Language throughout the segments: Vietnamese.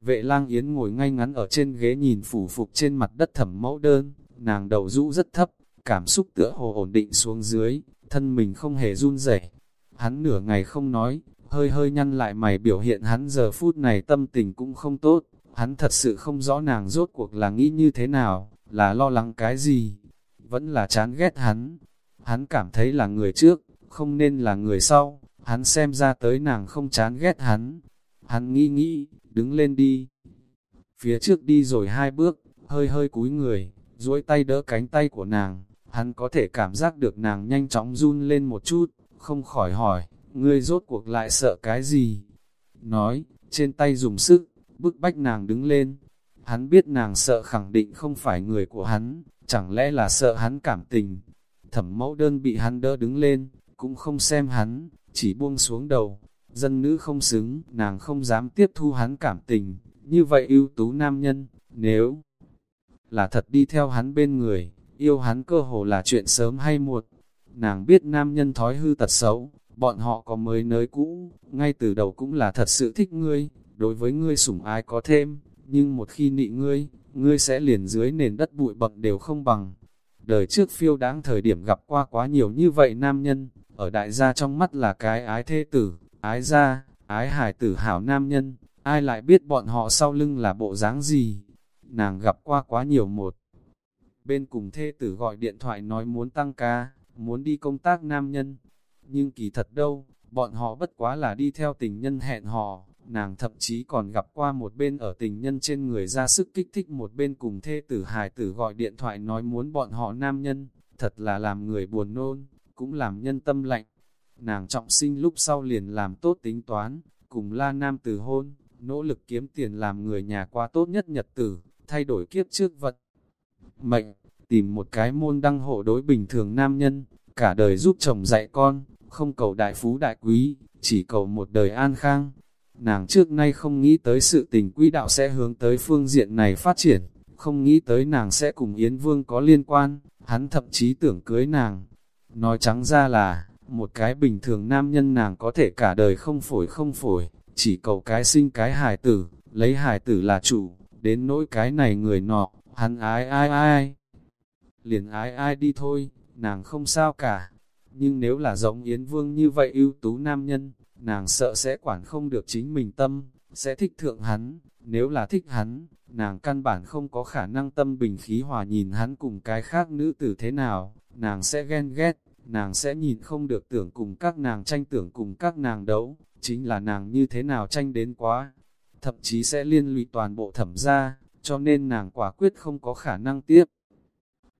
Vệ lang yến ngồi ngay ngắn ở trên ghế nhìn phủ phục trên mặt đất thẩm mẫu đơn, nàng đầu rũ rất thấp, cảm xúc tựa hồ ổn định xuống dưới, thân mình không hề run rẩy. Hắn nửa ngày không nói, hơi hơi nhăn lại mày biểu hiện hắn giờ phút này tâm tình cũng không tốt, hắn thật sự không rõ nàng rốt cuộc là nghĩ như thế nào, là lo lắng cái gì, vẫn là chán ghét hắn. Hắn cảm thấy là người trước, không nên là người sau, hắn xem ra tới nàng không chán ghét hắn. Hắn nghĩ nghĩ, đứng lên đi. Phía trước đi rồi hai bước, hơi hơi cúi người, duỗi tay đỡ cánh tay của nàng, hắn có thể cảm giác được nàng nhanh chóng run lên một chút, không khỏi hỏi, ngươi rốt cuộc lại sợ cái gì? Nói, trên tay dùng sức, bức bách nàng đứng lên. Hắn biết nàng sợ khẳng định không phải người của hắn, chẳng lẽ là sợ hắn cảm tình. Thẩm mẫu đơn bị hắn đỡ đứng lên, cũng không xem hắn, chỉ buông xuống đầu. Dân nữ không xứng, nàng không dám tiếp thu hắn cảm tình, như vậy ưu tú nam nhân, nếu là thật đi theo hắn bên người, yêu hắn cơ hồ là chuyện sớm hay muộn. Nàng biết nam nhân thói hư tật xấu, bọn họ có mới nới cũ, ngay từ đầu cũng là thật sự thích ngươi, đối với ngươi sủng ai có thêm, nhưng một khi nị ngươi, ngươi sẽ liền dưới nền đất bụi bậc đều không bằng. Đời trước phiêu đáng thời điểm gặp qua quá nhiều như vậy nam nhân, ở đại gia trong mắt là cái ái thê tử, ái gia, ái hải tử hảo nam nhân, ai lại biết bọn họ sau lưng là bộ dáng gì. Nàng gặp qua quá nhiều một. Bên cùng thê tử gọi điện thoại nói muốn tăng ca, muốn đi công tác nam nhân. Nhưng kỳ thật đâu, bọn họ bất quá là đi theo tình nhân hẹn hò, nàng thậm chí còn gặp qua một bên ở tình nhân trên người ra sức kích thích một bên cùng thê tử hài tử gọi điện thoại nói muốn bọn họ nam nhân, thật là làm người buồn nôn, cũng làm nhân tâm lạnh. Nàng trọng sinh lúc sau liền làm tốt tính toán, cùng la nam từ hôn, nỗ lực kiếm tiền làm người nhà qua tốt nhất nhật tử, thay đổi kiếp trước vật. Mệnh, tìm một cái môn đăng hộ đối bình thường nam nhân, cả đời giúp chồng dạy con, không cầu đại phú đại quý, chỉ cầu một đời an khang. Nàng trước nay không nghĩ tới sự tình quỹ đạo sẽ hướng tới phương diện này phát triển, không nghĩ tới nàng sẽ cùng Yến Vương có liên quan, hắn thậm chí tưởng cưới nàng. Nói trắng ra là, một cái bình thường nam nhân nàng có thể cả đời không phổi không phổi, chỉ cầu cái sinh cái hài tử, lấy hài tử là chủ, đến nỗi cái này người nọ, hắn ái ai ai. Liền ái ai đi thôi, nàng không sao cả. Nhưng nếu là giống Yến Vương như vậy ưu tú nam nhân, nàng sợ sẽ quản không được chính mình tâm, sẽ thích thượng hắn, nếu là thích hắn, nàng căn bản không có khả năng tâm bình khí hòa nhìn hắn cùng cái khác nữ tử thế nào, nàng sẽ ghen ghét, nàng sẽ nhìn không được tưởng cùng các nàng tranh tưởng cùng các nàng đấu, chính là nàng như thế nào tranh đến quá, thậm chí sẽ liên lụy toàn bộ thẩm gia cho nên nàng quả quyết không có khả năng tiếp.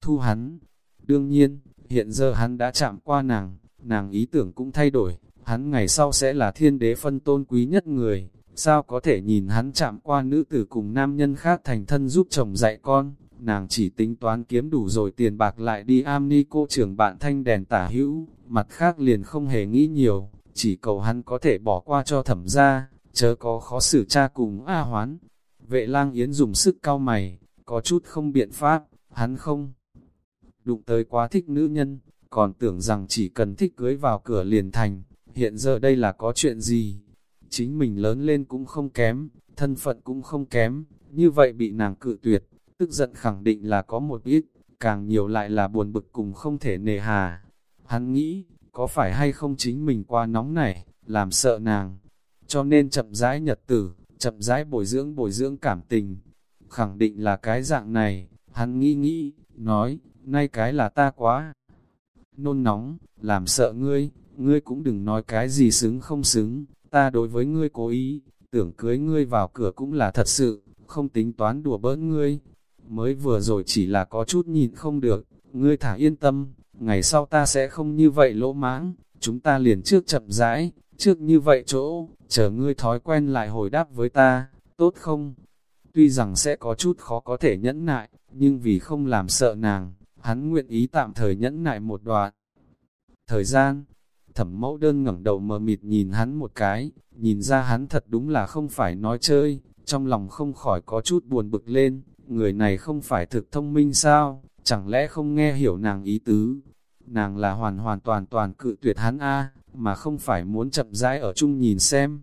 Thu hắn, đương nhiên, hiện giờ hắn đã chạm qua nàng, nàng ý tưởng cũng thay đổi, hắn ngày sau sẽ là thiên đế phân tôn quý nhất người, sao có thể nhìn hắn chạm qua nữ tử cùng nam nhân khác thành thân giúp chồng dạy con, nàng chỉ tính toán kiếm đủ rồi tiền bạc lại đi am ni cô trưởng bạn thanh đèn tả hữu, mặt khác liền không hề nghĩ nhiều, chỉ cầu hắn có thể bỏ qua cho thẩm ra, chớ có khó xử cha cùng A hoán. Vệ lang yến dùng sức cao mày, có chút không biện pháp, hắn không đụng tới quá thích nữ nhân, còn tưởng rằng chỉ cần thích cưới vào cửa liền thành, hiện giờ đây là có chuyện gì? Chính mình lớn lên cũng không kém, thân phận cũng không kém, như vậy bị nàng cự tuyệt, tức giận khẳng định là có một ít, càng nhiều lại là buồn bực cùng không thể nề hà. Hắn nghĩ, có phải hay không chính mình qua nóng này, làm sợ nàng, cho nên chậm rãi nhật tử, chậm rãi bồi dưỡng bồi dưỡng cảm tình. Khẳng định là cái dạng này, hắn nghĩ nghĩ, nói, nay cái là ta quá nôn nóng, làm sợ ngươi, ngươi cũng đừng nói cái gì xứng không xứng, ta đối với ngươi cố ý, tưởng cưới ngươi vào cửa cũng là thật sự, không tính toán đùa bỡn ngươi. Mới vừa rồi chỉ là có chút nhìn không được, ngươi thả yên tâm, ngày sau ta sẽ không như vậy lỗ mãng, chúng ta liền trước chậm rãi, trước như vậy chỗ, chờ ngươi thói quen lại hồi đáp với ta, tốt không? Tuy rằng sẽ có chút khó có thể nhẫn nại, nhưng vì không làm sợ nàng, hắn nguyện ý tạm thời nhẫn nại một đoạn. Thời gian, thẩm mẫu đơn ngẩng đầu mờ mịt nhìn hắn một cái, nhìn ra hắn thật đúng là không phải nói chơi, trong lòng không khỏi có chút buồn bực lên, người này không phải thực thông minh sao, chẳng lẽ không nghe hiểu nàng ý tứ. Nàng là hoàn hoàn toàn toàn cự tuyệt hắn a mà không phải muốn chậm rãi ở chung nhìn xem.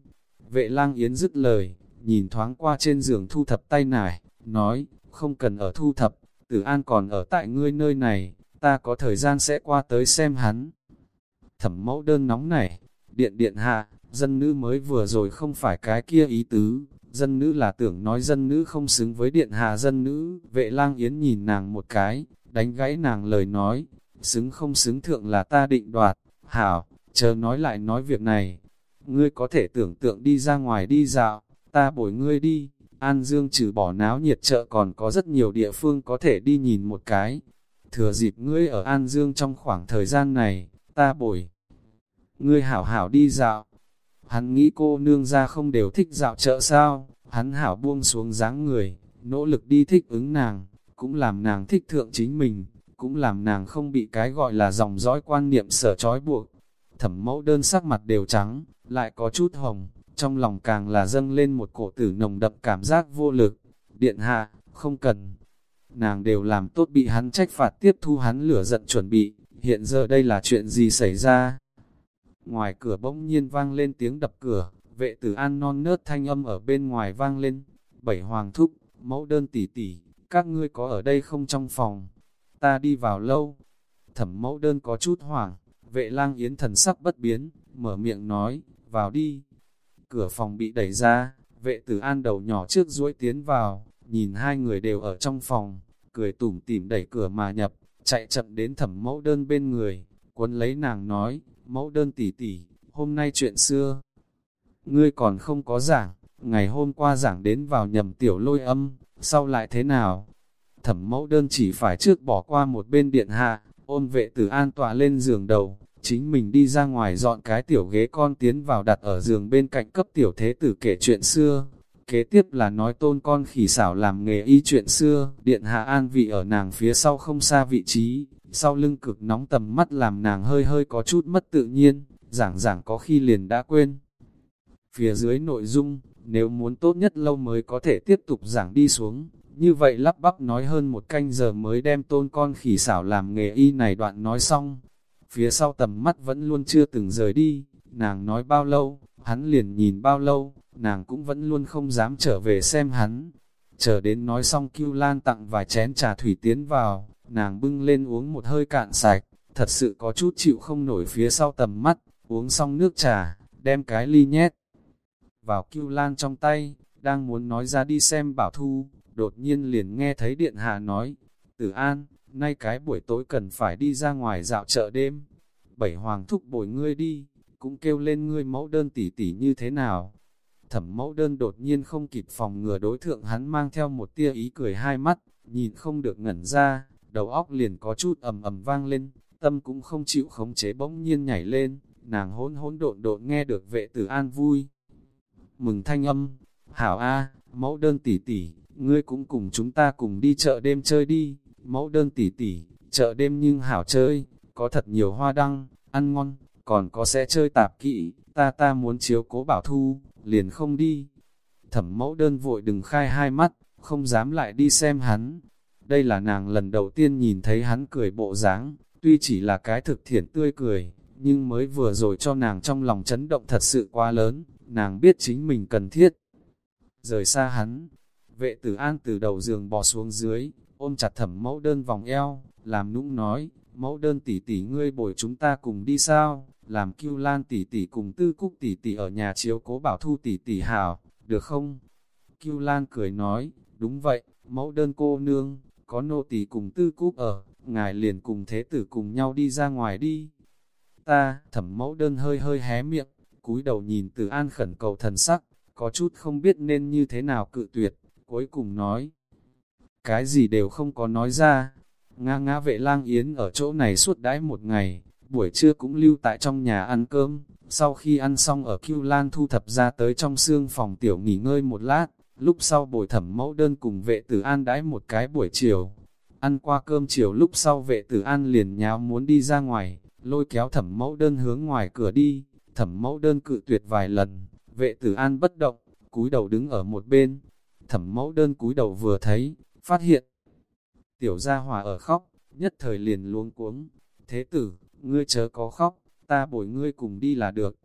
Vệ lang yến dứt lời, nhìn thoáng qua trên giường thu thập tay nải, nói, không cần ở thu thập, tử an còn ở tại ngươi nơi này, ta có thời gian sẽ qua tới xem hắn. Thẩm mẫu đơn nóng này, điện điện hạ, dân nữ mới vừa rồi không phải cái kia ý tứ, dân nữ là tưởng nói dân nữ không xứng với điện hạ dân nữ, vệ lang yến nhìn nàng một cái, đánh gãy nàng lời nói, xứng không xứng thượng là ta định đoạt, hảo, chờ nói lại nói việc này, ngươi có thể tưởng tượng đi ra ngoài đi dạo, ta bồi ngươi đi, An Dương trừ bỏ náo nhiệt chợ còn có rất nhiều địa phương có thể đi nhìn một cái, thừa dịp ngươi ở An Dương trong khoảng thời gian này, ta bồi. Ngươi hảo hảo đi dạo, hắn nghĩ cô nương ra không đều thích dạo chợ sao, hắn hảo buông xuống dáng người, nỗ lực đi thích ứng nàng, cũng làm nàng thích thượng chính mình, cũng làm nàng không bị cái gọi là dòng dõi quan niệm sở trói buộc. Thẩm mẫu đơn sắc mặt đều trắng, lại có chút hồng, trong lòng càng là dâng lên một cổ tử nồng đậm cảm giác vô lực. Điện hạ, không cần. Nàng đều làm tốt bị hắn trách phạt tiếp thu hắn lửa giận chuẩn bị, hiện giờ đây là chuyện gì xảy ra? Ngoài cửa bỗng nhiên vang lên tiếng đập cửa, vệ tử an non nớt thanh âm ở bên ngoài vang lên. Bảy hoàng thúc, mẫu đơn tỉ tỉ, các ngươi có ở đây không trong phòng? Ta đi vào lâu. Thẩm mẫu đơn có chút hoảng, vệ lang yến thần sắc bất biến, mở miệng nói, vào đi. Cửa phòng bị đẩy ra, vệ tử an đầu nhỏ trước duỗi tiến vào, nhìn hai người đều ở trong phòng, cười tủm tỉm đẩy cửa mà nhập, chạy chậm đến thẩm mẫu đơn bên người, quấn lấy nàng nói, mẫu đơn tỷ tỷ hôm nay chuyện xưa. Ngươi còn không có giảng, ngày hôm qua giảng đến vào nhầm tiểu lôi âm, sau lại thế nào? Thẩm mẫu đơn chỉ phải trước bỏ qua một bên điện hạ, ôm vệ tử an tọa lên giường đầu, chính mình đi ra ngoài dọn cái tiểu ghế con tiến vào đặt ở giường bên cạnh cấp tiểu thế tử kể chuyện xưa. Kế tiếp là nói tôn con khỉ xảo làm nghề y chuyện xưa, điện hạ an vị ở nàng phía sau không xa vị trí, sau lưng cực nóng tầm mắt làm nàng hơi hơi có chút mất tự nhiên, giảng giảng có khi liền đã quên. Phía dưới nội dung, nếu muốn tốt nhất lâu mới có thể tiếp tục giảng đi xuống, như vậy lắp bắp nói hơn một canh giờ mới đem tôn con khỉ xảo làm nghề y này đoạn nói xong. Phía sau tầm mắt vẫn luôn chưa từng rời đi, nàng nói bao lâu, hắn liền nhìn bao lâu, nàng cũng vẫn luôn không dám trở về xem hắn. Chờ đến nói xong Cưu Lan tặng vài chén trà thủy tiến vào, nàng bưng lên uống một hơi cạn sạch, thật sự có chút chịu không nổi phía sau tầm mắt, uống xong nước trà, đem cái ly nhét vào Cưu Lan trong tay, đang muốn nói ra đi xem bảo thu, đột nhiên liền nghe thấy điện hạ nói, Tử An, nay cái buổi tối cần phải đi ra ngoài dạo chợ đêm, bảy hoàng thúc bồi ngươi đi, cũng kêu lên ngươi mẫu đơn tỉ tỉ như thế nào. Thẩm mẫu đơn đột nhiên không kịp phòng ngừa đối thượng hắn mang theo một tia ý cười hai mắt, nhìn không được ngẩn ra, đầu óc liền có chút ầm ầm vang lên, tâm cũng không chịu khống chế bỗng nhiên nhảy lên, nàng hỗn hỗn độn độn nghe được vệ tử an vui. Mừng thanh âm, hảo a, mẫu đơn tỷ tỷ, ngươi cũng cùng chúng ta cùng đi chợ đêm chơi đi, mẫu đơn tỷ tỷ, chợ đêm nhưng hảo chơi, có thật nhiều hoa đăng, ăn ngon, còn có sẽ chơi tạp kỹ, ta ta muốn chiếu cố bảo thu, liền không đi. Thẩm mẫu đơn vội đừng khai hai mắt, không dám lại đi xem hắn. Đây là nàng lần đầu tiên nhìn thấy hắn cười bộ dáng, tuy chỉ là cái thực thiện tươi cười, nhưng mới vừa rồi cho nàng trong lòng chấn động thật sự quá lớn, nàng biết chính mình cần thiết. Rời xa hắn, vệ tử an từ đầu giường bò xuống dưới, ôm chặt thẩm mẫu đơn vòng eo, làm nũng nói, mẫu đơn tỷ tỷ ngươi bồi chúng ta cùng đi sao, làm kiêu lan tỷ tỷ cùng tư cúc tỷ tỷ ở nhà chiếu cố bảo thu tỷ tỷ hảo, được không? Kiêu lan cười nói, đúng vậy, mẫu đơn cô nương, có nô tỳ cùng tư cúc ở, ngài liền cùng thế tử cùng nhau đi ra ngoài đi. Ta, thẩm mẫu đơn hơi hơi hé miệng, cúi đầu nhìn từ an khẩn cầu thần sắc, có chút không biết nên như thế nào cự tuyệt, cuối cùng nói. Cái gì đều không có nói ra, Nga ngã vệ lang yến ở chỗ này suốt đãi một ngày, buổi trưa cũng lưu tại trong nhà ăn cơm, sau khi ăn xong ở Kiêu Lan thu thập ra tới trong xương phòng tiểu nghỉ ngơi một lát, lúc sau bồi thẩm mẫu đơn cùng vệ tử an đãi một cái buổi chiều. Ăn qua cơm chiều lúc sau vệ tử an liền nháo muốn đi ra ngoài, lôi kéo thẩm mẫu đơn hướng ngoài cửa đi, thẩm mẫu đơn cự tuyệt vài lần, vệ tử an bất động, cúi đầu đứng ở một bên. Thẩm mẫu đơn cúi đầu vừa thấy, phát hiện, Tiểu gia hòa ở khóc, nhất thời liền luống cuống. Thế tử, ngươi chớ có khóc, ta bồi ngươi cùng đi là được.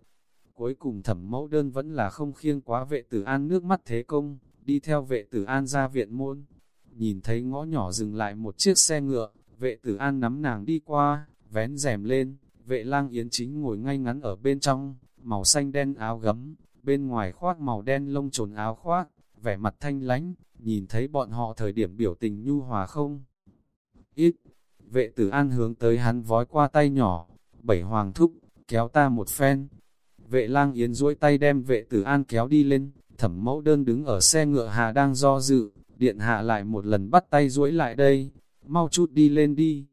Cuối cùng thẩm mẫu đơn vẫn là không khiêng quá vệ tử an nước mắt thế công, đi theo vệ tử an ra viện môn. Nhìn thấy ngõ nhỏ dừng lại một chiếc xe ngựa, vệ tử an nắm nàng đi qua, vén rèm lên, vệ lang yến chính ngồi ngay ngắn ở bên trong, màu xanh đen áo gấm, bên ngoài khoác màu đen lông trồn áo khoác, vẻ mặt thanh lánh, nhìn thấy bọn họ thời điểm biểu tình nhu hòa không? Ít, vệ tử an hướng tới hắn vói qua tay nhỏ, bảy hoàng thúc, kéo ta một phen. Vệ lang yến duỗi tay đem vệ tử an kéo đi lên, thẩm mẫu đơn đứng ở xe ngựa Hà đang do dự, điện hạ lại một lần bắt tay duỗi lại đây, mau chút đi lên đi.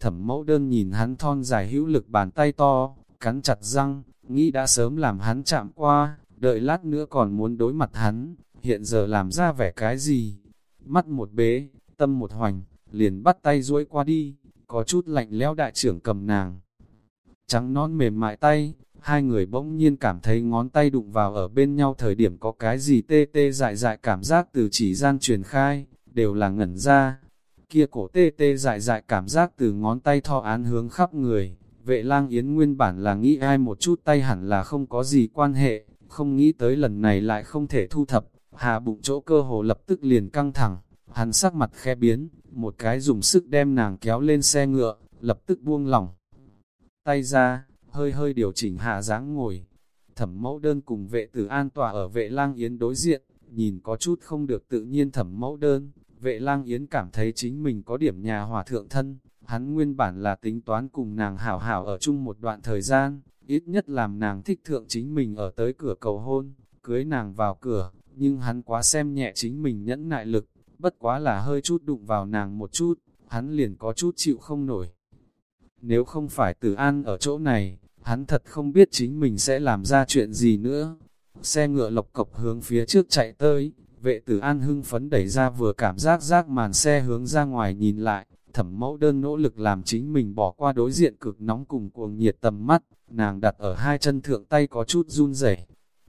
Thẩm mẫu đơn nhìn hắn thon dài hữu lực bàn tay to, cắn chặt răng, nghĩ đã sớm làm hắn chạm qua, đợi lát nữa còn muốn đối mặt hắn, hiện giờ làm ra vẻ cái gì? Mắt một bế, tâm một hoành, liền bắt tay duỗi qua đi, có chút lạnh lẽo đại trưởng cầm nàng. Trắng non mềm mại tay, hai người bỗng nhiên cảm thấy ngón tay đụng vào ở bên nhau thời điểm có cái gì tê tê dại dại cảm giác từ chỉ gian truyền khai, đều là ngẩn ra. Kia cổ tê tê dại dại cảm giác từ ngón tay thọ án hướng khắp người, vệ lang yến nguyên bản là nghĩ ai một chút tay hẳn là không có gì quan hệ, không nghĩ tới lần này lại không thể thu thập, hạ bụng chỗ cơ hồ lập tức liền căng thẳng, hắn sắc mặt khe biến, một cái dùng sức đem nàng kéo lên xe ngựa, lập tức buông lỏng. Tay ra, hơi hơi điều chỉnh hạ dáng ngồi. Thẩm mẫu đơn cùng vệ tử an tỏa ở vệ lang yến đối diện, nhìn có chút không được tự nhiên thẩm mẫu đơn. Vệ lang yến cảm thấy chính mình có điểm nhà hòa thượng thân, hắn nguyên bản là tính toán cùng nàng hảo hảo ở chung một đoạn thời gian, ít nhất làm nàng thích thượng chính mình ở tới cửa cầu hôn, cưới nàng vào cửa, nhưng hắn quá xem nhẹ chính mình nhẫn nại lực, bất quá là hơi chút đụng vào nàng một chút, hắn liền có chút chịu không nổi. Nếu không phải tử an ở chỗ này, hắn thật không biết chính mình sẽ làm ra chuyện gì nữa. Xe ngựa lộc cộc hướng phía trước chạy tới, vệ tử an hưng phấn đẩy ra vừa cảm giác rác màn xe hướng ra ngoài nhìn lại, thẩm mẫu đơn nỗ lực làm chính mình bỏ qua đối diện cực nóng cùng cuồng nhiệt tầm mắt, nàng đặt ở hai chân thượng tay có chút run rẩy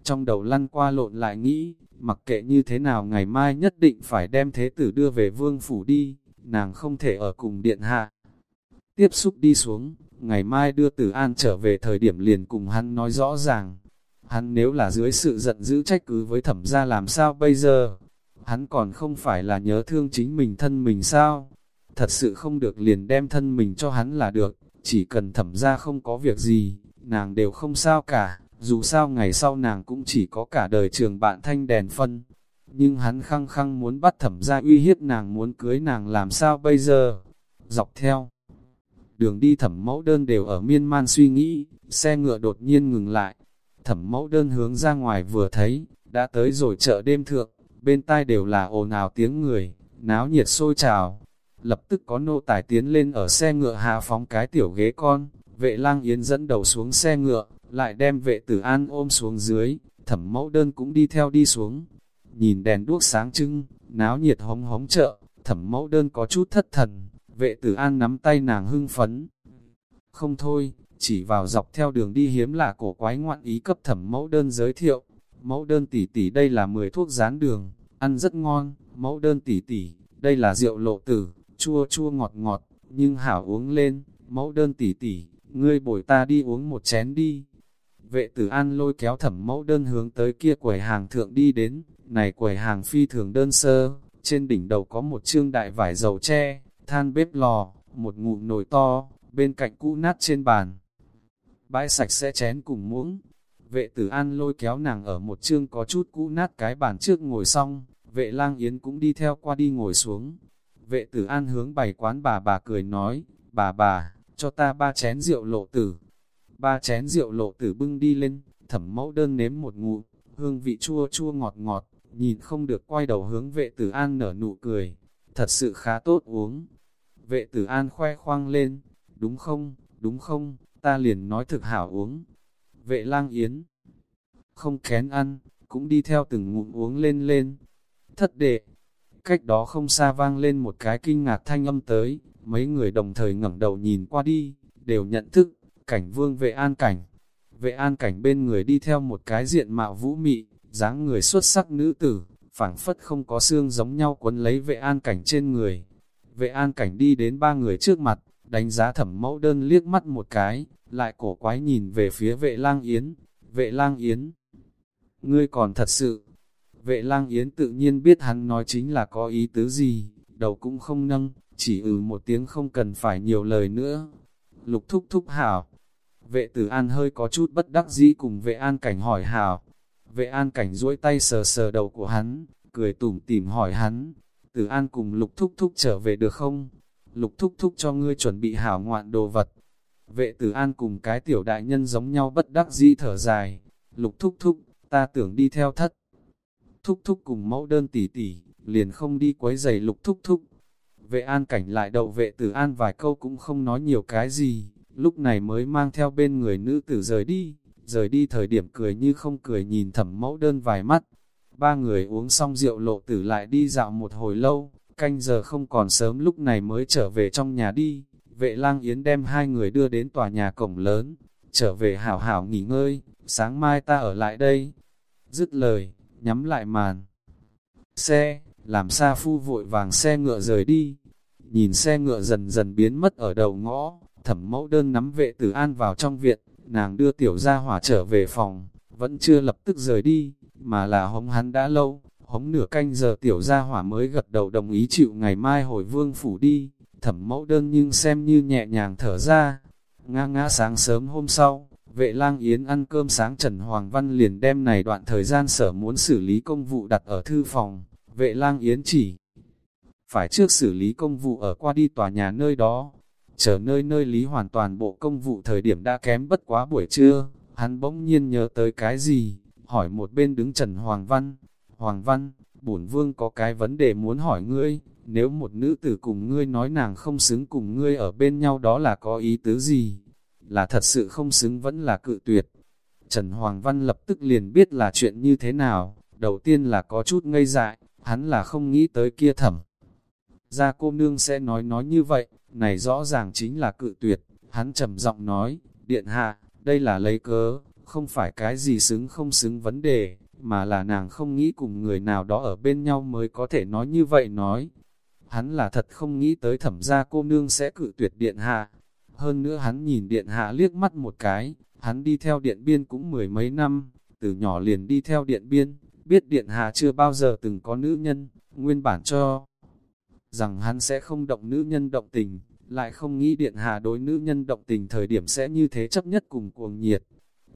Trong đầu lăn qua lộn lại nghĩ, mặc kệ như thế nào ngày mai nhất định phải đem thế tử đưa về vương phủ đi, nàng không thể ở cùng điện hạ. Tiếp xúc đi xuống, ngày mai đưa tử an trở về thời điểm liền cùng hắn nói rõ ràng. Hắn nếu là dưới sự giận dữ trách cứ với thẩm gia làm sao bây giờ? Hắn còn không phải là nhớ thương chính mình thân mình sao? Thật sự không được liền đem thân mình cho hắn là được, chỉ cần thẩm gia không có việc gì, nàng đều không sao cả, dù sao ngày sau nàng cũng chỉ có cả đời trường bạn thanh đèn phân. Nhưng hắn khăng khăng muốn bắt thẩm gia uy hiếp nàng muốn cưới nàng làm sao bây giờ? Dọc theo đường đi thẩm mẫu đơn đều ở miên man suy nghĩ, xe ngựa đột nhiên ngừng lại. Thẩm mẫu đơn hướng ra ngoài vừa thấy, đã tới rồi chợ đêm thượng, bên tai đều là ồn ào tiếng người, náo nhiệt sôi trào. Lập tức có nô tài tiến lên ở xe ngựa hạ phóng cái tiểu ghế con, vệ lang yến dẫn đầu xuống xe ngựa, lại đem vệ tử an ôm xuống dưới, thẩm mẫu đơn cũng đi theo đi xuống. Nhìn đèn đuốc sáng trưng, náo nhiệt hóng hóng chợ, thẩm mẫu đơn có chút thất thần, Vệ tử an nắm tay nàng hưng phấn. Không thôi, chỉ vào dọc theo đường đi hiếm lạ cổ quái ngoạn ý cấp thẩm mẫu đơn giới thiệu. Mẫu đơn tỷ tỷ đây là 10 thuốc rán đường, ăn rất ngon. Mẫu đơn tỷ tỷ, đây là rượu lộ tử, chua chua ngọt ngọt, nhưng hảo uống lên. Mẫu đơn tỷ tỷ, ngươi bồi ta đi uống một chén đi. Vệ tử an lôi kéo thẩm mẫu đơn hướng tới kia quầy hàng thượng đi đến, này quầy hàng phi thường đơn sơ, trên đỉnh đầu có một chương đại vải dầu tre, than bếp lò, một ngụm nồi to, bên cạnh cũ nát trên bàn. Bãi sạch sẽ chén cùng muỗng. Vệ tử an lôi kéo nàng ở một chương có chút cũ nát cái bàn trước ngồi xong, vệ lang yến cũng đi theo qua đi ngồi xuống. Vệ tử an hướng bày quán bà bà cười nói, bà bà, cho ta ba chén rượu lộ tử. Ba chén rượu lộ tử bưng đi lên, thẩm mẫu đơn nếm một ngụm, hương vị chua chua ngọt ngọt, nhìn không được quay đầu hướng vệ tử an nở nụ cười, thật sự khá tốt uống. Vệ tử an khoe khoang lên, đúng không, đúng không, ta liền nói thực hảo uống. Vệ lang yến, không kén ăn, cũng đi theo từng ngụm uống lên lên. Thất đệ, cách đó không xa vang lên một cái kinh ngạc thanh âm tới, mấy người đồng thời ngẩng đầu nhìn qua đi, đều nhận thức, cảnh vương vệ an cảnh. Vệ an cảnh bên người đi theo một cái diện mạo vũ mị, dáng người xuất sắc nữ tử, phảng phất không có xương giống nhau quấn lấy vệ an cảnh trên người. Vệ an cảnh đi đến ba người trước mặt, đánh giá thẩm mẫu đơn liếc mắt một cái, lại cổ quái nhìn về phía vệ lang yến. vệ lang yến. Ngươi còn thật sự, vệ lang yến tự nhiên biết hắn nói chính là có ý tứ gì, đầu cũng không nâng, chỉ ừ một tiếng không cần phải nhiều lời nữa. Lục thúc thúc hảo, vệ tử an hơi có chút bất đắc dĩ cùng vệ an cảnh hỏi hảo. Vệ an cảnh duỗi tay sờ sờ đầu của hắn, cười tủm tỉm hỏi hắn, tử an cùng lục thúc thúc trở về được không? Lục thúc thúc cho ngươi chuẩn bị hảo ngoạn đồ vật. Vệ tử an cùng cái tiểu đại nhân giống nhau bất đắc dĩ thở dài. Lục thúc thúc, ta tưởng đi theo thất. Thúc thúc cùng mẫu đơn tỉ tỉ, liền không đi quấy giày lục thúc thúc. Vệ an cảnh lại đậu vệ tử an vài câu cũng không nói nhiều cái gì, lúc này mới mang theo bên người nữ tử rời đi, rời đi thời điểm cười như không cười nhìn thẩm mẫu đơn vài mắt. Ba người uống xong rượu lộ tử lại đi dạo một hồi lâu, canh giờ không còn sớm lúc này mới trở về trong nhà đi. Vệ lang yến đem hai người đưa đến tòa nhà cổng lớn, trở về hảo hảo nghỉ ngơi, sáng mai ta ở lại đây. Dứt lời, nhắm lại màn. Xe, làm xa phu vội vàng xe ngựa rời đi. Nhìn xe ngựa dần dần biến mất ở đầu ngõ, thẩm mẫu đơn nắm vệ tử an vào trong viện, nàng đưa tiểu gia hỏa trở về phòng, vẫn chưa lập tức rời đi, mà là hống hắn đã lâu, hống nửa canh giờ tiểu gia hỏa mới gật đầu đồng ý chịu ngày mai hồi vương phủ đi, thẩm mẫu đơn nhưng xem như nhẹ nhàng thở ra. Nga ngã sáng sớm hôm sau, vệ lang yến ăn cơm sáng Trần Hoàng Văn liền đem này đoạn thời gian sở muốn xử lý công vụ đặt ở thư phòng, vệ lang yến chỉ phải trước xử lý công vụ ở qua đi tòa nhà nơi đó, chờ nơi nơi lý hoàn toàn bộ công vụ thời điểm đã kém bất quá buổi trưa, hắn bỗng nhiên nhớ tới cái gì, hỏi một bên đứng Trần Hoàng Văn, Hoàng Văn, bổn vương có cái vấn đề muốn hỏi ngươi, nếu một nữ tử cùng ngươi nói nàng không xứng cùng ngươi ở bên nhau đó là có ý tứ gì? Là thật sự không xứng vẫn là cự tuyệt. Trần Hoàng Văn lập tức liền biết là chuyện như thế nào, đầu tiên là có chút ngây dại, hắn là không nghĩ tới kia thẩm. Ra cô nương sẽ nói nói như vậy, này rõ ràng chính là cự tuyệt, hắn trầm giọng nói, điện hạ, đây là lấy cớ, không phải cái gì xứng không xứng vấn đề, mà là nàng không nghĩ cùng người nào đó ở bên nhau mới có thể nói như vậy nói. Hắn là thật không nghĩ tới thẩm gia cô nương sẽ cự tuyệt điện hạ. Hơn nữa hắn nhìn điện hạ liếc mắt một cái, hắn đi theo điện biên cũng mười mấy năm, từ nhỏ liền đi theo điện biên, biết điện hạ chưa bao giờ từng có nữ nhân, nguyên bản cho rằng hắn sẽ không động nữ nhân động tình, lại không nghĩ điện hạ đối nữ nhân động tình thời điểm sẽ như thế chấp nhất cùng cuồng nhiệt.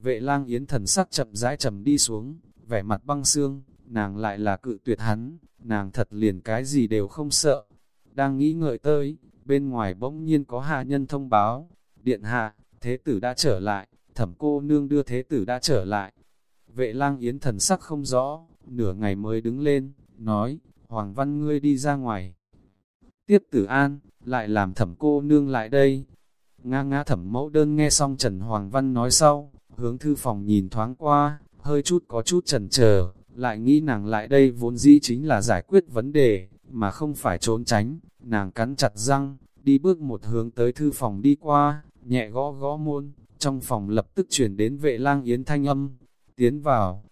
Vệ lang yến thần sắc chậm rãi trầm đi xuống, vẻ mặt băng xương, nàng lại là cự tuyệt hắn, nàng thật liền cái gì đều không sợ. Đang nghĩ ngợi tới, bên ngoài bỗng nhiên có hạ nhân thông báo, điện hạ, thế tử đã trở lại, thẩm cô nương đưa thế tử đã trở lại. Vệ lang yến thần sắc không rõ, nửa ngày mới đứng lên, nói, Hoàng Văn ngươi đi ra ngoài. Tiếp tử an, lại làm thẩm cô nương lại đây. Nga ngã thẩm mẫu đơn nghe xong Trần Hoàng Văn nói sau, hướng thư phòng nhìn thoáng qua, hơi chút có chút chần chờ, lại nghĩ nàng lại đây vốn dĩ chính là giải quyết vấn đề, mà không phải trốn tránh, nàng cắn chặt răng, đi bước một hướng tới thư phòng đi qua, nhẹ gõ gõ môn, trong phòng lập tức chuyển đến vệ lang yến thanh âm, tiến vào,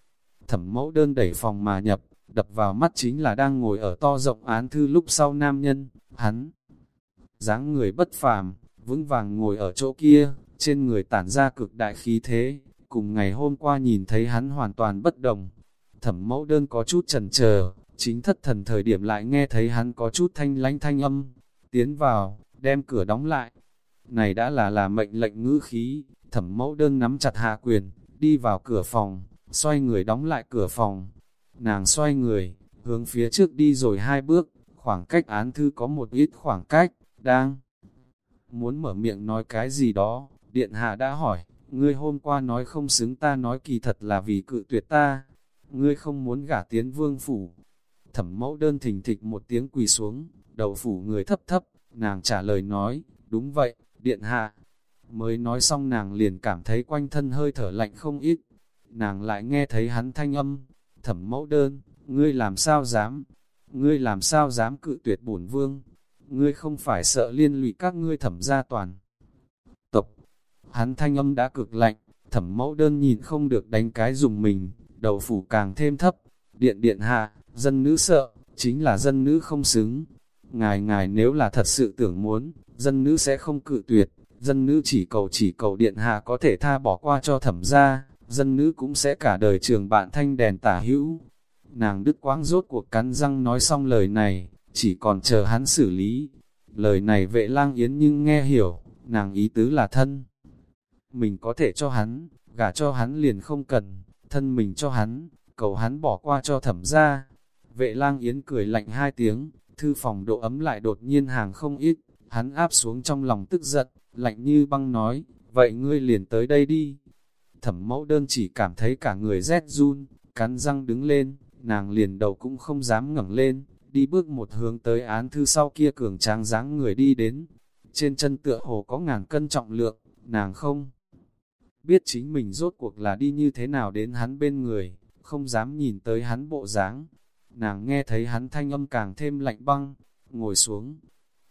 thẩm mẫu đơn đẩy phòng mà nhập, đập vào mắt chính là đang ngồi ở to rộng án thư lúc sau nam nhân, hắn, dáng người bất phàm, vững vàng ngồi ở chỗ kia, trên người tản ra cực đại khí thế, cùng ngày hôm qua nhìn thấy hắn hoàn toàn bất đồng. Thẩm mẫu đơn có chút chần chờ, chính thất thần thời điểm lại nghe thấy hắn có chút thanh lánh thanh âm, tiến vào, đem cửa đóng lại. Này đã là là mệnh lệnh ngữ khí, thẩm mẫu đơn nắm chặt hạ quyền, đi vào cửa phòng, xoay người đóng lại cửa phòng. Nàng xoay người, hướng phía trước đi rồi hai bước, khoảng cách án thư có một ít khoảng cách, đang muốn mở miệng nói cái gì đó, điện hạ đã hỏi, ngươi hôm qua nói không xứng ta nói kỳ thật là vì cự tuyệt ta, ngươi không muốn gả tiến vương phủ. Thẩm mẫu đơn thình thịch một tiếng quỳ xuống, đầu phủ người thấp thấp, nàng trả lời nói, đúng vậy, điện hạ. Mới nói xong nàng liền cảm thấy quanh thân hơi thở lạnh không ít, nàng lại nghe thấy hắn thanh âm, thẩm mẫu đơn, ngươi làm sao dám, ngươi làm sao dám cự tuyệt bổn vương, ngươi không phải sợ liên lụy các ngươi thẩm gia toàn. Hắn thanh âm đã cực lạnh, thẩm mẫu đơn nhìn không được đánh cái dùng mình, đầu phủ càng thêm thấp, điện điện hạ, dân nữ sợ, chính là dân nữ không xứng. Ngài ngài nếu là thật sự tưởng muốn, dân nữ sẽ không cự tuyệt, dân nữ chỉ cầu chỉ cầu điện hạ có thể tha bỏ qua cho thẩm gia, dân nữ cũng sẽ cả đời trường bạn thanh đèn tả hữu. Nàng đứt quãng rốt cuộc cắn răng nói xong lời này, chỉ còn chờ hắn xử lý. Lời này vệ lang yến nhưng nghe hiểu, nàng ý tứ là thân. Mình có thể cho hắn, gả cho hắn liền không cần, thân mình cho hắn, cầu hắn bỏ qua cho thẩm ra. Vệ lang yến cười lạnh hai tiếng, thư phòng độ ấm lại đột nhiên hàng không ít, hắn áp xuống trong lòng tức giận, lạnh như băng nói, vậy ngươi liền tới đây đi. Thẩm mẫu đơn chỉ cảm thấy cả người rét run, cắn răng đứng lên, nàng liền đầu cũng không dám ngẩng lên, đi bước một hướng tới án thư sau kia cường tráng dáng người đi đến. Trên chân tựa hồ có ngàn cân trọng lượng, nàng không biết chính mình rốt cuộc là đi như thế nào đến hắn bên người, không dám nhìn tới hắn bộ dáng. Nàng nghe thấy hắn thanh âm càng thêm lạnh băng, ngồi xuống.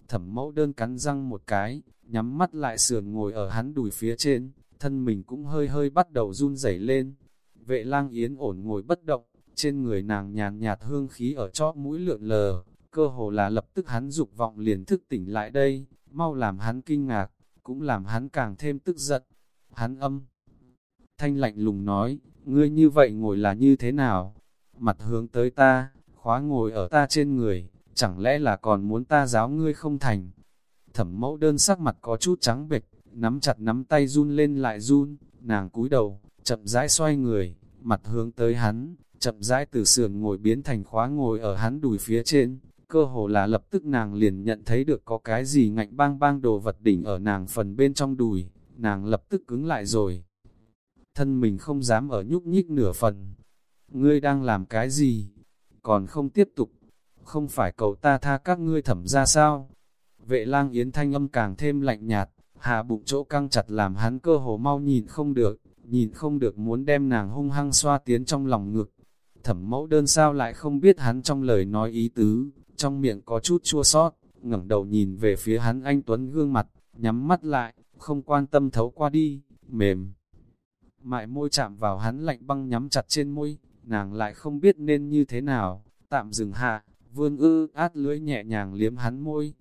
Thẩm mẫu đơn cắn răng một cái, nhắm mắt lại sườn ngồi ở hắn đùi phía trên, thân mình cũng hơi hơi bắt đầu run rẩy lên. Vệ lang yến ổn ngồi bất động, trên người nàng nhàn nhạt hương khí ở chóp mũi lượn lờ, cơ hồ là lập tức hắn dục vọng liền thức tỉnh lại đây, mau làm hắn kinh ngạc, cũng làm hắn càng thêm tức giận. Hắn âm, thanh lạnh lùng nói, ngươi như vậy ngồi là như thế nào? Mặt hướng tới ta, khóa ngồi ở ta trên người, chẳng lẽ là còn muốn ta giáo ngươi không thành? Thẩm mẫu đơn sắc mặt có chút trắng bệch, nắm chặt nắm tay run lên lại run, nàng cúi đầu, chậm rãi xoay người, mặt hướng tới hắn, chậm rãi từ sườn ngồi biến thành khóa ngồi ở hắn đùi phía trên, cơ hồ là lập tức nàng liền nhận thấy được có cái gì ngạnh bang bang đồ vật đỉnh ở nàng phần bên trong đùi, nàng lập tức cứng lại rồi. Thân mình không dám ở nhúc nhích nửa phần. Ngươi đang làm cái gì? Còn không tiếp tục. Không phải cầu ta tha các ngươi thẩm ra sao? Vệ lang yến thanh âm càng thêm lạnh nhạt, hạ bụng chỗ căng chặt làm hắn cơ hồ mau nhìn không được, nhìn không được muốn đem nàng hung hăng xoa tiến trong lòng ngực. Thẩm mẫu đơn sao lại không biết hắn trong lời nói ý tứ, trong miệng có chút chua sót, ngẩng đầu nhìn về phía hắn anh Tuấn gương mặt, nhắm mắt lại, không quan tâm thấu qua đi, mềm. Mại môi chạm vào hắn lạnh băng nhắm chặt trên môi, nàng lại không biết nên như thế nào, tạm dừng hạ, vươn ư át lưỡi nhẹ nhàng liếm hắn môi,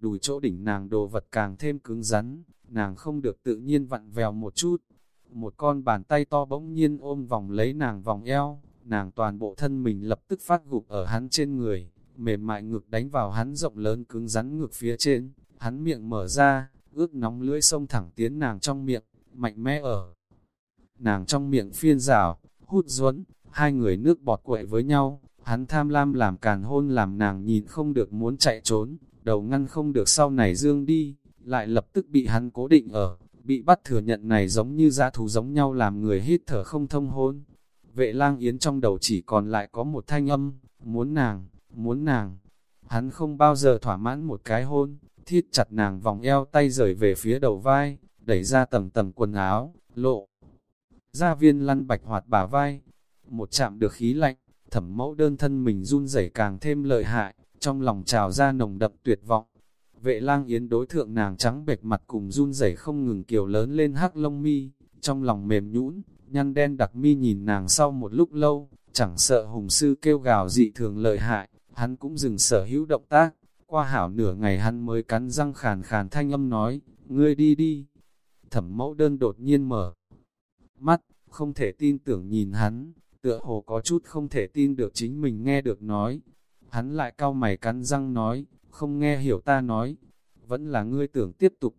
đùi chỗ đỉnh nàng đồ vật càng thêm cứng rắn, nàng không được tự nhiên vặn vèo một chút. Một con bàn tay to bỗng nhiên ôm vòng lấy nàng vòng eo, nàng toàn bộ thân mình lập tức phát gục ở hắn trên người, mềm mại ngực đánh vào hắn rộng lớn cứng rắn ngực phía trên, hắn miệng mở ra, ướt nóng lưỡi sông thẳng tiến nàng trong miệng, mạnh mẽ ở. Nàng trong miệng phiên rào, hút duẫn, hai người nước bọt quậy với nhau, hắn tham lam làm càn hôn làm nàng nhìn không được muốn chạy trốn, đầu ngăn không được sau này dương đi, lại lập tức bị hắn cố định ở, bị bắt thừa nhận này giống như dã thú giống nhau làm người hít thở không thông hôn. Vệ lang yến trong đầu chỉ còn lại có một thanh âm, muốn nàng, muốn nàng. Hắn không bao giờ thỏa mãn một cái hôn, thiết chặt nàng vòng eo tay rời về phía đầu vai, đẩy ra tầng tầng quần áo, lộ. Gia viên lăn bạch hoạt bả vai, một chạm được khí lạnh, thẩm mẫu đơn thân mình run rẩy càng thêm lợi hại, trong lòng trào ra nồng đậm tuyệt vọng. Vệ lang yến đối thượng nàng trắng bệch mặt cùng run rẩy không ngừng kiều lớn lên hắc lông mi, trong lòng mềm nhũn, nhăn đen đặc mi nhìn nàng sau một lúc lâu, chẳng sợ hùng sư kêu gào dị thường lợi hại, hắn cũng dừng sở hữu động tác, qua hảo nửa ngày hắn mới cắn răng khàn khàn thanh âm nói, ngươi đi đi. Thẩm mẫu đơn đột nhiên mở mắt, không thể tin tưởng nhìn hắn, tựa hồ có chút không thể tin được chính mình nghe được nói, Hắn lại cau mày cắn răng nói, không nghe hiểu ta nói, vẫn là ngươi tưởng tiếp tục.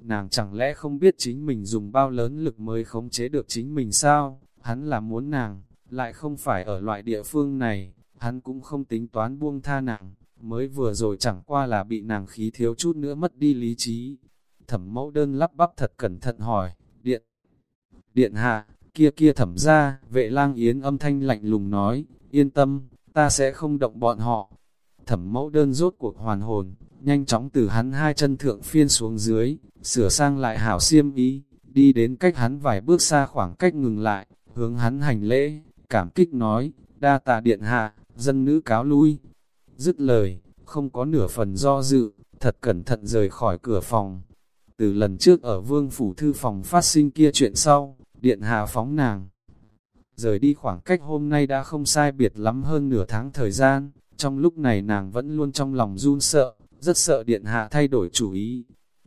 Nàng chẳng lẽ không biết chính mình dùng bao lớn lực mới khống chế được chính mình sao? Hắn là muốn nàng, lại không phải ở loại địa phương này, hắn cũng không tính toán buông tha nàng, mới vừa rồi chẳng qua là bị nàng khí thiếu chút nữa mất đi lý trí. Thẩm mẫu đơn lắp bắp thật cẩn thận hỏi, điện, điện hạ, kia kia thẩm ra, vệ lang yến âm thanh lạnh lùng nói, yên tâm, ta sẽ không động bọn họ. Thẩm mẫu đơn rốt cuộc hoàn hồn, nhanh chóng từ hắn hai chân thượng phiên xuống dưới, sửa sang lại hảo xiêm ý, đi đến cách hắn vài bước xa khoảng cách ngừng lại, hướng hắn hành lễ, cảm kích nói, đa tạ điện hạ, dân nữ cáo lui. Dứt lời, không có nửa phần do dự, thật cẩn thận rời khỏi cửa phòng. Từ lần trước ở vương phủ thư phòng phát sinh kia chuyện sau, điện hạ phóng nàng, rời đi khoảng cách hôm nay đã không sai biệt lắm hơn nửa tháng thời gian, trong lúc này nàng vẫn luôn trong lòng run sợ, rất sợ điện hạ thay đổi chủ ý.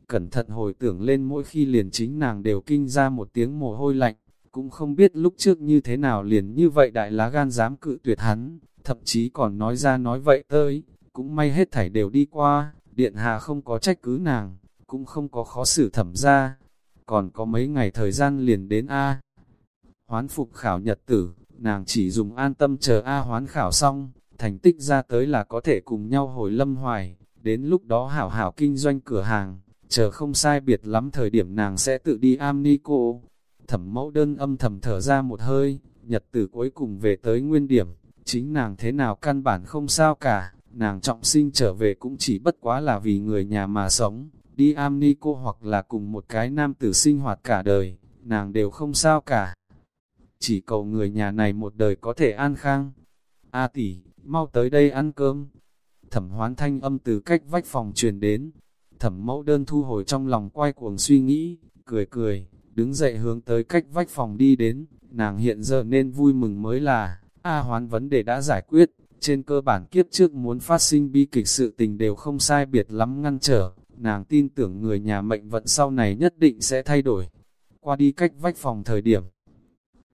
Cẩn thận hồi tưởng lên mỗi khi liền chính nàng đều kinh ra một tiếng mồ hôi lạnh, cũng không biết lúc trước như thế nào liền như vậy đại lá gan dám cự tuyệt hắn, thậm chí còn nói ra nói vậy tới, cũng may hết thảy đều đi qua, điện hạ không có trách cứ nàng, cũng không có khó xử thẩm ra, còn có mấy ngày thời gian liền đến A. Hoán phục khảo nhật tử, nàng chỉ dùng an tâm chờ A hoán khảo xong, thành tích ra tới là có thể cùng nhau hồi lâm hoài, đến lúc đó hảo hảo kinh doanh cửa hàng, chờ không sai biệt lắm thời điểm nàng sẽ tự đi am ni cô. Thẩm mẫu đơn âm thầm thở ra một hơi, nhật tử cuối cùng về tới nguyên điểm, chính nàng thế nào căn bản không sao cả, nàng trọng sinh trở về cũng chỉ bất quá là vì người nhà mà sống, đi am ni cô hoặc là cùng một cái nam tử sinh hoạt cả đời, nàng đều không sao cả. Chỉ cầu người nhà này một đời có thể an khang. A tỷ, mau tới đây ăn cơm. Thẩm hoán thanh âm từ cách vách phòng truyền đến. Thẩm mẫu đơn thu hồi trong lòng quay cuồng suy nghĩ, cười cười, đứng dậy hướng tới cách vách phòng đi đến. Nàng hiện giờ nên vui mừng mới là, A hoán vấn đề đã giải quyết, trên cơ bản kiếp trước muốn phát sinh bi kịch sự tình đều không sai biệt lắm ngăn trở, nàng tin tưởng người nhà mệnh vận sau này nhất định sẽ thay đổi. Qua đi cách vách phòng thời điểm,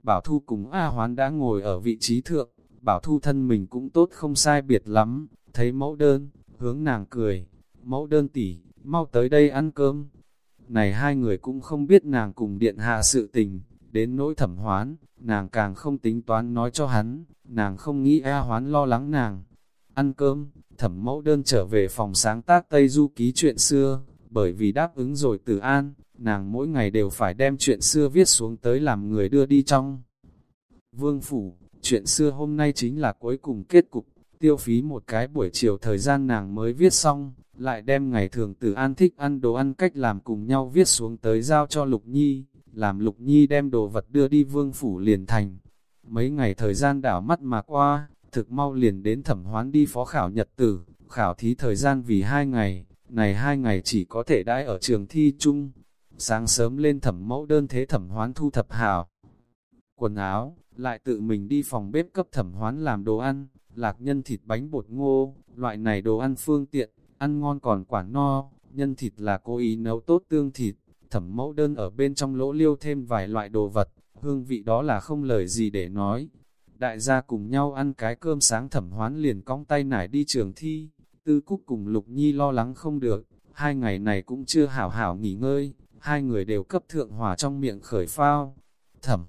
Bảo Thu cùng A Hoán đã ngồi ở vị trí thượng, Bảo Thu thân mình cũng tốt không sai biệt lắm, thấy mẫu đơn, hướng nàng cười, mẫu đơn tỉ, mau tới đây ăn cơm. Này hai người cũng không biết nàng cùng điện hạ sự tình, đến nỗi thẩm hoán, nàng càng không tính toán nói cho hắn, nàng không nghĩ A Hoán lo lắng nàng. Ăn cơm, thẩm mẫu đơn trở về phòng sáng tác Tây Du ký chuyện xưa, bởi vì đáp ứng rồi từ an, nàng mỗi ngày đều phải đem chuyện xưa viết xuống tới làm người đưa đi trong. Vương Phủ, chuyện xưa hôm nay chính là cuối cùng kết cục, tiêu phí một cái buổi chiều thời gian nàng mới viết xong, lại đem ngày thường từ an thích ăn đồ ăn cách làm cùng nhau viết xuống tới giao cho Lục Nhi, làm Lục Nhi đem đồ vật đưa đi Vương Phủ liền thành. Mấy ngày thời gian đảo mắt mà qua, thực mau liền đến thẩm hoán đi phó khảo nhật tử, khảo thí thời gian vì hai ngày, này hai ngày chỉ có thể đãi ở trường thi chung. Sáng sớm lên thẩm mẫu đơn thế thẩm hoán thu thập hảo. Quần áo, lại tự mình đi phòng bếp cấp thẩm hoán làm đồ ăn, lạc nhân thịt bánh bột ngô, loại này đồ ăn phương tiện, ăn ngon còn quả no, nhân thịt là cố ý nấu tốt tương thịt, thẩm mẫu đơn ở bên trong lỗ liêu thêm vài loại đồ vật, hương vị đó là không lời gì để nói. Đại gia cùng nhau ăn cái cơm sáng thẩm hoán liền cong tay nải đi trường thi, tư cúc cùng lục nhi lo lắng không được, hai ngày này cũng chưa hảo hảo nghỉ ngơi, hai người đều cấp thượng hòa trong miệng khởi phao. Thẩm,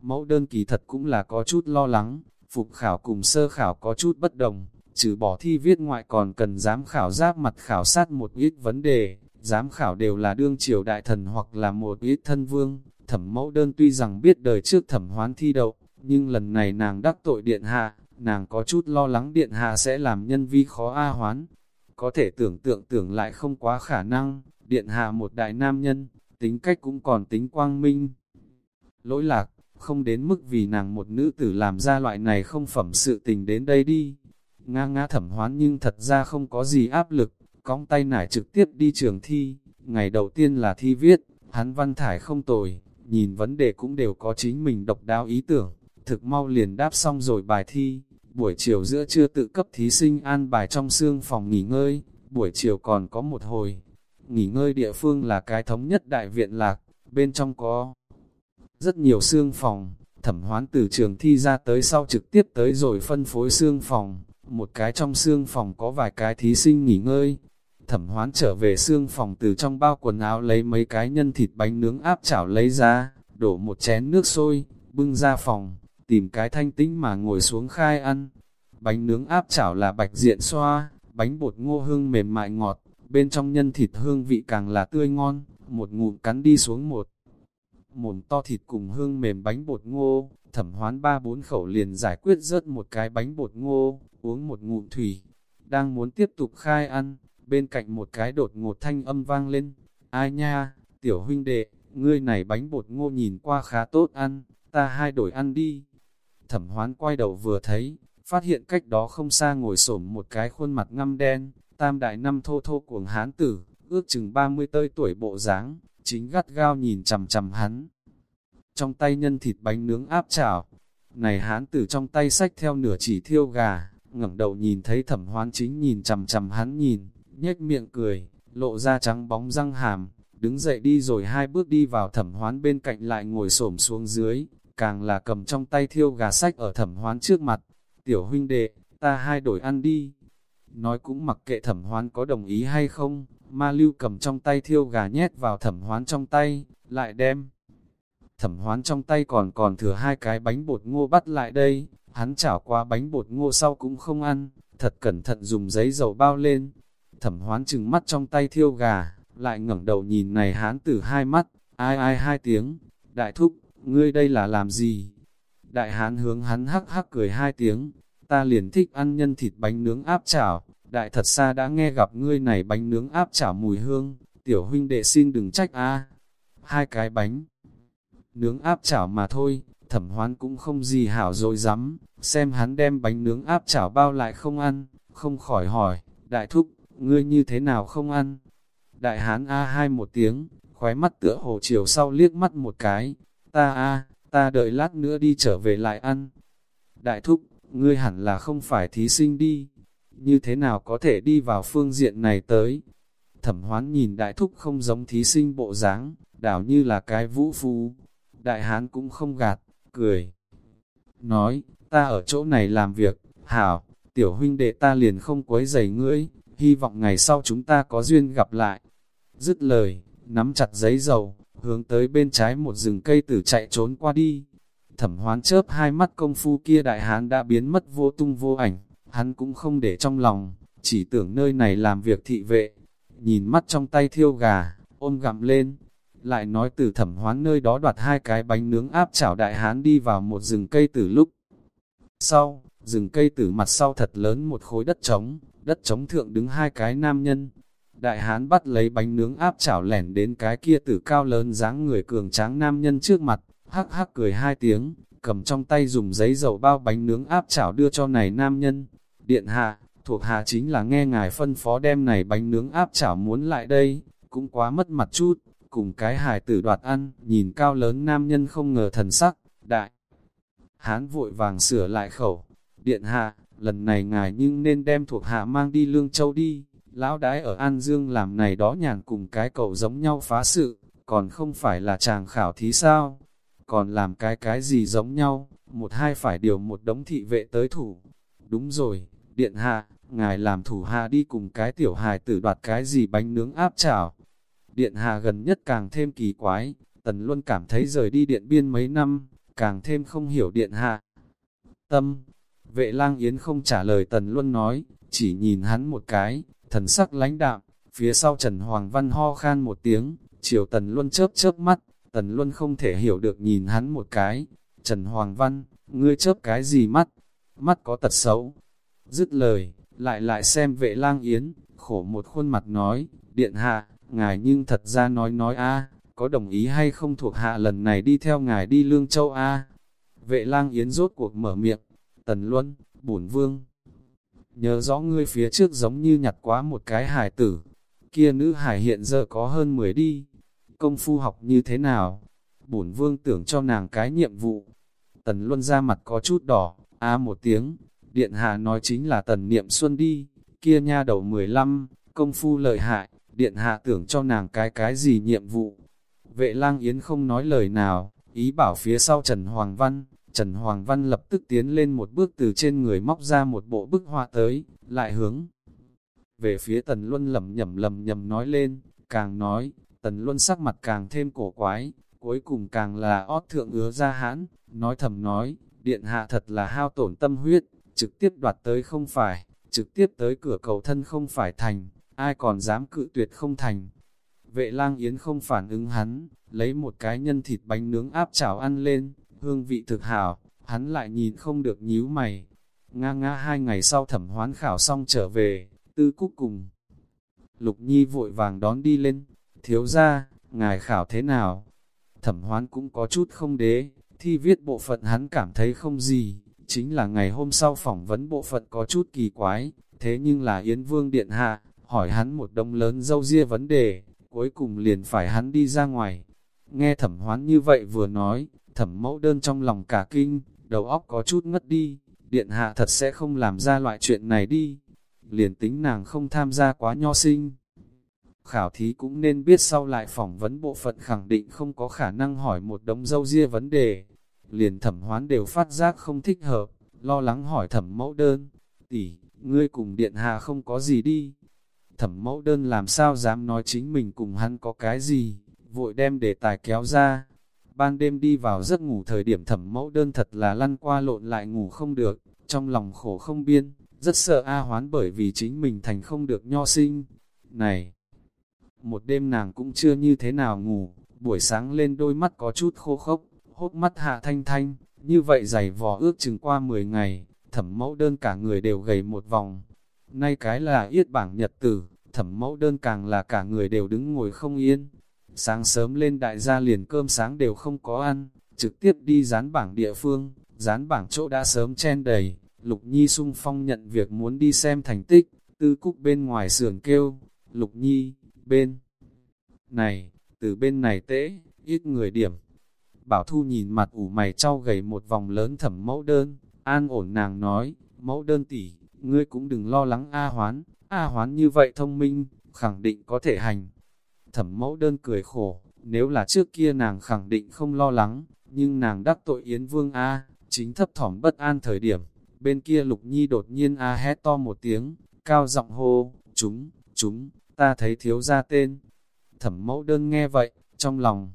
mẫu đơn kỳ thật cũng là có chút lo lắng, phục khảo cùng sơ khảo có chút bất đồng, trừ bỏ thi viết ngoại còn cần giám khảo giáp mặt khảo sát một ít vấn đề, giám khảo đều là đương triều đại thần hoặc là một ít thân vương, thẩm mẫu đơn tuy rằng biết đời trước thẩm hoán thi đậu, nhưng lần này nàng đắc tội điện hạ, nàng có chút lo lắng điện hạ sẽ làm nhân vi khó a hoán. Có thể tưởng tượng tưởng lại không quá khả năng, điện hạ một đại nam nhân, tính cách cũng còn tính quang minh. Lỗi lạc, không đến mức vì nàng một nữ tử làm ra loại này không phẩm sự tình đến đây đi. Nga nga thẩm hoán nhưng thật ra không có gì áp lực, cõng tay nải trực tiếp đi trường thi. Ngày đầu tiên là thi viết, hắn văn thải không tồi, nhìn vấn đề cũng đều có chính mình độc đáo ý tưởng, thực mau liền đáp xong rồi bài thi. Buổi chiều giữa trưa tự cấp thí sinh an bài trong xương phòng nghỉ ngơi, buổi chiều còn có một hồi, nghỉ ngơi địa phương là cái thống nhất đại viện lạc, bên trong có rất nhiều xương phòng, thẩm hoán từ trường thi ra tới sau trực tiếp tới rồi phân phối xương phòng, một cái trong xương phòng có vài cái thí sinh nghỉ ngơi. Thẩm hoán trở về xương phòng từ trong bao quần áo lấy mấy cái nhân thịt bánh nướng áp chảo lấy ra, đổ một chén nước sôi, bưng ra phòng, tìm cái thanh tĩnh mà ngồi xuống khai ăn. Bánh nướng áp chảo là bạch diện xoa, bánh bột ngô hương mềm mại ngọt, bên trong nhân thịt hương vị càng là tươi ngon, một ngụm cắn đi xuống một. Mồm to thịt cùng hương mềm bánh bột ngô, thẩm hoán ba bốn khẩu liền giải quyết rớt một cái bánh bột ngô, uống một ngụm thủy. Đang muốn tiếp tục khai ăn, bên cạnh một cái đột ngột thanh âm vang lên. Ai nha, tiểu huynh đệ, ngươi này bánh bột ngô nhìn qua khá tốt ăn, ta hai đổi ăn đi. Thẩm hoán quay đầu vừa thấy, phát hiện cách đó không xa ngồi xổm một cái khuôn mặt ngăm đen, tam đại năm thô thô cuồng hán tử, ước chừng 30 tơi tuổi bộ dáng, chính gắt gao nhìn chầm chầm hắn. Trong tay nhân thịt bánh nướng áp chảo, này hán tử trong tay sách theo nửa chỉ thiêu gà, ngẩng đầu nhìn thấy thẩm hoán chính nhìn chầm chầm hắn nhìn, nhếch miệng cười, lộ ra trắng bóng răng hàm, đứng dậy đi rồi hai bước đi vào thẩm hoán bên cạnh lại ngồi xổm xuống dưới, càng là cầm trong tay thiêu gà sách ở thẩm hoán trước mặt. Tiểu huynh đệ, ta hai đổi ăn đi. Nói cũng mặc kệ thẩm hoán có đồng ý hay không, ma lưu cầm trong tay thiêu gà nhét vào thẩm hoán trong tay, lại đem. Thẩm hoán trong tay còn còn thừa hai cái bánh bột ngô bắt lại đây, hắn chảo qua bánh bột ngô sau cũng không ăn, thật cẩn thận dùng giấy dầu bao lên. Thẩm hoán chừng mắt trong tay thiêu gà, lại ngẩng đầu nhìn này hán tử hai mắt, ai ai hai tiếng, đại thúc, ngươi đây là làm gì? Đại hán hướng hắn hắc hắc cười hai tiếng, ta liền thích ăn nhân thịt bánh nướng áp chảo, đại thật xa đã nghe gặp ngươi này bánh nướng áp chảo mùi hương, tiểu huynh đệ xin đừng trách a Hai cái bánh nướng áp chảo mà thôi, thẩm hoán cũng không gì hảo rồi dám, xem hắn đem bánh nướng áp chảo bao lại không ăn, không khỏi hỏi, đại thúc, ngươi như thế nào không ăn? Đại hán A hai một tiếng, khóe mắt tựa hồ chiều sau liếc mắt một cái, ta A, ta đợi lát nữa đi trở về lại ăn. Đại thúc, ngươi hẳn là không phải thí sinh đi, như thế nào có thể đi vào phương diện này tới? Thẩm hoán nhìn đại thúc không giống thí sinh bộ dáng, đảo như là cái vũ phu. Đại hán cũng không gạt, cười. Nói, ta ở chỗ này làm việc, hảo, tiểu huynh đệ ta liền không quấy giày ngươi, hy vọng ngày sau chúng ta có duyên gặp lại. Dứt lời, nắm chặt giấy dầu, hướng tới bên trái một rừng cây tử chạy trốn qua đi. Thẩm hoán chớp hai mắt công phu kia đại hán đã biến mất vô tung vô ảnh, hắn cũng không để trong lòng, chỉ tưởng nơi này làm việc thị vệ. Nhìn mắt trong tay thiêu gà, ôm gặm lên, lại nói từ thẩm hoán nơi đó đoạt hai cái bánh nướng áp chảo đại hán đi vào một rừng cây tử lúc. Sau, rừng cây tử mặt sau thật lớn một khối đất trống, đất trống thượng đứng hai cái nam nhân. Đại hán bắt lấy bánh nướng áp chảo lẻn đến cái kia tử cao lớn dáng người cường tráng nam nhân trước mặt, hắc hắc cười hai tiếng, cầm trong tay dùng giấy dầu bao bánh nướng áp chảo đưa cho này nam nhân. Điện hạ, thuộc hạ chính là nghe ngài phân phó đem này bánh nướng áp chảo muốn lại đây, cũng quá mất mặt chút, cùng cái hài tử đoạt ăn, nhìn cao lớn nam nhân không ngờ thần sắc, đại. Hán vội vàng sửa lại khẩu, điện hạ, lần này ngài nhưng nên đem thuộc hạ mang đi Lương Châu đi, lão đái ở An Dương làm này đó nhàn cùng cái cậu giống nhau phá sự, còn không phải là chàng khảo thí sao, còn làm cái cái gì giống nhau, một hai phải điều một đống thị vệ tới thủ. Đúng rồi, điện hạ, ngài làm thủ hạ đi cùng cái tiểu hài tử đoạt cái gì bánh nướng áp chảo. Điện hạ gần nhất càng thêm kỳ quái, tần luôn cảm thấy rời đi điện biên mấy năm, càng thêm không hiểu điện hạ. Tâm, vệ lang yến không trả lời tần Luân nói, chỉ nhìn hắn một cái, thần sắc lãnh đạm, phía sau Trần Hoàng Văn ho khan một tiếng, chiều tần Luân chớp chớp mắt, tần Luân không thể hiểu được nhìn hắn một cái. Trần Hoàng Văn, ngươi chớp cái gì mắt? Mắt có tật xấu. Dứt lời, lại lại xem vệ lang yến, khổ một khuôn mặt nói, điện hạ, ngài nhưng thật ra nói nói a có đồng ý hay không thuộc hạ lần này đi theo ngài đi Lương Châu a Vệ lang yến rốt cuộc mở miệng, tần luân, bổn vương. Nhớ rõ ngươi phía trước giống như nhặt quá một cái hải tử, kia nữ hải hiện giờ có hơn 10 đi, công phu học như thế nào? Bổn vương tưởng cho nàng cái nhiệm vụ. Tần luân ra mặt có chút đỏ, a một tiếng, điện hạ nói chính là tần niệm xuân đi, kia nha đầu 15, công phu lợi hại, điện hạ tưởng cho nàng cái cái gì nhiệm vụ. Vệ lang yến không nói lời nào, ý bảo phía sau Trần Hoàng Văn, Trần Hoàng Văn lập tức tiến lên một bước từ trên người móc ra một bộ bức họa tới, lại hướng. Về phía Tần Luân lầm nhầm lầm nhầm nói lên, càng nói, Tần Luân sắc mặt càng thêm cổ quái, cuối cùng càng là ót thượng ứa ra hãn, nói thầm nói, điện hạ thật là hao tổn tâm huyết, trực tiếp đoạt tới không phải, trực tiếp tới cửa cầu thân không phải thành, ai còn dám cự tuyệt không thành. Vệ lang yến không phản ứng hắn, lấy một cái nhân thịt bánh nướng áp chảo ăn lên, hương vị thực hảo, hắn lại nhìn không được nhíu mày. Nga nga hai ngày sau thẩm hoán khảo xong trở về, tư cúc cùng. Lục Nhi vội vàng đón đi lên, thiếu ra, ngài khảo thế nào? Thẩm hoán cũng có chút không đế, thi viết bộ phận hắn cảm thấy không gì, chính là ngày hôm sau phỏng vấn bộ phận có chút kỳ quái, thế nhưng là Yến Vương Điện Hạ, hỏi hắn một đông lớn dâu ria vấn đề, cuối cùng liền phải hắn đi ra ngoài. Nghe thẩm hoán như vậy vừa nói, thẩm mẫu đơn trong lòng cả kinh, đầu óc có chút ngất đi, điện hạ thật sẽ không làm ra loại chuyện này đi. Liền tính nàng không tham gia quá nho sinh. khảo thí cũng nên biết sau lại phỏng vấn bộ phận khẳng định không có khả năng hỏi một đống dâu ria vấn đề. Liền thẩm hoán đều phát giác không thích hợp, lo lắng hỏi thẩm mẫu đơn, tỷ, ngươi cùng điện hạ không có gì đi. Thẩm mẫu đơn làm sao dám nói chính mình cùng hắn có cái gì, vội đem đề tài kéo ra. Ban đêm đi vào giấc ngủ thời điểm thẩm mẫu đơn thật là lăn qua lộn lại ngủ không được, trong lòng khổ không biên, rất sợ A hoán bởi vì chính mình thành không được nho sinh. Này! Một đêm nàng cũng chưa như thế nào ngủ, buổi sáng lên đôi mắt có chút khô khốc, hốt mắt hạ thanh thanh, như vậy giày vò ước chừng qua 10 ngày, thẩm mẫu đơn cả người đều gầy một vòng. Nay cái là yết bảng nhật tử, thẩm mẫu đơn càng là cả người đều đứng ngồi không yên. Sáng sớm lên đại gia liền cơm sáng đều không có ăn, trực tiếp đi dán bảng địa phương, dán bảng chỗ đã sớm chen đầy. Lục Nhi sung phong nhận việc muốn đi xem thành tích, tư cúc bên ngoài sườn kêu, Lục Nhi, bên này, từ bên này tễ, ít người điểm. Bảo Thu nhìn mặt ủ mày trao gầy một vòng lớn thẩm mẫu đơn, an ổn nàng nói, mẫu đơn tỷ, ngươi cũng đừng lo lắng A hoán, A hoán như vậy thông minh, khẳng định có thể hành. Thẩm mẫu đơn cười khổ, nếu là trước kia nàng khẳng định không lo lắng, nhưng nàng đắc tội Yến Vương A, chính thấp thỏm bất an thời điểm. Bên kia Lục Nhi đột nhiên A hét to một tiếng, cao giọng hô, chúng, chúng, ta thấy thiếu ra tên. Thẩm mẫu đơn nghe vậy, trong lòng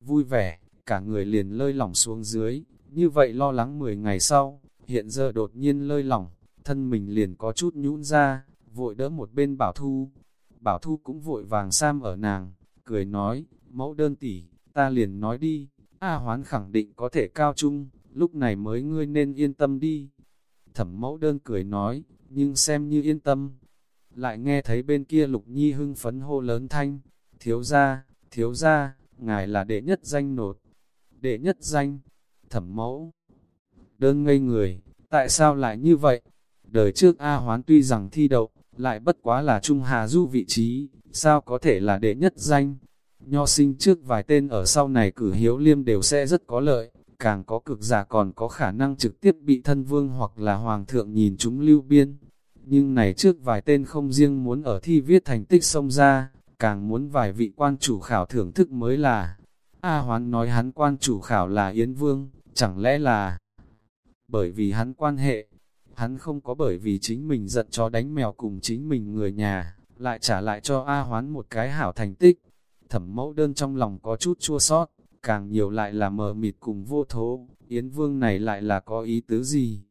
vui vẻ, cả người liền lơi lỏng xuống dưới, như vậy lo lắng 10 ngày sau, hiện giờ đột nhiên lơi lỏng, thân mình liền có chút nhũn ra, vội đỡ một bên bảo thu. Bảo thu cũng vội vàng sam ở nàng, cười nói, mẫu đơn tỷ, ta liền nói đi, A hoán khẳng định có thể cao trung, lúc này mới ngươi nên yên tâm đi. Thẩm mẫu đơn cười nói, nhưng xem như yên tâm. Lại nghe thấy bên kia lục nhi hưng phấn hô lớn thanh, thiếu ra, thiếu ra, ngài là đệ nhất danh nột. Đệ nhất danh, thẩm mẫu. Đơn ngây người, tại sao lại như vậy? Đời trước A Hoán tuy rằng thi đậu, lại bất quá là Trung Hà Du vị trí, sao có thể là đệ nhất danh? Nho sinh trước vài tên ở sau này cử hiếu liêm đều sẽ rất có lợi, càng có cực giả còn có khả năng trực tiếp bị thân vương hoặc là hoàng thượng nhìn chúng lưu biên. Nhưng này trước vài tên không riêng muốn ở thi viết thành tích xông ra, càng muốn vài vị quan chủ khảo thưởng thức mới là. A Hoán nói hắn quan chủ khảo là Yến Vương, chẳng lẽ là bởi vì hắn quan hệ, hắn không có bởi vì chính mình giận cho đánh mèo cùng chính mình người nhà, lại trả lại cho A Hoán một cái hảo thành tích. Thẩm mẫu đơn trong lòng có chút chua sót, càng nhiều lại là mờ mịt cùng vô thố, Yến Vương này lại là có ý tứ gì?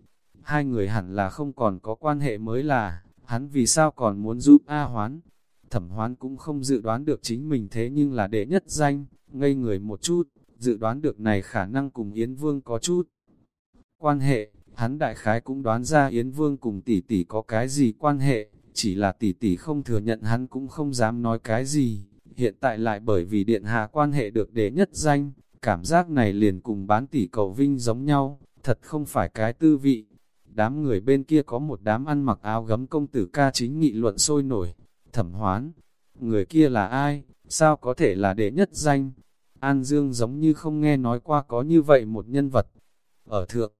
Hai người hẳn là không còn có quan hệ mới là, hắn vì sao còn muốn giúp A Hoán? Thẩm Hoán cũng không dự đoán được chính mình thế nhưng là đệ nhất danh, ngây người một chút, dự đoán được này khả năng cùng Yến Vương có chút. Quan hệ, hắn đại khái cũng đoán ra Yến Vương cùng tỷ tỷ có cái gì quan hệ, chỉ là tỷ tỷ không thừa nhận hắn cũng không dám nói cái gì. Hiện tại lại bởi vì điện hạ quan hệ được đệ nhất danh, cảm giác này liền cùng bán tỷ cầu vinh giống nhau, thật không phải cái tư vị. Đám người bên kia có một đám ăn mặc áo gấm công tử ca chính nghị luận sôi nổi. Thẩm hoán, người kia là ai, sao có thể là đệ nhất danh? An Dương giống như không nghe nói qua có như vậy một nhân vật. Ở thượng,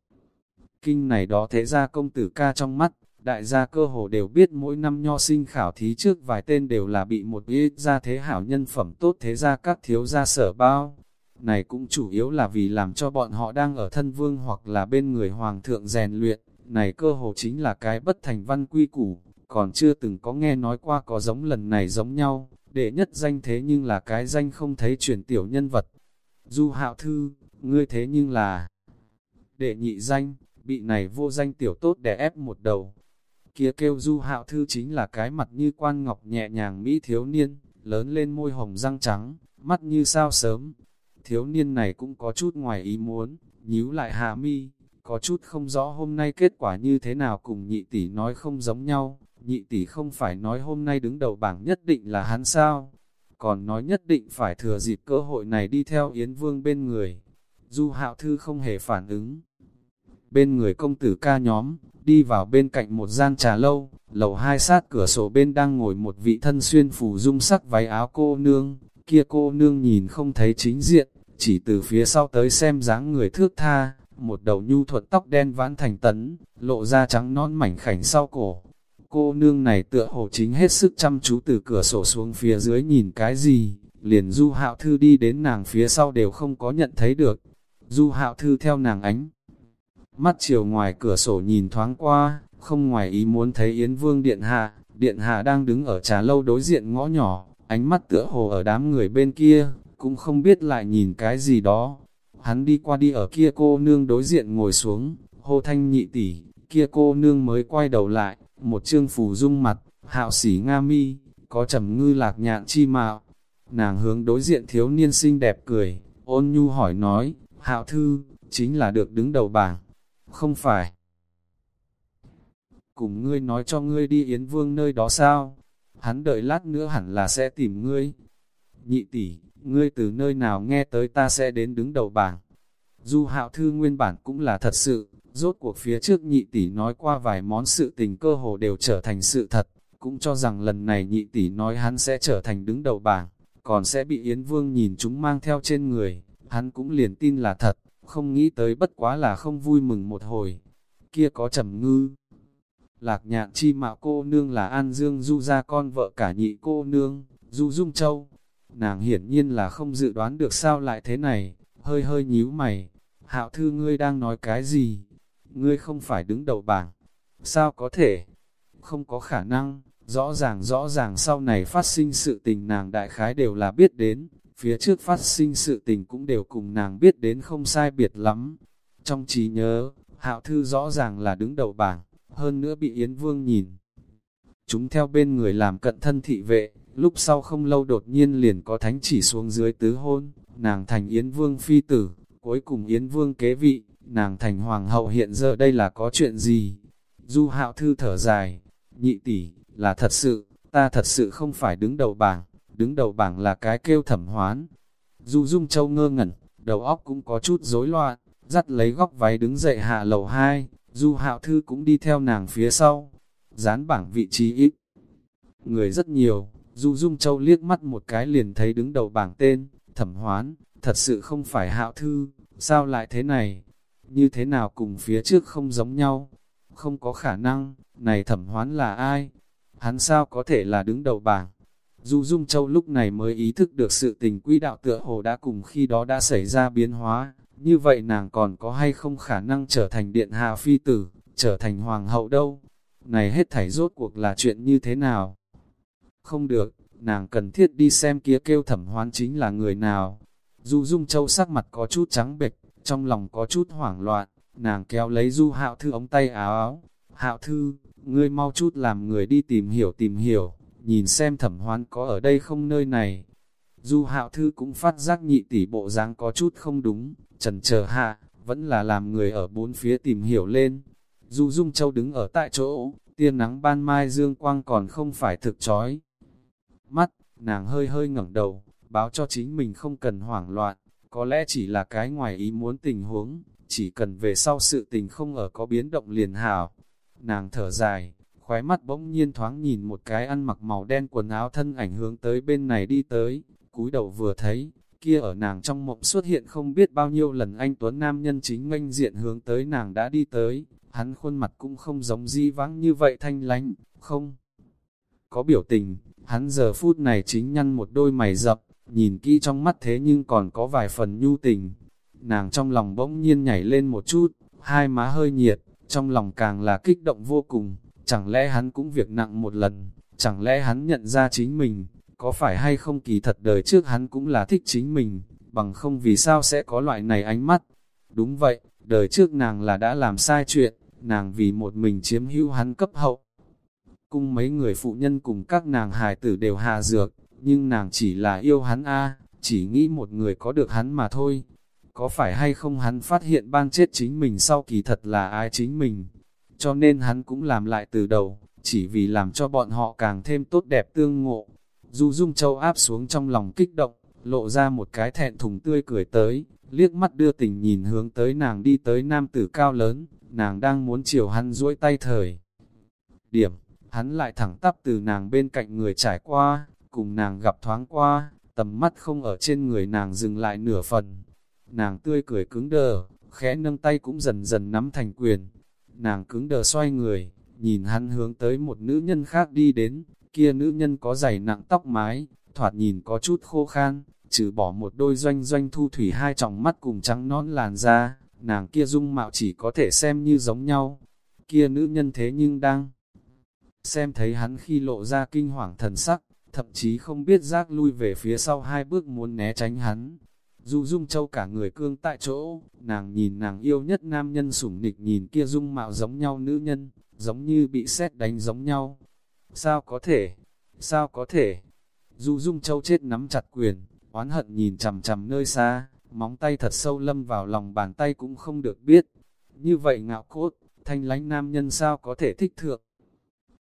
kinh này đó thế ra công tử ca trong mắt, đại gia cơ hồ đều biết mỗi năm nho sinh khảo thí trước vài tên đều là bị một ít ra thế hảo nhân phẩm tốt thế ra các thiếu gia sở bao. Này cũng chủ yếu là vì làm cho bọn họ đang ở thân vương hoặc là bên người hoàng thượng rèn luyện, này cơ hồ chính là cái bất thành văn quy củ, còn chưa từng có nghe nói qua có giống lần này giống nhau, đệ nhất danh thế nhưng là cái danh không thấy truyền tiểu nhân vật. Du hạo thư, ngươi thế nhưng là đệ nhị danh, bị này vô danh tiểu tốt đè ép một đầu. Kia kêu du hạo thư chính là cái mặt như quan ngọc nhẹ nhàng mỹ thiếu niên, lớn lên môi hồng răng trắng, mắt như sao sớm. Thiếu niên này cũng có chút ngoài ý muốn, nhíu lại hạ mi, có chút không rõ hôm nay kết quả như thế nào cùng nhị tỷ nói không giống nhau, nhị tỷ không phải nói hôm nay đứng đầu bảng nhất định là hắn sao, còn nói nhất định phải thừa dịp cơ hội này đi theo Yến Vương bên người. Du hạo thư không hề phản ứng. Bên người công tử ca nhóm, đi vào bên cạnh một gian trà lâu, lầu hai sát cửa sổ bên đang ngồi một vị thân xuyên phủ dung sắc váy áo cô nương, kia cô nương nhìn không thấy chính diện, chỉ từ phía sau tới xem dáng người thước tha, một đầu nhu thuận tóc đen vãn thành tấn, lộ ra trắng non mảnh khảnh sau cổ, Cô nương này tựa hồ chính hết sức chăm chú từ cửa sổ xuống phía dưới nhìn cái gì, liền du hạo thư đi đến nàng phía sau đều không có nhận thấy được. Du hạo thư theo nàng ánh. Mắt chiều ngoài cửa sổ nhìn thoáng qua, không ngoài ý muốn thấy Yến Vương Điện Hạ, Điện Hạ đang đứng ở trà lâu đối diện ngõ nhỏ, ánh mắt tựa hồ ở đám người bên kia, cũng không biết lại nhìn cái gì đó. Hắn đi qua đi ở kia cô nương đối diện ngồi xuống, hô thanh nhị tỷ, kia cô nương mới quay đầu lại, một chương phù dung mặt, hạo sỉ nga mi, có trầm ngư lạc nhạn chi mạo. Nàng hướng đối diện thiếu niên xinh đẹp cười, ôn nhu hỏi nói, hạo thư, chính là được đứng đầu bảng, không phải. Cùng ngươi nói cho ngươi đi Yến Vương nơi đó sao? Hắn đợi lát nữa hẳn là sẽ tìm ngươi. Nhị tỷ, ngươi từ nơi nào nghe tới ta sẽ đến đứng đầu bảng. Du hạo thư nguyên bản cũng là thật sự, rốt cuộc phía trước nhị tỷ nói qua vài món sự tình cơ hồ đều trở thành sự thật, cũng cho rằng lần này nhị tỷ nói hắn sẽ trở thành đứng đầu bảng, còn sẽ bị Yến Vương nhìn chúng mang theo trên người, hắn cũng liền tin là thật, không nghĩ tới bất quá là không vui mừng một hồi. Kia có trầm ngư. Lạc nhạn chi mạo cô nương là An Dương Du ra con vợ cả nhị cô nương, Du Dung Châu. Nàng hiển nhiên là không dự đoán được sao lại thế này, hơi hơi nhíu mày. Hạo thư ngươi đang nói cái gì? Ngươi không phải đứng đầu bảng. Sao có thể? Không có khả năng, rõ ràng rõ ràng sau này phát sinh sự tình nàng đại khái đều là biết đến, phía trước phát sinh sự tình cũng đều cùng nàng biết đến không sai biệt lắm. Trong trí nhớ, hạo thư rõ ràng là đứng đầu bảng, hơn nữa bị Yến Vương nhìn. Chúng theo bên người làm cận thân thị vệ, lúc sau không lâu đột nhiên liền có thánh chỉ xuống dưới tứ hôn, nàng thành Yến Vương phi tử, cuối cùng Yến Vương kế vị, nàng thành hoàng hậu hiện giờ đây là có chuyện gì? Du hạo thư thở dài, nhị tỷ, là thật sự, ta thật sự không phải đứng đầu bảng, đứng đầu bảng là cái kêu thẩm hoán. Du Dung Châu ngơ ngẩn, đầu óc cũng có chút rối loạn, dắt lấy góc váy đứng dậy hạ lầu 2, Du Hạo Thư cũng đi theo nàng phía sau, dán bảng vị trí ít. Người rất nhiều, Du Dung Châu liếc mắt một cái liền thấy đứng đầu bảng tên, thẩm hoán, thật sự không phải Hạo Thư, sao lại thế này? Như thế nào cùng phía trước không giống nhau? Không có khả năng, này thẩm hoán là ai? Hắn sao có thể là đứng đầu bảng? Du Dung Châu lúc này mới ý thức được sự tình quỹ đạo tựa hồ đã cùng khi đó đã xảy ra biến hóa, như vậy nàng còn có hay không khả năng trở thành điện hạ phi tử, trở thành hoàng hậu đâu? Này hết thảy rốt cuộc là chuyện như thế nào? Không được, nàng cần thiết đi xem kia kêu thẩm hoán chính là người nào. Du Dung Châu sắc mặt có chút trắng bệch, trong lòng có chút hoảng loạn, nàng kéo lấy Du Hạo Thư ống tay áo áo. Hạo Thư, ngươi mau chút làm người đi tìm hiểu tìm hiểu, nhìn xem thẩm hoán có ở đây không nơi này. Du hạo thư cũng phát giác nhị tỷ bộ dáng có chút không đúng, trần chờ hạ, vẫn là làm người ở bốn phía tìm hiểu lên. Du Dung Châu đứng ở tại chỗ, tia nắng ban mai dương quang còn không phải thực chói. Mắt, nàng hơi hơi ngẩng đầu, báo cho chính mình không cần hoảng loạn, có lẽ chỉ là cái ngoài ý muốn tình huống, chỉ cần về sau sự tình không ở có biến động liền hảo. Nàng thở dài, khóe mắt bỗng nhiên thoáng nhìn một cái ăn mặc màu đen quần áo thân ảnh hướng tới bên này đi tới, cúi đầu vừa thấy, kia ở nàng trong mộng xuất hiện không biết bao nhiêu lần anh Tuấn Nam nhân chính nganh diện hướng tới nàng đã đi tới, hắn khuôn mặt cũng không giống di vắng như vậy thanh lánh, không. Có biểu tình, hắn giờ phút này chính nhăn một đôi mày dập, nhìn kỹ trong mắt thế nhưng còn có vài phần nhu tình. Nàng trong lòng bỗng nhiên nhảy lên một chút, hai má hơi nhiệt, trong lòng càng là kích động vô cùng, chẳng lẽ hắn cũng việc nặng một lần, chẳng lẽ hắn nhận ra chính mình, có phải hay không kỳ thật đời trước hắn cũng là thích chính mình, bằng không vì sao sẽ có loại này ánh mắt. Đúng vậy, đời trước nàng là đã làm sai chuyện, nàng vì một mình chiếm hữu hắn cấp hậu. Cung mấy người phụ nhân cùng các nàng hài tử đều hạ dược, nhưng nàng chỉ là yêu hắn a chỉ nghĩ một người có được hắn mà thôi. Có phải hay không hắn phát hiện ban chết chính mình sau kỳ thật là ai chính mình, cho nên hắn cũng làm lại từ đầu, chỉ vì làm cho bọn họ càng thêm tốt đẹp tương ngộ. Du Dung Châu áp xuống trong lòng kích động, lộ ra một cái thẹn thùng tươi cười tới, liếc mắt đưa tình nhìn hướng tới nàng đi tới nam tử cao lớn, nàng đang muốn chiều hắn duỗi tay thời. Điểm, hắn lại thẳng tắp từ nàng bên cạnh người trải qua, cùng nàng gặp thoáng qua, tầm mắt không ở trên người nàng dừng lại nửa phần. Nàng tươi cười cứng đờ, khẽ nâng tay cũng dần dần nắm thành quyền. Nàng cứng đờ xoay người, nhìn hắn hướng tới một nữ nhân khác đi đến, kia nữ nhân có dày nặng tóc mái, thoạt nhìn có chút khô khan, trừ bỏ một đôi doanh doanh thu thủy hai tròng mắt cùng trắng nón làn da, nàng kia dung mạo chỉ có thể xem như giống nhau. Kia nữ nhân thế nhưng đang xem thấy hắn khi lộ ra kinh hoàng thần sắc, thậm chí không biết giác lui về phía sau hai bước muốn né tránh hắn. Du Dung Châu cả người cương tại chỗ, nàng nhìn nàng yêu nhất nam nhân sủng nịch nhìn kia dung mạo giống nhau nữ nhân, giống như bị xét đánh giống nhau. Sao có thể? Sao có thể? Du Dung Châu chết nắm chặt quyền, oán hận nhìn chằm chằm nơi xa, móng tay thật sâu lâm vào lòng bàn tay cũng không được biết. Như vậy ngạo cốt, thanh lánh nam nhân sao có thể thích thượng?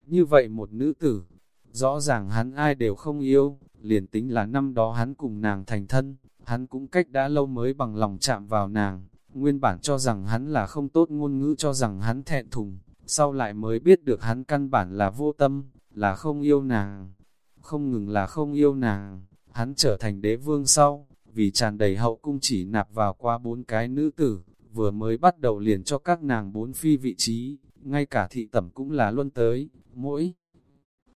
Như vậy một nữ tử, rõ ràng hắn ai đều không yêu, liền tính là năm đó hắn cùng nàng thành thân, hắn cũng cách đã lâu mới bằng lòng chạm vào nàng, nguyên bản cho rằng hắn là không tốt ngôn ngữ cho rằng hắn thẹn thùng, sau lại mới biết được hắn căn bản là vô tâm, là không yêu nàng, không ngừng là không yêu nàng, hắn trở thành đế vương sau, vì tràn đầy hậu cung chỉ nạp vào qua bốn cái nữ tử, vừa mới bắt đầu liền cho các nàng bốn phi vị trí, ngay cả thị tẩm cũng là luôn tới, mỗi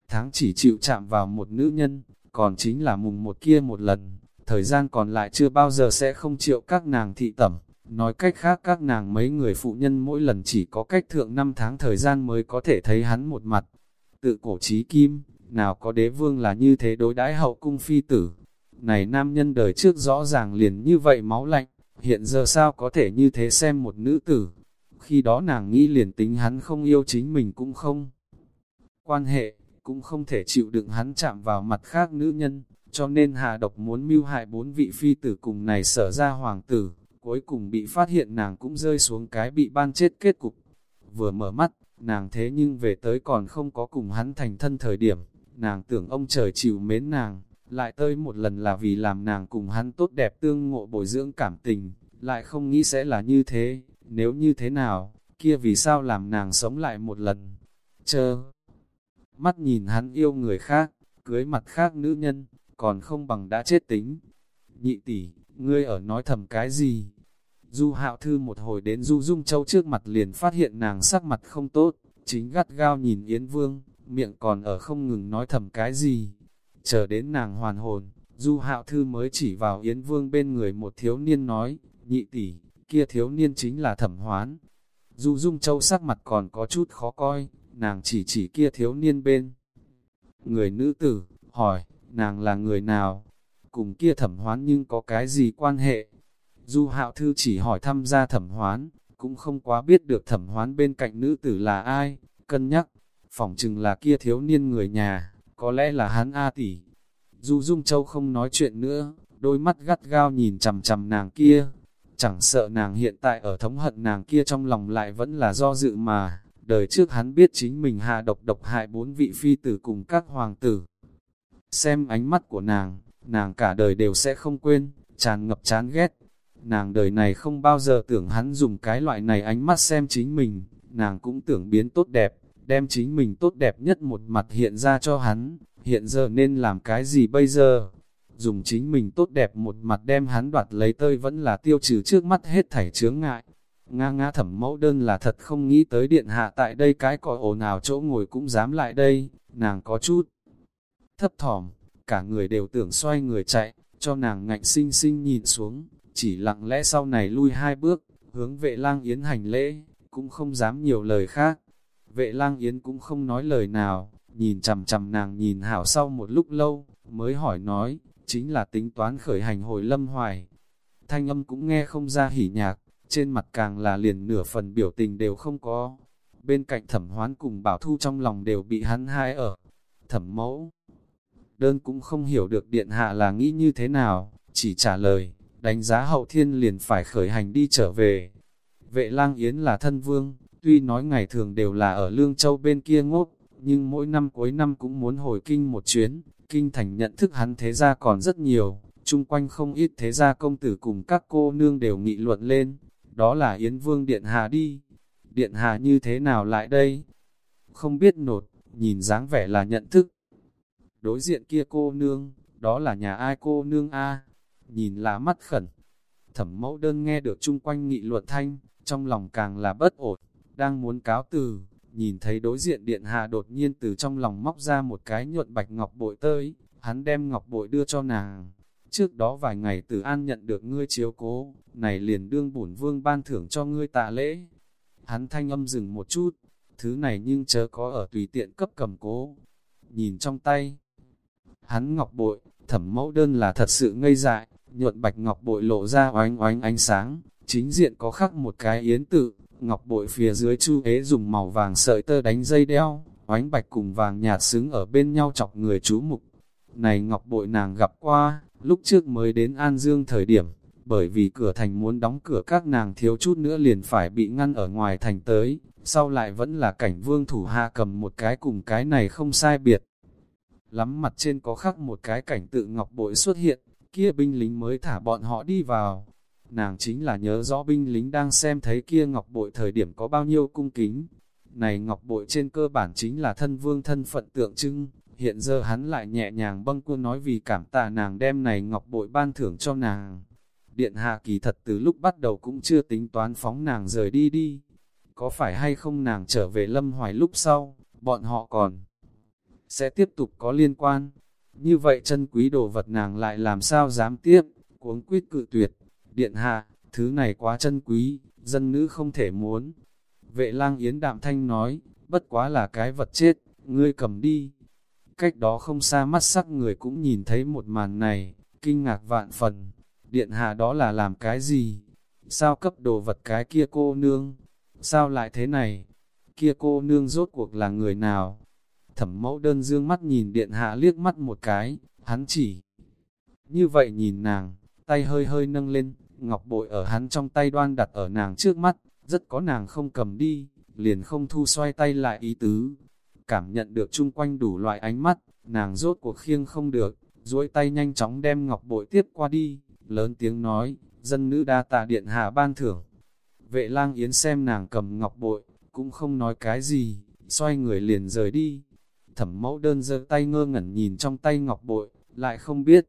tháng chỉ chịu chạm vào một nữ nhân, còn chính là mùng một kia một lần, thời gian còn lại chưa bao giờ sẽ không chịu các nàng thị tẩm. Nói cách khác các nàng mấy người phụ nhân mỗi lần chỉ có cách thượng năm tháng thời gian mới có thể thấy hắn một mặt. Tự cổ trí kim, nào có đế vương là như thế đối đãi hậu cung phi tử. Này nam nhân đời trước rõ ràng liền như vậy máu lạnh, hiện giờ sao có thể như thế xem một nữ tử. Khi đó nàng nghĩ liền tính hắn không yêu chính mình cũng không. Quan hệ, cũng không thể chịu đựng hắn chạm vào mặt khác nữ nhân, cho nên hạ độc muốn mưu hại bốn vị phi tử cùng này sở ra hoàng tử, cuối cùng bị phát hiện nàng cũng rơi xuống cái bị ban chết kết cục. Vừa mở mắt, nàng thế nhưng về tới còn không có cùng hắn thành thân thời điểm, nàng tưởng ông trời chịu mến nàng, lại tới một lần là vì làm nàng cùng hắn tốt đẹp tương ngộ bồi dưỡng cảm tình, lại không nghĩ sẽ là như thế, nếu như thế nào, kia vì sao làm nàng sống lại một lần. Chờ, mắt nhìn hắn yêu người khác, cưới mặt khác nữ nhân, còn không bằng đã chết tính. Nhị tỷ, ngươi ở nói thầm cái gì? Du hạo thư một hồi đến Du Dung Châu trước mặt liền phát hiện nàng sắc mặt không tốt, chính gắt gao nhìn Yến Vương, miệng còn ở không ngừng nói thầm cái gì. Chờ đến nàng hoàn hồn, Du hạo thư mới chỉ vào Yến Vương bên người một thiếu niên nói, nhị tỷ, kia thiếu niên chính là thẩm hoán. Du Dung Châu sắc mặt còn có chút khó coi, nàng chỉ chỉ kia thiếu niên bên. Người nữ tử, hỏi, nàng là người nào? Cùng kia thẩm hoán nhưng có cái gì quan hệ? Du hạo thư chỉ hỏi thăm ra thẩm hoán, cũng không quá biết được thẩm hoán bên cạnh nữ tử là ai, cân nhắc, phỏng chừng là kia thiếu niên người nhà, có lẽ là hắn A tỷ. Du Dung Châu không nói chuyện nữa, đôi mắt gắt gao nhìn chầm chầm nàng kia, chẳng sợ nàng hiện tại ở thống hận nàng kia trong lòng lại vẫn là do dự mà, đời trước hắn biết chính mình hạ độc độc hại bốn vị phi tử cùng các hoàng tử. Xem ánh mắt của nàng, nàng cả đời đều sẽ không quên, tràn ngập chán ghét. Nàng đời này không bao giờ tưởng hắn dùng cái loại này ánh mắt xem chính mình, nàng cũng tưởng biến tốt đẹp, đem chính mình tốt đẹp nhất một mặt hiện ra cho hắn, hiện giờ nên làm cái gì bây giờ? Dùng chính mình tốt đẹp một mặt đem hắn đoạt lấy tơi vẫn là tiêu trừ trước mắt hết thảy chướng ngại. Nga nga thẩm mẫu đơn là thật không nghĩ tới điện hạ tại đây cái còi ồn nào chỗ ngồi cũng dám lại đây, nàng có chút thấp thỏm, cả người đều tưởng xoay người chạy, cho nàng ngạnh sinh sinh nhìn xuống, chỉ lặng lẽ sau này lui hai bước, hướng vệ lang yến hành lễ, cũng không dám nhiều lời khác. Vệ lang yến cũng không nói lời nào, nhìn chầm chầm nàng nhìn hảo sau một lúc lâu, mới hỏi nói, chính là tính toán khởi hành hồi lâm hoài. Thanh âm cũng nghe không ra hỉ nhạc, trên mặt càng là liền nửa phần biểu tình đều không có. Bên cạnh thẩm hoán cùng bảo thu trong lòng đều bị hắn hai ở. Thẩm mẫu, đơn cũng không hiểu được điện hạ là nghĩ như thế nào, chỉ trả lời, đánh giá hậu thiên liền phải khởi hành đi trở về. Vệ lang yến là thân vương, tuy nói ngày thường đều là ở Lương Châu bên kia ngốc, nhưng mỗi năm cuối năm cũng muốn hồi kinh một chuyến, kinh thành nhận thức hắn thế gia còn rất nhiều, chung quanh không ít thế gia công tử cùng các cô nương đều nghị luận lên, đó là Yến Vương Điện Hà đi. Điện Hà như thế nào lại đây? Không biết nột, nhìn dáng vẻ là nhận thức. Đối diện kia cô nương, đó là nhà ai cô nương a Nhìn lá mắt khẩn. Thẩm mẫu đơn nghe được chung quanh nghị luận thanh, trong lòng càng là bất ổn, đang muốn cáo từ, nhìn thấy đối diện điện hạ đột nhiên từ trong lòng móc ra một cái nhuận bạch ngọc bội tới, hắn đem ngọc bội đưa cho nàng. Trước đó vài ngày từ an nhận được ngươi chiếu cố, này liền đương bổn vương ban thưởng cho ngươi tạ lễ. Hắn thanh âm dừng một chút, thứ này nhưng chớ có ở tùy tiện cấp cầm cố. Nhìn trong tay, hắn ngọc bội, thẩm mẫu đơn là thật sự ngây dại, nhuận bạch ngọc bội lộ ra oánh oánh ánh sáng, chính diện có khắc một cái yến tự, ngọc bội phía dưới chu ế dùng màu vàng sợi tơ đánh dây đeo, oánh bạch cùng vàng nhạt xứng ở bên nhau chọc người chú mục. Này ngọc bội nàng gặp qua, lúc trước mới đến An Dương thời điểm, bởi vì cửa thành muốn đóng cửa các nàng thiếu chút nữa liền phải bị ngăn ở ngoài thành tới, sau lại vẫn là cảnh vương thủ hạ cầm một cái cùng cái này không sai biệt. Lắm mặt trên có khắc một cái cảnh tự ngọc bội xuất hiện, kia binh lính mới thả bọn họ đi vào. Nàng chính là nhớ rõ binh lính đang xem thấy kia ngọc bội thời điểm có bao nhiêu cung kính. Này ngọc bội trên cơ bản chính là thân vương thân phận tượng trưng, hiện giờ hắn lại nhẹ nhàng bâng cua nói vì cảm tạ nàng đem này ngọc bội ban thưởng cho nàng. Điện hạ kỳ thật từ lúc bắt đầu cũng chưa tính toán phóng nàng rời đi đi. Có phải hay không nàng trở về lâm hoài lúc sau, bọn họ còn sẽ tiếp tục có liên quan. Như vậy chân quý đồ vật nàng lại làm sao dám tiếp, cuống quyết cự tuyệt. Điện hạ, thứ này quá chân quý, dân nữ không thể muốn. Vệ lang yến đạm thanh nói, bất quá là cái vật chết, ngươi cầm đi. Cách đó không xa mắt sắc người cũng nhìn thấy một màn này, kinh ngạc vạn phần. Điện hạ đó là làm cái gì? Sao cấp đồ vật cái kia cô nương? Sao lại thế này? Kia cô nương rốt cuộc là người nào? Thẩm mẫu đơn dương mắt nhìn điện hạ liếc mắt một cái, hắn chỉ. Như vậy nhìn nàng, tay hơi hơi nâng lên, ngọc bội ở hắn trong tay đoan đặt ở nàng trước mắt, rất có nàng không cầm đi, liền không thu xoay tay lại ý tứ. Cảm nhận được chung quanh đủ loại ánh mắt, nàng rốt cuộc khiêng không được, duỗi tay nhanh chóng đem ngọc bội tiếp qua đi, lớn tiếng nói, dân nữ đa tạ điện hạ ban thưởng. Vệ lang yến xem nàng cầm ngọc bội, cũng không nói cái gì, xoay người liền rời đi. Thẩm mẫu đơn giơ tay ngơ ngẩn nhìn trong tay ngọc bội, lại không biết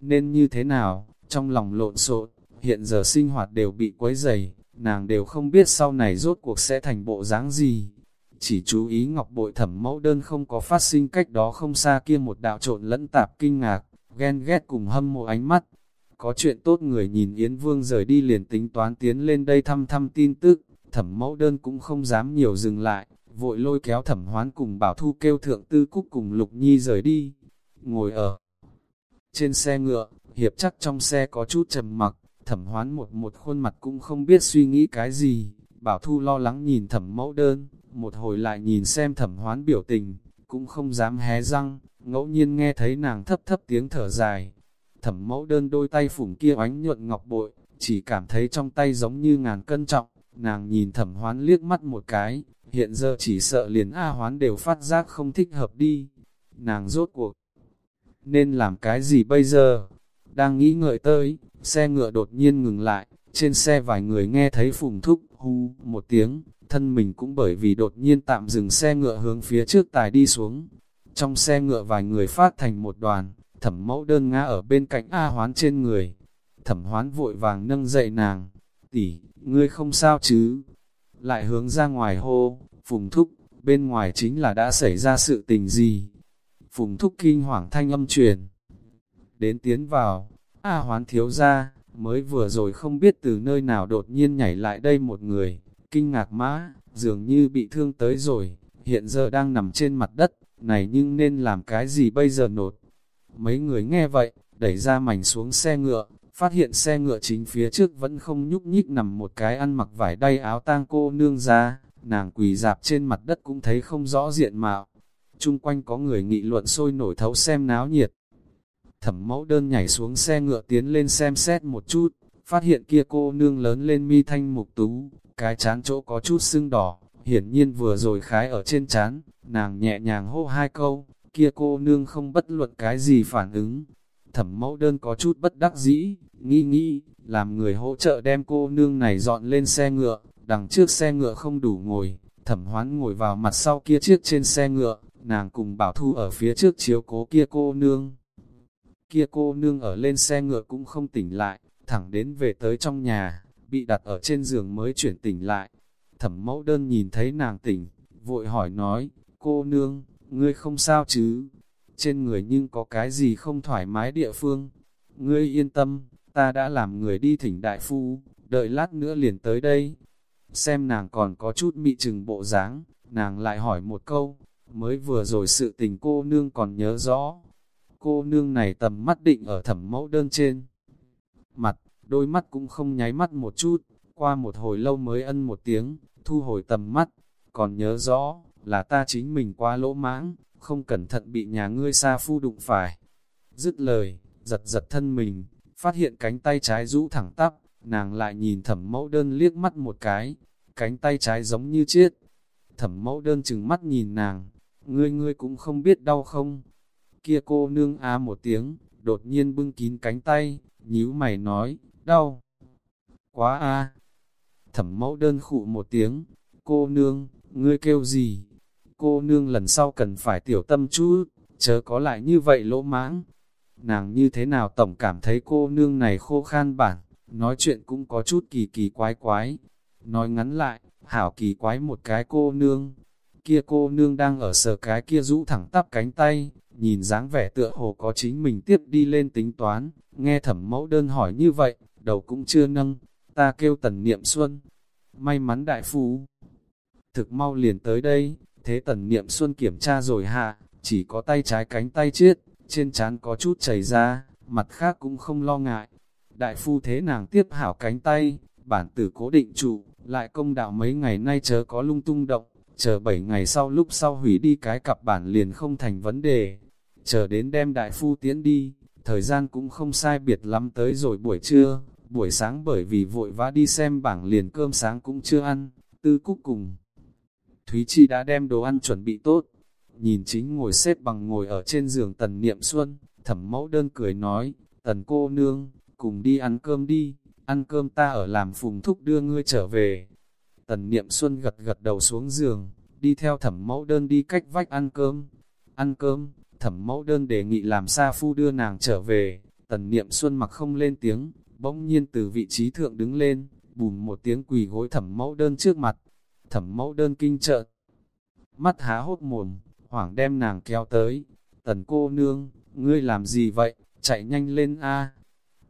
nên như thế nào, trong lòng lộn xộn, hiện giờ sinh hoạt đều bị quấy dày, nàng đều không biết sau này rốt cuộc sẽ thành bộ dáng gì. Chỉ chú ý ngọc bội thẩm mẫu đơn không có phát sinh cách đó không xa kia một đạo trộn lẫn tạp kinh ngạc, ghen ghét cùng hâm mộ ánh mắt. Có chuyện tốt người nhìn Yến Vương rời đi liền tính toán tiến lên đây thăm thăm tin tức, thẩm mẫu đơn cũng không dám nhiều dừng lại, vội lôi kéo thẩm hoán cùng bảo thu kêu thượng tư cúc cùng lục nhi rời đi. Ngồi ở trên xe ngựa, hiệp chắc trong xe có chút trầm mặc, thẩm hoán một một khuôn mặt cũng không biết suy nghĩ cái gì. Bảo thu lo lắng nhìn thẩm mẫu đơn, một hồi lại nhìn xem thẩm hoán biểu tình, cũng không dám hé răng, ngẫu nhiên nghe thấy nàng thấp thấp tiếng thở dài. Thẩm mẫu đơn đôi tay phủng kia oánh nhuận ngọc bội, chỉ cảm thấy trong tay giống như ngàn cân trọng, nàng nhìn thẩm hoán liếc mắt một cái, hiện giờ chỉ sợ liền A hoán đều phát giác không thích hợp đi. Nàng rốt cuộc, nên làm cái gì bây giờ? Đang nghĩ ngợi tới, xe ngựa đột nhiên ngừng lại, trên xe vài người nghe thấy phùng thúc, hu, một tiếng, thân mình cũng bởi vì đột nhiên tạm dừng xe ngựa hướng phía trước tài đi xuống. Trong xe ngựa vài người phát thành một đoàn, thẩm mẫu đơn ngã ở bên cạnh A hoán trên người. Thẩm hoán vội vàng nâng dậy nàng, tỷ, ngươi không sao chứ? Lại hướng ra ngoài hô, phùng thúc, bên ngoài chính là đã xảy ra sự tình gì? Phùng thúc kinh hoàng thanh âm truyền. Đến tiến vào, A hoán thiếu ra, mới vừa rồi không biết từ nơi nào đột nhiên nhảy lại đây một người, kinh ngạc mã, dường như bị thương tới rồi, hiện giờ đang nằm trên mặt đất, này nhưng nên làm cái gì bây giờ nột. Mấy người nghe vậy, đẩy ra mảnh xuống xe ngựa, phát hiện xe ngựa chính phía trước vẫn không nhúc nhích nằm một cái ăn mặc vải đay áo tang cô nương ra, nàng quỳ dạp trên mặt đất cũng thấy không rõ diện mạo. Trung quanh có người nghị luận sôi nổi thấu xem náo nhiệt. Thẩm mẫu đơn nhảy xuống xe ngựa tiến lên xem xét một chút, phát hiện kia cô nương lớn lên mi thanh mục tú, cái chán chỗ có chút sưng đỏ, hiển nhiên vừa rồi khái ở trên chán, nàng nhẹ nhàng hô hai câu, kia cô nương không bất luận cái gì phản ứng. Thẩm mẫu đơn có chút bất đắc dĩ, nghĩ nghĩ làm người hỗ trợ đem cô nương này dọn lên xe ngựa, đằng trước xe ngựa không đủ ngồi, thẩm hoán ngồi vào mặt sau kia chiếc trên xe ngựa, nàng cùng bảo thu ở phía trước chiếu cố kia cô nương. Kia cô nương ở lên xe ngựa cũng không tỉnh lại, thẳng đến về tới trong nhà, bị đặt ở trên giường mới chuyển tỉnh lại. Thẩm mẫu đơn nhìn thấy nàng tỉnh, vội hỏi nói, cô nương, ngươi không sao chứ? Trên người nhưng có cái gì không thoải mái địa phương? Ngươi yên tâm, ta đã làm người đi thỉnh đại phu, đợi lát nữa liền tới đây. Xem nàng còn có chút mị chừng bộ dáng, nàng lại hỏi một câu, mới vừa rồi sự tình cô nương còn nhớ rõ. Cô nương này tầm mắt định ở thẩm mẫu đơn trên. Mặt, đôi mắt cũng không nháy mắt một chút, qua một hồi lâu mới ân một tiếng, thu hồi tầm mắt, còn nhớ rõ, là ta chính mình quá lỗ mãng, không cẩn thận bị nhà ngươi xa phu đụng phải. Dứt lời, giật giật thân mình, phát hiện cánh tay trái rũ thẳng tắp, nàng lại nhìn thẩm mẫu đơn liếc mắt một cái, cánh tay trái giống như chết. Thẩm mẫu đơn chừng mắt nhìn nàng, ngươi ngươi cũng không biết đau không. Kia cô nương á một tiếng, đột nhiên bưng kín cánh tay, nhíu mày nói, đau. Quá a Thẩm mẫu đơn khụ một tiếng, cô nương, ngươi kêu gì? Cô nương lần sau cần phải tiểu tâm chút, chớ có lại như vậy lỗ mãng. Nàng như thế nào tổng cảm thấy cô nương này khô khan bản, nói chuyện cũng có chút kỳ kỳ quái quái. Nói ngắn lại, hảo kỳ quái một cái cô nương. Kia cô nương đang ở sờ cái kia rũ thẳng tắp cánh tay, nhìn dáng vẻ tựa hồ có chính mình tiếp đi lên tính toán, nghe thẩm mẫu đơn hỏi như vậy, đầu cũng chưa nâng, ta kêu tần niệm xuân. May mắn đại phú thực mau liền tới đây, thế tần niệm xuân kiểm tra rồi hạ, chỉ có tay trái cánh tay chết, trên trán có chút chảy ra, mặt khác cũng không lo ngại. Đại phu thế nàng tiếp hảo cánh tay, bản tử cố định trụ, lại công đạo mấy ngày nay chớ có lung tung động, chờ 7 ngày sau lúc sau hủy đi cái cặp bản liền không thành vấn đề. Chờ đến đem đại phu tiến đi, thời gian cũng không sai biệt lắm tới rồi buổi trưa, buổi sáng bởi vì vội vã đi xem bảng liền cơm sáng cũng chưa ăn, tư cúc cùng. Thúy Chi đã đem đồ ăn chuẩn bị tốt, nhìn chính ngồi xếp bằng ngồi ở trên giường tần niệm xuân, thẩm mẫu đơn cười nói, tần cô nương, cùng đi ăn cơm đi, ăn cơm ta ở làm phùng thúc đưa ngươi trở về. Tần niệm xuân gật gật đầu xuống giường, đi theo thẩm mẫu đơn đi cách vách ăn cơm. Ăn cơm, thẩm mẫu đơn đề nghị làm sa phu đưa nàng trở về, tần niệm xuân mặc không lên tiếng, bỗng nhiên từ vị trí thượng đứng lên, bùm một tiếng quỳ gối thẩm mẫu đơn trước mặt, thẩm mẫu đơn kinh trợn. Mắt há hốt mồm, hoảng đem nàng kéo tới, tần cô nương, ngươi làm gì vậy, chạy nhanh lên a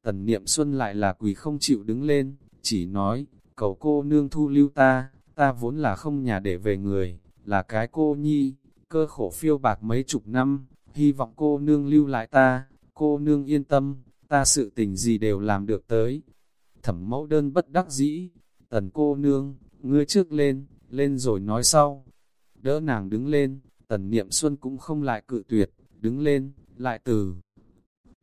Tần niệm xuân lại là quỳ không chịu đứng lên, chỉ nói, cầu cô nương thu lưu ta, ta vốn là không nhà để về người, là cái cô nhi, cơ khổ phiêu bạc mấy chục năm, hy vọng cô nương lưu lại ta, cô nương yên tâm, ta sự tình gì đều làm được tới. Thẩm mẫu đơn bất đắc dĩ, tần cô nương, ngươi trước lên, lên rồi nói sau. Đỡ nàng đứng lên, tần niệm xuân cũng không lại cự tuyệt, đứng lên, lại từ.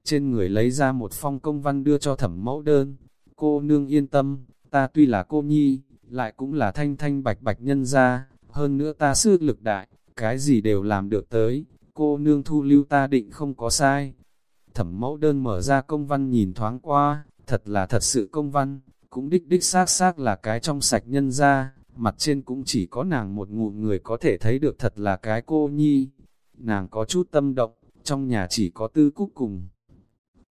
Trên người lấy ra một phong công văn đưa cho thẩm mẫu đơn, cô nương yên tâm, ta tuy là cô nhi, lại cũng là thanh thanh bạch bạch nhân ra, hơn nữa ta sư lực đại, cái gì đều làm được tới, cô nương thu lưu ta định không có sai. Thẩm mẫu đơn mở ra công văn nhìn thoáng qua, thật là thật sự công văn, cũng đích đích xác xác là cái trong sạch nhân ra, mặt trên cũng chỉ có nàng một ngụm người có thể thấy được thật là cái cô nhi. Nàng có chút tâm động, trong nhà chỉ có tư cúc cùng.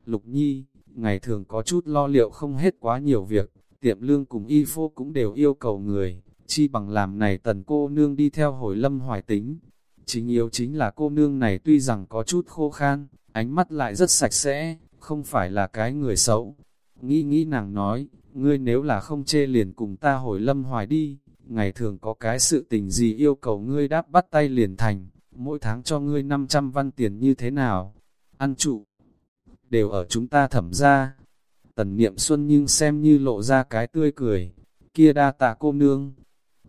Lục nhi, ngày thường có chút lo liệu không hết quá nhiều việc, tiệm lương cùng y phô cũng đều yêu cầu người, chi bằng làm này tần cô nương đi theo hồi lâm hoài tính. Chính yếu chính là cô nương này tuy rằng có chút khô khan, ánh mắt lại rất sạch sẽ, không phải là cái người xấu. Nghĩ nghĩ nàng nói, ngươi nếu là không chê liền cùng ta hồi lâm hoài đi, ngày thường có cái sự tình gì yêu cầu ngươi đáp bắt tay liền thành, mỗi tháng cho ngươi 500 văn tiền như thế nào, ăn trụ, đều ở chúng ta thẩm ra. Tần niệm xuân nhưng xem như lộ ra cái tươi cười, kia đa tạ cô nương,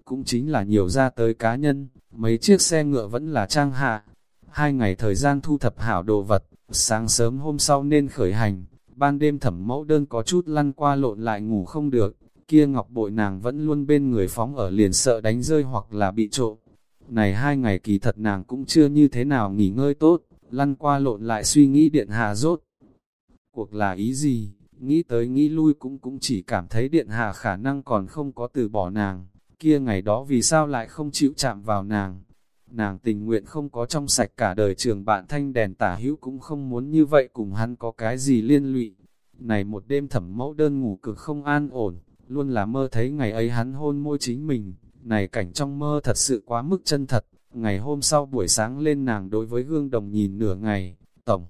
cũng chính là nhiều ra tới cá nhân, mấy chiếc xe ngựa vẫn là trang hạ. Hai ngày thời gian thu thập hảo đồ vật, sáng sớm hôm sau nên khởi hành, ban đêm thẩm mẫu đơn có chút lăn qua lộn lại ngủ không được, kia ngọc bội nàng vẫn luôn bên người phóng ở liền sợ đánh rơi hoặc là bị trộm. Này hai ngày kỳ thật nàng cũng chưa như thế nào nghỉ ngơi tốt, lăn qua lộn lại suy nghĩ điện hạ rốt. Cuộc là ý gì, nghĩ tới nghĩ lui cũng cũng chỉ cảm thấy điện hạ khả năng còn không có từ bỏ nàng, kia ngày đó vì sao lại không chịu chạm vào nàng. Nàng tình nguyện không có trong sạch cả đời trường bạn thanh đèn tả hữu cũng không muốn như vậy cùng hắn có cái gì liên lụy. Này một đêm thẩm mẫu đơn ngủ cực không an ổn, luôn là mơ thấy ngày ấy hắn hôn môi chính mình, này cảnh trong mơ thật sự quá mức chân thật, ngày hôm sau buổi sáng lên nàng đối với gương đồng nhìn nửa ngày, tổng.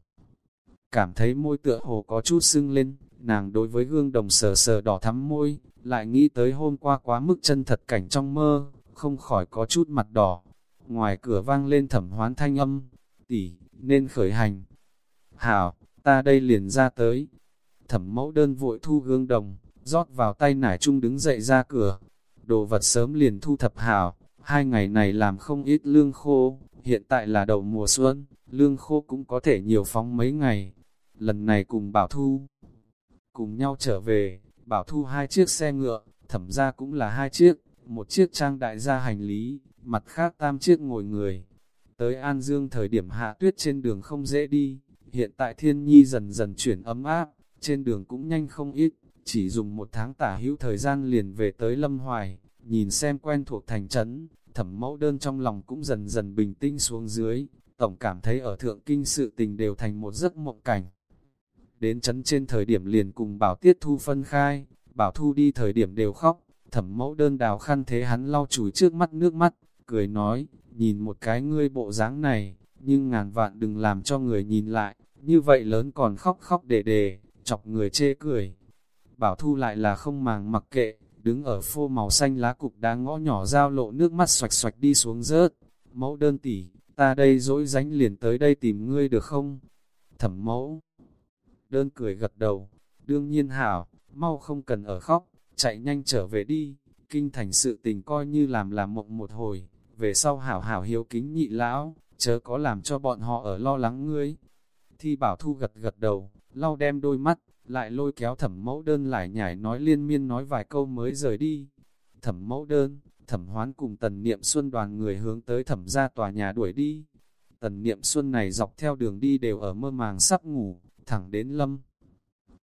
Cảm thấy môi tựa hồ có chút sưng lên, nàng đối với gương đồng sờ sờ đỏ thắm môi, lại nghĩ tới hôm qua quá mức chân thật cảnh trong mơ, không khỏi có chút mặt đỏ. Ngoài cửa vang lên thẩm hoán thanh âm, tỷ, nên khởi hành. Hảo, ta đây liền ra tới. Thẩm mẫu đơn vội thu gương đồng, rót vào tay nải chung đứng dậy ra cửa. Đồ vật sớm liền thu thập hảo, hai ngày này làm không ít lương khô, hiện tại là đầu mùa xuân, lương khô cũng có thể nhiều phóng mấy ngày. Lần này cùng Bảo Thu, cùng nhau trở về, Bảo Thu hai chiếc xe ngựa, thẩm ra cũng là hai chiếc, một chiếc trang đại gia hành lý, mặt khác tam chiếc ngồi người. Tới An Dương thời điểm hạ tuyết trên đường không dễ đi, hiện tại thiên nhi dần dần chuyển ấm áp, trên đường cũng nhanh không ít, chỉ dùng một tháng tả hữu thời gian liền về tới Lâm Hoài, nhìn xem quen thuộc thành trấn, thẩm mẫu đơn trong lòng cũng dần dần bình tĩnh xuống dưới, tổng cảm thấy ở thượng kinh sự tình đều thành một giấc mộng cảnh. Đến trấn trên thời điểm liền cùng bảo tiết thu phân khai, bảo thu đi thời điểm đều khóc, thẩm mẫu đơn đào khăn thế hắn lau chùi trước mắt nước mắt, cười nói, nhìn một cái ngươi bộ dáng này, nhưng ngàn vạn đừng làm cho người nhìn lại, như vậy lớn còn khóc khóc để đề, chọc người chê cười. Bảo thu lại là không màng mặc kệ, đứng ở phô màu xanh lá cục đá ngõ nhỏ giao lộ nước mắt xoạch xoạch đi xuống rớt. Mẫu đơn tỉ, ta đây dỗi dánh liền tới đây tìm ngươi được không? Thẩm mẫu. Đơn cười gật đầu, đương nhiên hảo, mau không cần ở khóc, chạy nhanh trở về đi. Kinh thành sự tình coi như làm làm mộng một hồi, về sau hảo hảo hiếu kính nhị lão, chớ có làm cho bọn họ ở lo lắng ngươi. Thi bảo thu gật gật đầu, lau đem đôi mắt, lại lôi kéo thẩm mẫu đơn lại nhảy nói liên miên nói vài câu mới rời đi. Thẩm mẫu đơn, thẩm hoán cùng tần niệm xuân đoàn người hướng tới thẩm ra tòa nhà đuổi đi. Tần niệm xuân này dọc theo đường đi đều ở mơ màng sắp ngủ, thẳng đến lâm.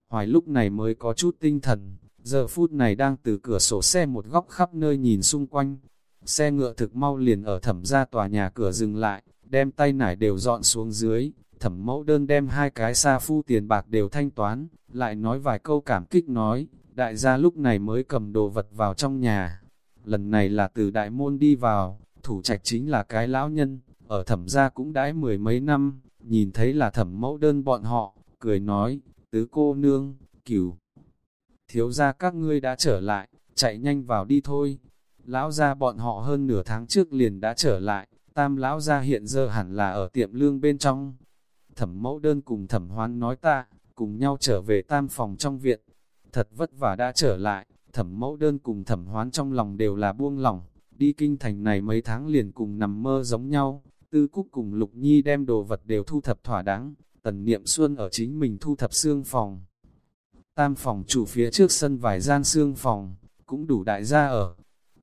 Hoài lúc này mới có chút tinh thần, giờ phút này đang từ cửa sổ xe một góc khắp nơi nhìn xung quanh. Xe ngựa thực mau liền ở thẩm ra tòa nhà cửa dừng lại, đem tay nải đều dọn xuống dưới, thẩm mẫu đơn đem hai cái xa phu tiền bạc đều thanh toán, lại nói vài câu cảm kích nói, đại gia lúc này mới cầm đồ vật vào trong nhà. Lần này là từ đại môn đi vào, thủ trạch chính là cái lão nhân, ở thẩm gia cũng đãi mười mấy năm, nhìn thấy là thẩm mẫu đơn bọn họ, cười nói, tứ cô nương, cửu. Thiếu gia các ngươi đã trở lại, chạy nhanh vào đi thôi. Lão gia bọn họ hơn nửa tháng trước liền đã trở lại, tam lão gia hiện giờ hẳn là ở tiệm lương bên trong. Thẩm mẫu đơn cùng thẩm hoán nói ta, cùng nhau trở về tam phòng trong viện. Thật vất vả đã trở lại, thẩm mẫu đơn cùng thẩm hoán trong lòng đều là buông lòng. Đi kinh thành này mấy tháng liền cùng nằm mơ giống nhau, tư cúc cùng lục nhi đem đồ vật đều thu thập thỏa đáng, tần niệm xuân ở chính mình thu thập xương phòng. Tam phòng chủ phía trước sân vài gian xương phòng, cũng đủ đại gia ở.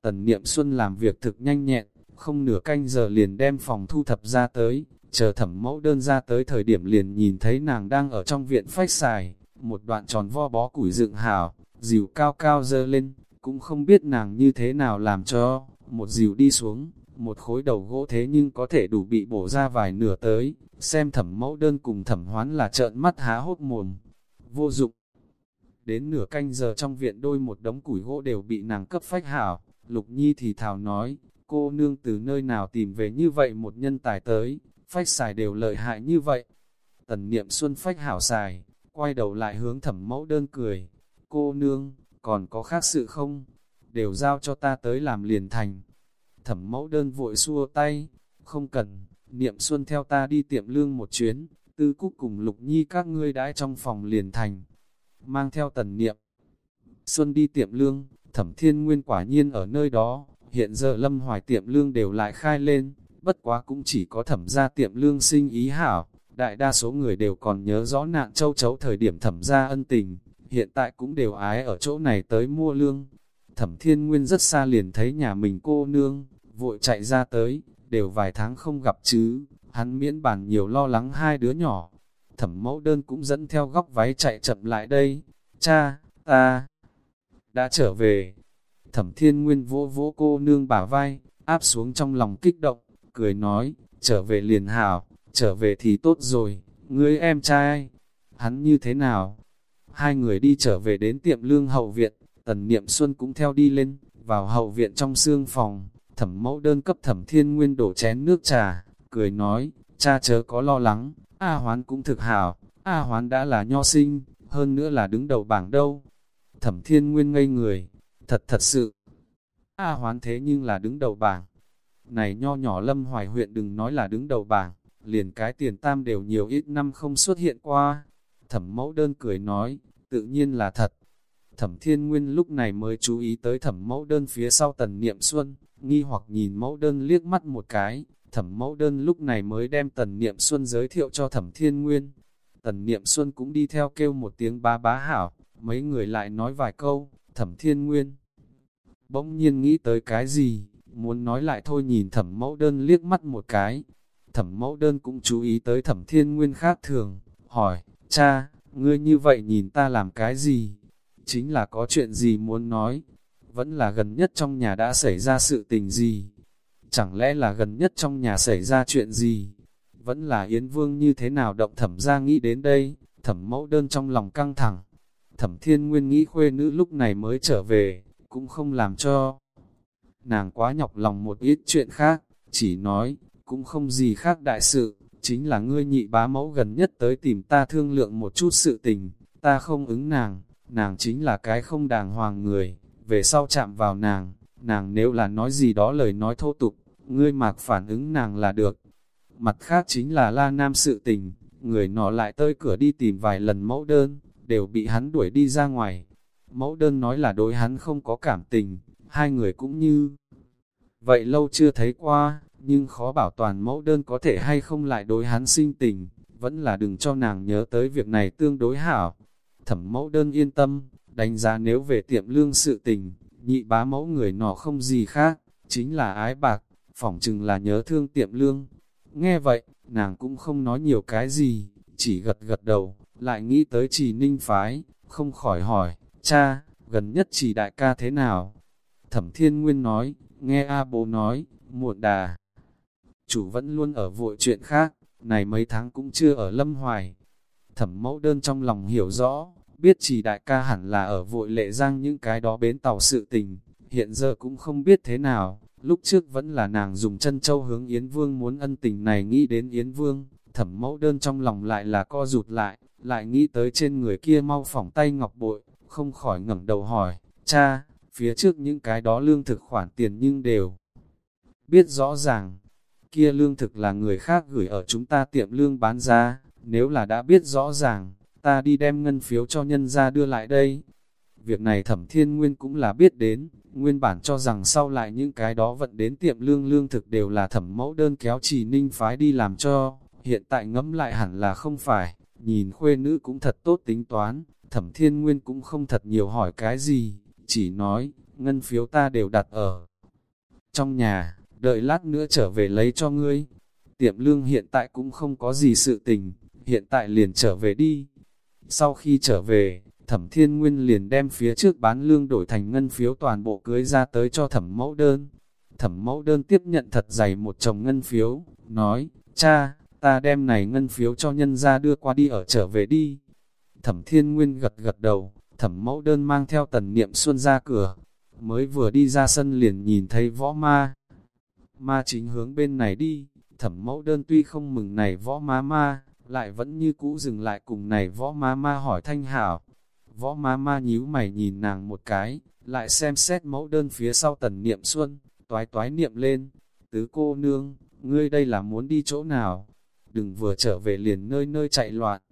Tần niệm xuân làm việc thực nhanh nhẹn, không nửa canh giờ liền đem phòng thu thập ra tới, chờ thẩm mẫu đơn ra tới thời điểm liền nhìn thấy nàng đang ở trong viện phách xài, một đoạn tròn vo bó củi dựng hảo, dìu cao cao dơ lên, cũng không biết nàng như thế nào làm cho, một dìu đi xuống, một khối đầu gỗ thế nhưng có thể đủ bị bổ ra vài nửa tới, xem thẩm mẫu đơn cùng thẩm hoán là trợn mắt há hốt mồm, vô dụng. Đến nửa canh giờ trong viện đôi một đống củi gỗ đều bị nàng cấp phách hảo, Lục Nhi thì thảo nói, cô nương từ nơi nào tìm về như vậy một nhân tài tới, phách xài đều lợi hại như vậy. Tần niệm xuân phách hảo xài, quay đầu lại hướng thẩm mẫu đơn cười. Cô nương, còn có khác sự không? Đều giao cho ta tới làm liền thành. Thẩm mẫu đơn vội xua tay, không cần, niệm xuân theo ta đi tiệm lương một chuyến, tư cúc cùng lục nhi các ngươi đãi trong phòng liền thành. Mang theo tần niệm. Xuân đi tiệm lương, thẩm thiên nguyên quả nhiên ở nơi đó, hiện giờ lâm hoài tiệm lương đều lại khai lên, bất quá cũng chỉ có thẩm gia tiệm lương sinh ý hảo, đại đa số người đều còn nhớ rõ nạn châu chấu thời điểm thẩm gia ân tình, hiện tại cũng đều ái ở chỗ này tới mua lương. Thẩm thiên nguyên rất xa liền thấy nhà mình cô nương, vội chạy ra tới, đều vài tháng không gặp chứ, hắn miễn bàn nhiều lo lắng hai đứa nhỏ. Thẩm mẫu đơn cũng dẫn theo góc váy chạy chậm lại đây, cha, ta, đã trở về. Thẩm thiên nguyên vỗ vỗ cô nương bả vai, áp xuống trong lòng kích động, cười nói, trở về liền hảo, trở về thì tốt rồi, ngươi em trai, hắn như thế nào? Hai người đi trở về đến tiệm lương hậu viện, tần niệm xuân cũng theo đi lên, vào hậu viện trong xương phòng, thẩm mẫu đơn cấp thẩm thiên nguyên đổ chén nước trà, cười nói, cha chớ có lo lắng, A hoán cũng thực hảo, A hoán đã là nho sinh, hơn nữa là đứng đầu bảng đâu. Thẩm thiên nguyên ngây người, thật thật sự. A hoán thế nhưng là đứng đầu bảng. Này nho nhỏ lâm hoài huyện đừng nói là đứng đầu bảng, liền cái tiền tam đều nhiều ít năm không xuất hiện qua. Thẩm mẫu đơn cười nói, tự nhiên là thật. Thẩm thiên nguyên lúc này mới chú ý tới thẩm mẫu đơn phía sau tần niệm xuân, nghi hoặc nhìn mẫu đơn liếc mắt một cái, thẩm mẫu đơn lúc này mới đem tần niệm xuân giới thiệu cho thẩm thiên nguyên. Tần niệm xuân cũng đi theo kêu một tiếng ba bá hảo, mấy người lại nói vài câu, thẩm thiên nguyên. Bỗng nhiên nghĩ tới cái gì, muốn nói lại thôi nhìn thẩm mẫu đơn liếc mắt một cái. Thẩm mẫu đơn cũng chú ý tới thẩm thiên nguyên khác thường, hỏi, cha, ngươi như vậy nhìn ta làm cái gì? Chính là có chuyện gì muốn nói? Vẫn là gần nhất trong nhà đã xảy ra sự tình gì? Chẳng lẽ là gần nhất trong nhà xảy ra chuyện gì? Vẫn là Yến Vương như thế nào động thẩm ra nghĩ đến đây? Thẩm mẫu đơn trong lòng căng thẳng. Thẩm thiên nguyên nghĩ khuê nữ lúc này mới trở về, cũng không làm cho. Nàng quá nhọc lòng một ít chuyện khác, chỉ nói, cũng không gì khác đại sự, chính là ngươi nhị bá mẫu gần nhất tới tìm ta thương lượng một chút sự tình, ta không ứng nàng, nàng chính là cái không đàng hoàng người, về sau chạm vào nàng, nàng nếu là nói gì đó lời nói thô tục, ngươi mạc phản ứng nàng là được. Mặt khác chính là la nam sự tình, người nọ lại tới cửa đi tìm vài lần mẫu đơn, đều bị hắn đuổi đi ra ngoài. Mẫu đơn nói là đối hắn không có cảm tình, hai người cũng như... Vậy lâu chưa thấy qua, nhưng khó bảo toàn mẫu đơn có thể hay không lại đối hắn sinh tình, vẫn là đừng cho nàng nhớ tới việc này tương đối hảo. Thẩm mẫu đơn yên tâm, đánh giá nếu về tiệm lương sự tình, nhị bá mẫu người nọ không gì khác, chính là ái bạc, phỏng chừng là nhớ thương tiệm lương. Nghe vậy, nàng cũng không nói nhiều cái gì, chỉ gật gật đầu, lại nghĩ tới chỉ ninh phái, không khỏi hỏi, cha, gần nhất chỉ đại ca thế nào? Thẩm thiên nguyên nói, nghe A bố nói, muộn đà. Chủ vẫn luôn ở vội chuyện khác, này mấy tháng cũng chưa ở lâm hoài. Thẩm mẫu đơn trong lòng hiểu rõ, biết chỉ đại ca hẳn là ở vội lệ giang những cái đó bến tàu sự tình, hiện giờ cũng không biết thế nào, lúc trước vẫn là nàng dùng chân châu hướng Yến Vương muốn ân tình này nghĩ đến Yến Vương, thẩm mẫu đơn trong lòng lại là co rụt lại, lại nghĩ tới trên người kia mau phỏng tay ngọc bội, không khỏi ngẩng đầu hỏi, cha, phía trước những cái đó lương thực khoản tiền nhưng đều biết rõ ràng, kia lương thực là người khác gửi ở chúng ta tiệm lương bán ra, nếu là đã biết rõ ràng, ta đi đem ngân phiếu cho nhân ra đưa lại đây. Việc này thẩm thiên nguyên cũng là biết đến, nguyên bản cho rằng sau lại những cái đó vận đến tiệm lương lương thực đều là thẩm mẫu đơn kéo chỉ ninh phái đi làm cho, hiện tại ngẫm lại hẳn là không phải, nhìn khuê nữ cũng thật tốt tính toán, thẩm thiên nguyên cũng không thật nhiều hỏi cái gì, chỉ nói, ngân phiếu ta đều đặt ở trong nhà, đợi lát nữa trở về lấy cho ngươi. Tiệm lương hiện tại cũng không có gì sự tình, hiện tại liền trở về đi. Sau khi trở về, thẩm thiên nguyên liền đem phía trước bán lương đổi thành ngân phiếu toàn bộ cưới ra tới cho thẩm mẫu đơn. Thẩm mẫu đơn tiếp nhận thật dày một chồng ngân phiếu, nói, cha, ta đem này ngân phiếu cho nhân ra đưa qua đi ở trở về đi. Thẩm thiên nguyên gật gật đầu, thẩm mẫu đơn mang theo tần niệm xuân ra cửa, mới vừa đi ra sân liền nhìn thấy võ ma. Ma chính hướng bên này đi, thẩm mẫu đơn tuy không mừng này võ ma ma, lại vẫn như cũ dừng lại cùng này võ ma ma hỏi thanh hảo. Võ ma ma nhíu mày nhìn nàng một cái, lại xem xét mẫu đơn phía sau tần niệm xuân, toái toái niệm lên, tứ cô nương, ngươi đây là muốn đi chỗ nào? Đừng vừa trở về liền nơi nơi chạy loạn,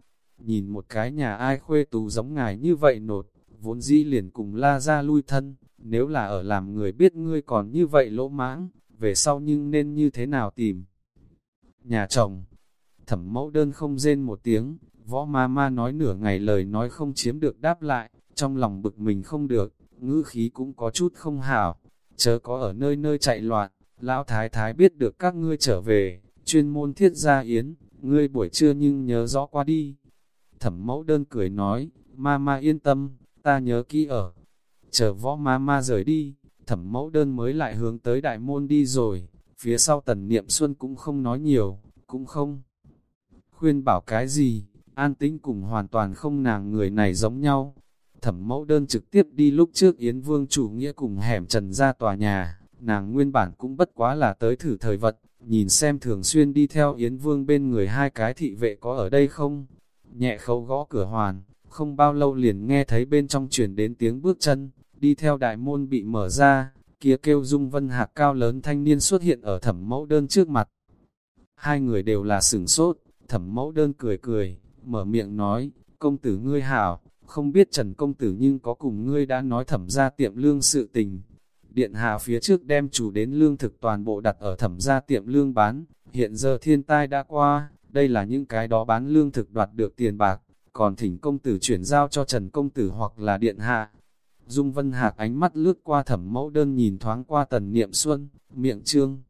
nhìn một cái nhà ai khuê tú giống ngài như vậy nột, vốn dĩ liền cùng la ra lui thân, nếu là ở làm người biết ngươi còn như vậy lỗ mãng, về sau nhưng nên như thế nào tìm. Nhà chồng, thẩm mẫu đơn không rên một tiếng, võ ma ma nói nửa ngày lời nói không chiếm được đáp lại, trong lòng bực mình không được, ngữ khí cũng có chút không hảo, chớ có ở nơi nơi chạy loạn, lão thái thái biết được các ngươi trở về, chuyên môn thiết gia yến, ngươi buổi trưa nhưng nhớ rõ qua đi. Thẩm mẫu đơn cười nói, ma ma yên tâm, ta nhớ kỹ ở. Chờ võ ma ma rời đi, thẩm mẫu đơn mới lại hướng tới đại môn đi rồi, phía sau tần niệm xuân cũng không nói nhiều, cũng không khuyên bảo cái gì, an tĩnh cùng hoàn toàn không nàng người này giống nhau. thẩm mẫu đơn trực tiếp đi lúc trước Yến Vương chủ nghĩa cùng hẻm trần ra tòa nhà, nàng nguyên bản cũng bất quá là tới thử thời vật, nhìn xem thường xuyên đi theo Yến Vương bên người hai cái thị vệ có ở đây không. Nhẹ khấu gõ cửa hoàn, không bao lâu liền nghe thấy bên trong truyền đến tiếng bước chân, đi theo đại môn bị mở ra, kia kêu dung vân hạc cao lớn thanh niên xuất hiện ở thẩm mẫu đơn trước mặt. Hai người đều là sửng sốt, thẩm mẫu đơn cười cười, mở miệng nói, công tử ngươi hảo, không biết Trần Công Tử nhưng có cùng ngươi đã nói thẩm ra tiệm lương sự tình. Điện hạ phía trước đem chủ đến lương thực toàn bộ đặt ở thẩm ra tiệm lương bán, hiện giờ thiên tai đã qua, đây là những cái đó bán lương thực đoạt được tiền bạc, còn thỉnh công tử chuyển giao cho Trần Công Tử hoặc là điện hạ. Dung Vân Hạc ánh mắt lướt qua thẩm mẫu đơn nhìn thoáng qua tần niệm xuân, miệng trương.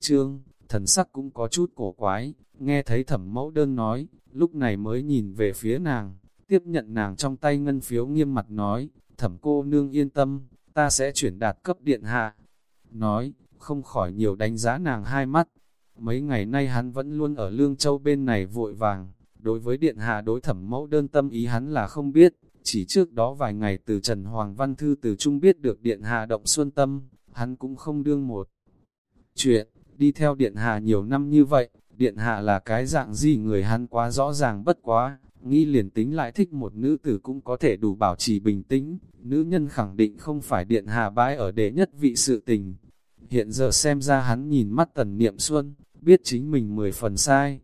Trương, thần sắc cũng có chút cổ quái, nghe thấy thẩm mẫu đơn nói, lúc này mới nhìn về phía nàng, tiếp nhận nàng trong tay ngân phiếu nghiêm mặt nói, thẩm cô nương yên tâm, ta sẽ chuyển đạt cấp điện hạ. Nói, không khỏi nhiều đánh giá nàng hai mắt. Mấy ngày nay hắn vẫn luôn ở Lương Châu bên này vội vàng, đối với điện hạ đối thẩm mẫu đơn tâm ý hắn là không biết, chỉ trước đó vài ngày từ Trần Hoàng Văn Thư từ Trung biết được điện hạ động xuân tâm, hắn cũng không đương một. Chuyện, đi theo điện hạ nhiều năm như vậy, điện hạ là cái dạng gì người hắn quá rõ ràng bất quá, nghĩ liền tính lại thích một nữ tử cũng có thể đủ bảo trì bình tĩnh, nữ nhân khẳng định không phải điện hạ bãi ở đệ nhất vị sự tình. Hiện giờ xem ra hắn nhìn mắt tần niệm xuân, biết chính mình mười phần sai.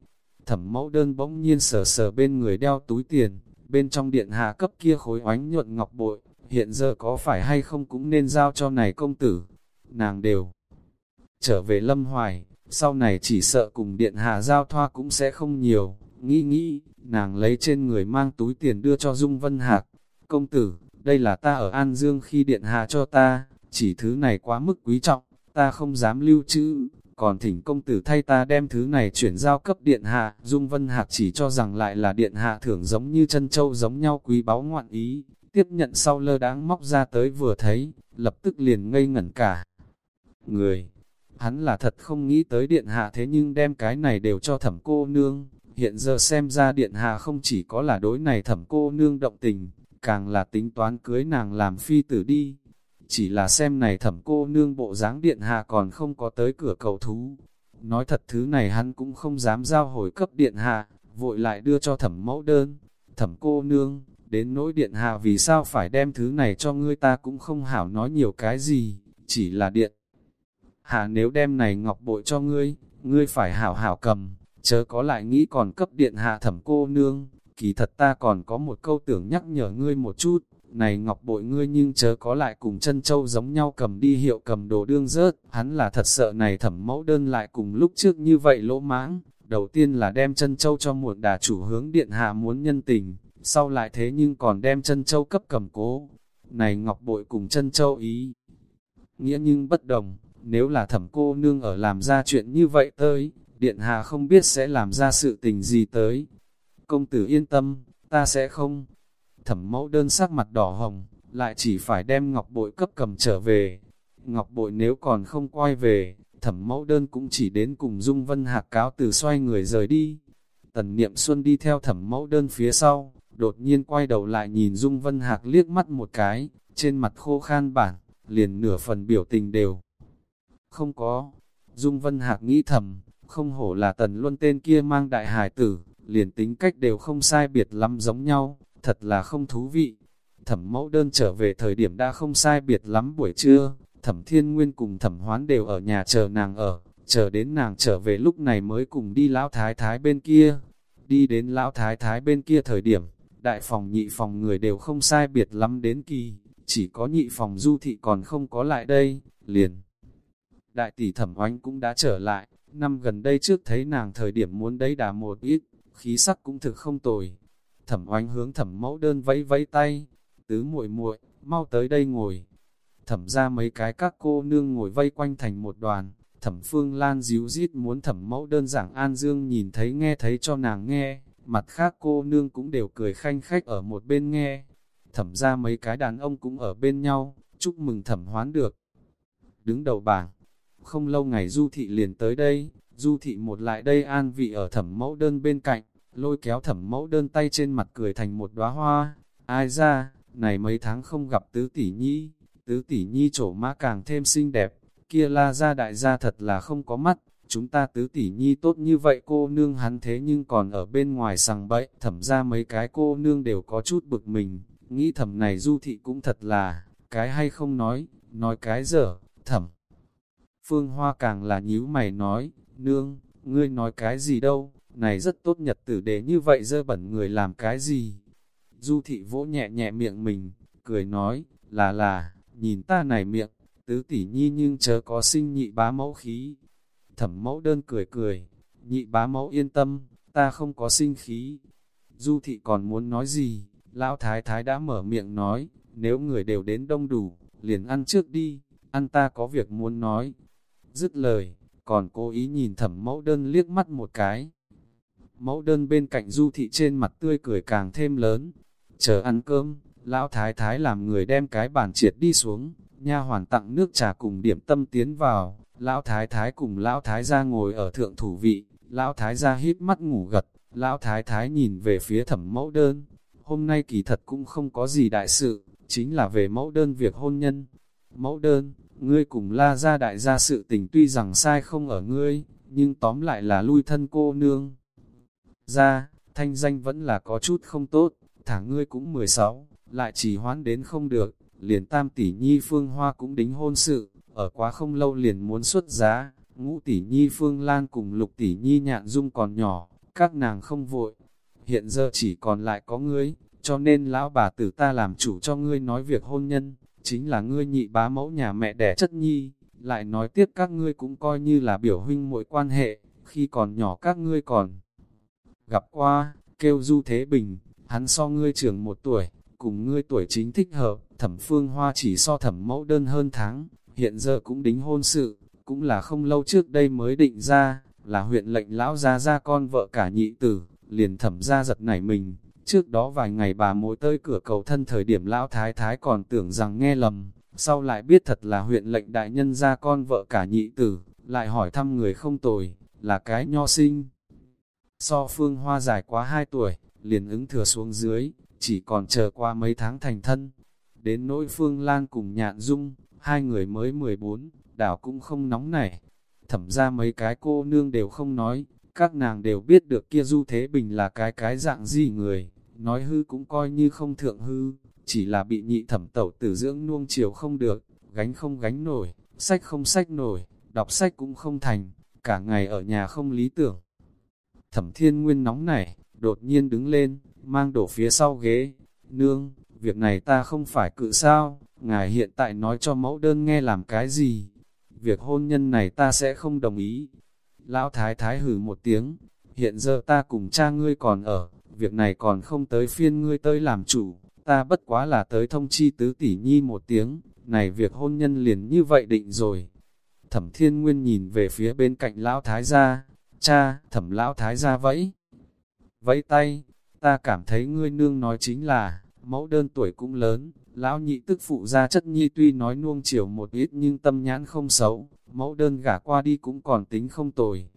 Thẩm mẫu đơn bỗng nhiên sờ sờ bên người đeo túi tiền, bên trong điện hạ cấp kia khối oánh nhuận ngọc bội, hiện giờ có phải hay không cũng nên giao cho này công tử. Nàng đều trở về lâm hoài, sau này chỉ sợ cùng điện hạ giao thoa cũng sẽ không nhiều, nghĩ nghĩ, nàng lấy trên người mang túi tiền đưa cho Dung Vân Hạc. Công tử, đây là ta ở An Dương khi điện hạ cho ta, chỉ thứ này quá mức quý trọng, ta không dám lưu trữ, còn thỉnh công tử thay ta đem thứ này chuyển giao cấp điện hạ. Dung Vân Hạc chỉ cho rằng lại là điện hạ thưởng giống như chân châu giống nhau quý báu ngoạn ý, tiếp nhận sau lơ đáng móc ra tới vừa thấy, lập tức liền ngây ngẩn cả. Người, hắn là thật không nghĩ tới điện hạ thế nhưng đem cái này đều cho thẩm cô nương, Hiện giờ xem ra điện hạ không chỉ có là đối này thẩm cô nương động tình, càng là tính toán cưới nàng làm phi tử đi. Chỉ là xem này thẩm cô nương bộ dáng điện hạ còn không có tới cửa cầu thú. Nói thật thứ này hắn cũng không dám giao hồi cấp điện hạ, vội lại đưa cho thẩm mẫu đơn. Thẩm cô nương, đến nỗi điện hạ vì sao phải đem thứ này cho ngươi ta cũng không hảo nói nhiều cái gì, chỉ là điện. Hạ nếu đem này ngọc bội cho ngươi, ngươi phải hảo hảo cầm, chớ có lại nghĩ còn cấp điện hạ thẩm cô nương, kỳ thật ta còn có một câu tưởng nhắc nhở ngươi một chút, này ngọc bội ngươi nhưng chớ có lại cùng chân châu giống nhau cầm đi hiệu cầm đồ đương rớt, hắn là thật sợ này thẩm mẫu đơn lại cùng lúc trước như vậy lỗ mãng, đầu tiên là đem chân châu cho một đà chủ hướng điện hạ muốn nhân tình, sau lại thế nhưng còn đem chân châu cấp cầm cố, này ngọc bội cùng chân châu ý, nghĩa nhưng bất đồng, nếu là thẩm cô nương ở làm ra chuyện như vậy tới, điện hạ không biết sẽ làm ra sự tình gì tới. Công tử yên tâm, ta sẽ không. Thẩm mẫu đơn sắc mặt đỏ hồng, lại chỉ phải đem ngọc bội cấp cầm trở về. Ngọc bội nếu còn không quay về, thẩm mẫu đơn cũng chỉ đến cùng Dung Vân Hạc cáo từ xoay người rời đi. Tần Niệm Xuân đi theo thẩm mẫu đơn phía sau, đột nhiên quay đầu lại nhìn Dung Vân Hạc liếc mắt một cái, trên mặt khô khan bản, liền nửa phần biểu tình đều. Không có, Dung Vân Hạc nghĩ thầm, không hổ là tần luân tên kia mang đại hải tử, liền tính cách đều không sai biệt lắm giống nhau, thật là không thú vị. Thẩm mẫu đơn trở về thời điểm đã không sai biệt lắm buổi trưa, thẩm thiên nguyên cùng thẩm hoán đều ở nhà chờ nàng ở, chờ đến nàng trở về lúc này mới cùng đi lão thái thái bên kia. Đi đến lão thái thái bên kia thời điểm, đại phòng nhị phòng người đều không sai biệt lắm đến kỳ, chỉ có nhị phòng du thị còn không có lại đây, liền. Đại tỷ thẩm oánh cũng đã trở lại, Năm gần đây trước thấy nàng thời điểm muốn đấy đà một ít, khí sắc cũng thực không tồi. Thẩm oanh hướng thẩm mẫu đơn vẫy vẫy tay, tứ muội muội mau tới đây ngồi. Thẩm ra mấy cái các cô nương ngồi vây quanh thành một đoàn, thẩm phương lan díu dít muốn thẩm mẫu đơn giảng An Dương nhìn thấy nghe thấy cho nàng nghe, mặt khác cô nương cũng đều cười khanh khách ở một bên nghe. Thẩm ra mấy cái đàn ông cũng ở bên nhau, chúc mừng thẩm hoán được. Đứng đầu bảng, không lâu ngày Du Thị liền tới đây, Du Thị một lại đây an vị ở thẩm mẫu đơn bên cạnh, lôi kéo thẩm mẫu đơn tay trên mặt cười thành một đóa hoa. Ai ra, này mấy tháng không gặp tứ tỷ nhi, tứ tỷ nhi trổ mã càng thêm xinh đẹp, kia la ra đại gia thật là không có mắt, chúng ta tứ tỷ nhi tốt như vậy cô nương hắn thế nhưng còn ở bên ngoài sằng bậy, thẩm ra mấy cái cô nương đều có chút bực mình, nghĩ thẩm này du thị cũng thật là, cái hay không nói, nói cái dở, thẩm. Phương Hoa càng là nhíu mày nói, nương, ngươi nói cái gì đâu, này rất tốt nhật tử để như vậy dơ bẩn người làm cái gì. Du thị vỗ nhẹ nhẹ miệng mình, cười nói, là là, nhìn ta này miệng, tứ tỷ nhi nhưng chớ có sinh nhị bá mẫu khí. Thẩm mẫu đơn cười cười, nhị bá mẫu yên tâm, ta không có sinh khí. Du thị còn muốn nói gì, lão thái thái đã mở miệng nói, nếu người đều đến đông đủ, liền ăn trước đi, ăn ta có việc muốn nói. Dứt lời, còn cố ý nhìn thẩm mẫu đơn liếc mắt một cái. Mẫu đơn bên cạnh du thị trên mặt tươi cười càng thêm lớn. Chờ ăn cơm, lão thái thái làm người đem cái bàn triệt đi xuống, nha hoàn tặng nước trà cùng điểm tâm tiến vào, lão thái thái cùng lão thái gia ngồi ở thượng thủ vị, lão thái gia hít mắt ngủ gật, lão thái thái nhìn về phía thẩm mẫu đơn. Hôm nay kỳ thật cũng không có gì đại sự, chính là về mẫu đơn việc hôn nhân. Mẫu đơn, ngươi cùng la ra đại gia sự tình tuy rằng sai không ở ngươi, nhưng tóm lại là lui thân cô nương. Ra, thanh danh vẫn là có chút không tốt, thả ngươi cũng 16, lại chỉ hoán đến không được, liền tam tỷ nhi phương hoa cũng đính hôn sự, ở quá không lâu liền muốn xuất giá, ngũ tỷ nhi phương lan cùng lục tỷ nhi nhạn dung còn nhỏ, các nàng không vội. Hiện giờ chỉ còn lại có ngươi, cho nên lão bà tử ta làm chủ cho ngươi nói việc hôn nhân, chính là ngươi nhị bá mẫu nhà mẹ đẻ chất nhi, lại nói tiếp các ngươi cũng coi như là biểu huynh mỗi quan hệ, khi còn nhỏ các ngươi còn gặp qua, kêu Du Thế Bình, hắn so ngươi trưởng một tuổi, cùng ngươi tuổi chính thích hợp, thẩm phương hoa chỉ so thẩm mẫu đơn hơn tháng, hiện giờ cũng đính hôn sự, cũng là không lâu trước đây mới định ra, là huyện lệnh lão ra ra con vợ cả nhị tử, liền thẩm ra giật nảy mình, Trước đó vài ngày bà mối tới cửa cầu thân thời điểm lão thái thái còn tưởng rằng nghe lầm, sau lại biết thật là huyện lệnh đại nhân ra con vợ cả nhị tử, lại hỏi thăm người không tồi, là cái nho sinh. So phương hoa dài quá 2 tuổi, liền ứng thừa xuống dưới, chỉ còn chờ qua mấy tháng thành thân. Đến nỗi phương lan cùng nhạn dung, hai người mới 14, đảo cũng không nóng nảy. Thẩm ra mấy cái cô nương đều không nói, các nàng đều biết được kia Du Thế Bình là cái cái dạng gì người, nói hư cũng coi như không thượng hư, chỉ là bị nhị thẩm tẩu tử dưỡng nuông chiều không được, gánh không gánh nổi, sách không sách nổi, đọc sách cũng không thành, cả ngày ở nhà không lý tưởng. Thẩm thiên nguyên nóng nảy, đột nhiên đứng lên, mang đổ phía sau ghế, nương, việc này ta không phải cự sao, ngài hiện tại nói cho mẫu đơn nghe làm cái gì, việc hôn nhân này ta sẽ không đồng ý, Lão thái thái hử một tiếng, hiện giờ ta cùng cha ngươi còn ở, việc này còn không tới phiên ngươi tới làm chủ, ta bất quá là tới thông chi tứ tỷ nhi một tiếng, này việc hôn nhân liền như vậy định rồi. Thẩm thiên nguyên nhìn về phía bên cạnh lão thái gia, cha, thẩm lão thái ra vẫy. Vẫy tay, ta cảm thấy ngươi nương nói chính là, mẫu đơn tuổi cũng lớn, lão nhị tức phụ gia chất nhi tuy nói nuông chiều một ít nhưng tâm nhãn không xấu, mẫu đơn gả qua đi cũng còn tính không tồi.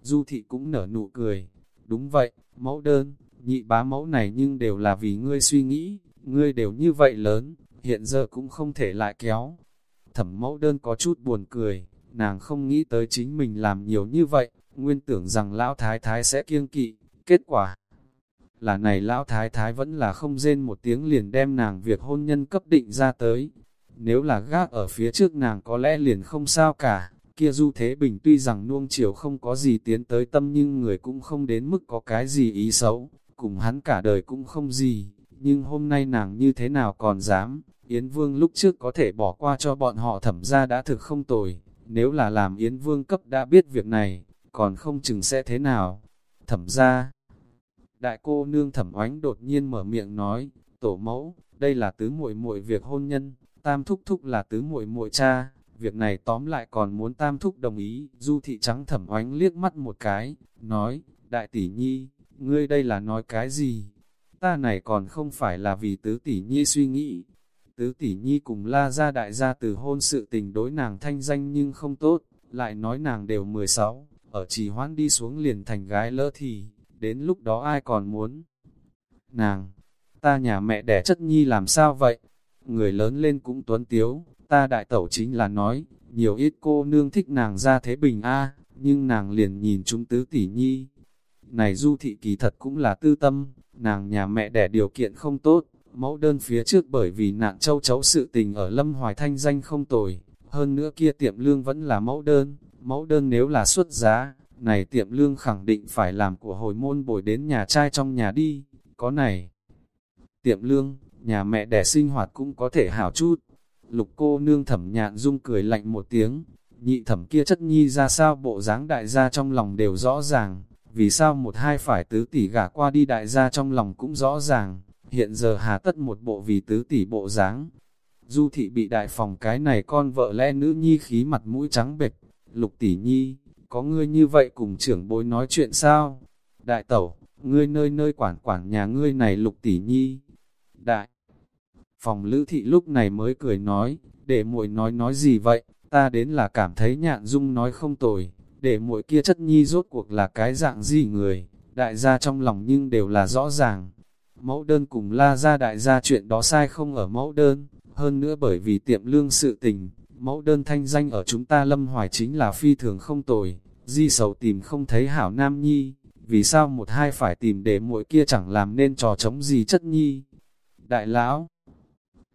Du thị cũng nở nụ cười, đúng vậy, mẫu đơn, nhị bá mẫu này nhưng đều là vì ngươi suy nghĩ, ngươi đều như vậy lớn, hiện giờ cũng không thể lại kéo. Thẩm mẫu đơn có chút buồn cười, nàng không nghĩ tới chính mình làm nhiều như vậy, nguyên tưởng rằng lão thái thái sẽ kiêng kỵ, kết quả là này lão thái thái vẫn là không rên một tiếng liền đem nàng việc hôn nhân cấp định ra tới, nếu là gác ở phía trước nàng có lẽ liền không sao cả, kia Du Thế Bình tuy rằng nuông chiều không có gì tiến tới tâm nhưng người cũng không đến mức có cái gì ý xấu, cùng hắn cả đời cũng không gì, nhưng hôm nay nàng như thế nào còn dám, Yến Vương lúc trước có thể bỏ qua cho bọn họ thẩm ra đã thực không tồi, nếu là làm Yến Vương cấp đã biết việc này, còn không chừng sẽ thế nào, thẩm ra. Đại cô nương thẩm oánh đột nhiên mở miệng nói, tổ mẫu, đây là tứ muội muội việc hôn nhân, tam thúc thúc là tứ muội muội cha, việc này tóm lại còn muốn tam thúc đồng ý, du thị trắng thẩm oánh liếc mắt một cái, nói, đại tỷ nhi, ngươi đây là nói cái gì? Ta này còn không phải là vì tứ tỷ nhi suy nghĩ. Tứ tỷ nhi cùng la ra đại gia từ hôn sự tình đối nàng thanh danh nhưng không tốt, lại nói nàng đều 16, ở trì hoãn đi xuống liền thành gái lỡ thì, đến lúc đó ai còn muốn? Nàng, ta nhà mẹ đẻ chất nhi làm sao vậy? Người lớn lên cũng tuấn tiếu, ta đại tẩu chính là nói, nhiều ít cô nương thích nàng ra thế bình a nhưng nàng liền nhìn chúng tứ tỷ nhi. Này du thị kỳ thật cũng là tư tâm, nàng nhà mẹ đẻ điều kiện không tốt, mẫu đơn phía trước bởi vì nạn châu chấu sự tình ở Lâm Hoài Thanh danh không tồi, hơn nữa kia tiệm lương vẫn là mẫu đơn, mẫu đơn nếu là xuất giá, này tiệm lương khẳng định phải làm của hồi môn bồi đến nhà trai trong nhà đi, có này. Tiệm lương, nhà mẹ đẻ sinh hoạt cũng có thể hảo chút. Lục cô nương thẩm nhạn dung cười lạnh một tiếng, nhị thẩm kia chất nhi ra sao bộ dáng đại gia trong lòng đều rõ ràng, vì sao một hai phải tứ tỷ gả qua đi đại gia trong lòng cũng rõ ràng, hiện giờ hà tất một bộ vì tứ tỷ bộ dáng. Du thị bị đại phòng cái này con vợ lẽ nữ nhi khí mặt mũi trắng bệch, lục tỷ nhi, có ngươi như vậy cùng trưởng bối nói chuyện sao? Đại tẩu, ngươi nơi nơi quản quản nhà ngươi này lục tỷ nhi. Đại phòng lữ thị lúc này mới cười nói, để muội nói nói gì vậy, ta đến là cảm thấy nhạn dung nói không tồi, để muội kia chất nhi rốt cuộc là cái dạng gì người, đại gia trong lòng nhưng đều là rõ ràng. Mẫu đơn cùng la ra đại gia chuyện đó sai không ở mẫu đơn, hơn nữa bởi vì tiệm lương sự tình, mẫu đơn thanh danh ở chúng ta lâm hoài chính là phi thường không tồi, di sầu tìm không thấy hảo nam nhi, vì sao một hai phải tìm để muội kia chẳng làm nên trò chống gì chất nhi. Đại lão,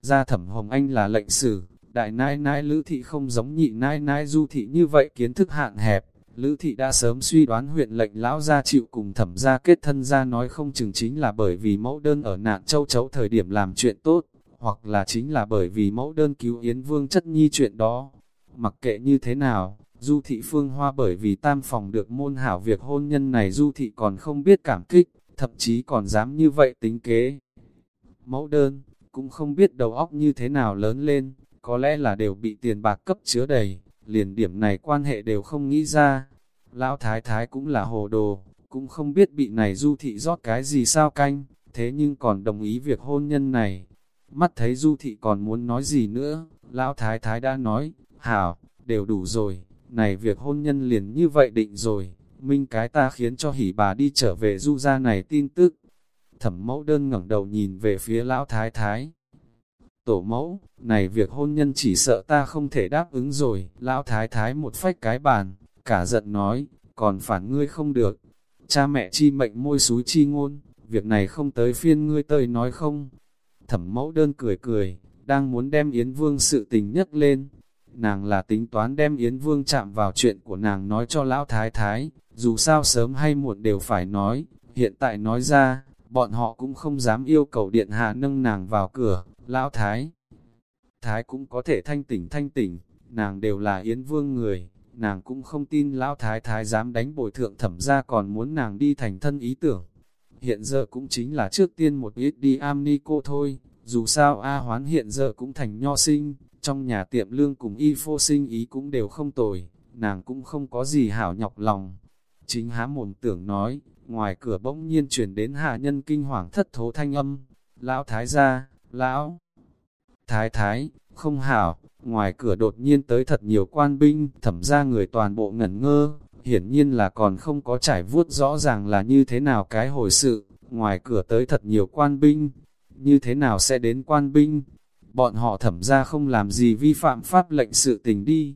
gia thẩm hồng anh là lệnh sử, đại nãi nãi lữ thị không giống nhị nãi nãi du thị như vậy kiến thức hạn hẹp, Lữ thị đã sớm suy đoán huyện lệnh lão gia chịu cùng thẩm gia kết thân ra nói không chừng chính là bởi vì mẫu đơn ở nạn châu chấu thời điểm làm chuyện tốt, hoặc là chính là bởi vì mẫu đơn cứu Yến Vương chất nhi chuyện đó. Mặc kệ như thế nào, Du thị phương hoa bởi vì tam phòng được môn hảo việc hôn nhân này Du thị còn không biết cảm kích, thậm chí còn dám như vậy tính kế. Mẫu đơn, cũng không biết đầu óc như thế nào lớn lên, có lẽ là đều bị tiền bạc cấp chứa đầy, liền điểm này quan hệ đều không nghĩ ra. Lão thái thái cũng là hồ đồ, cũng không biết bị này du thị rót cái gì sao canh, thế nhưng còn đồng ý việc hôn nhân này. Mắt thấy du thị còn muốn nói gì nữa, lão thái thái đã nói, hảo, đều đủ rồi, này việc hôn nhân liền như vậy định rồi, minh cái ta khiến cho hỉ bà đi trở về du ra này tin tức. Thẩm mẫu đơn ngẩng đầu nhìn về phía lão thái thái. Tổ mẫu, này việc hôn nhân chỉ sợ ta không thể đáp ứng rồi, lão thái thái một phách cái bàn, cả giận nói, còn phản ngươi không được. Cha mẹ chi mệnh môi suối chi ngôn, việc này không tới phiên ngươi tơi nói không. Thẩm mẫu đơn cười cười, đang muốn đem Yến Vương sự tình nhất lên. Nàng là tính toán đem Yến Vương chạm vào chuyện của nàng nói cho lão thái thái, dù sao sớm hay muộn đều phải nói, hiện tại nói ra, bọn họ cũng không dám yêu cầu điện hạ nâng nàng vào cửa, lão thái. Thái cũng có thể thanh tỉnh thanh tỉnh, nàng đều là Yến Vương người, nàng cũng không tin lão thái thái dám đánh bồi thượng thẩm ra còn muốn nàng đi thành thân ý tưởng. Hiện giờ cũng chính là trước tiên một ít đi am ni cô thôi, dù sao A hoán hiện giờ cũng thành nho sinh, trong nhà tiệm lương cùng y phô sinh ý cũng đều không tồi, nàng cũng không có gì hảo nhọc lòng. Chính há mồm tưởng nói, ngoài cửa bỗng nhiên chuyển đến hạ nhân kinh hoàng thất thố thanh âm, lão thái gia, lão thái thái, không hảo, ngoài cửa đột nhiên tới thật nhiều quan binh, thẩm ra người toàn bộ ngẩn ngơ, hiển nhiên là còn không có trải vuốt rõ ràng là như thế nào cái hồi sự, ngoài cửa tới thật nhiều quan binh, như thế nào sẽ đến quan binh, bọn họ thẩm ra không làm gì vi phạm pháp lệnh sự tình đi.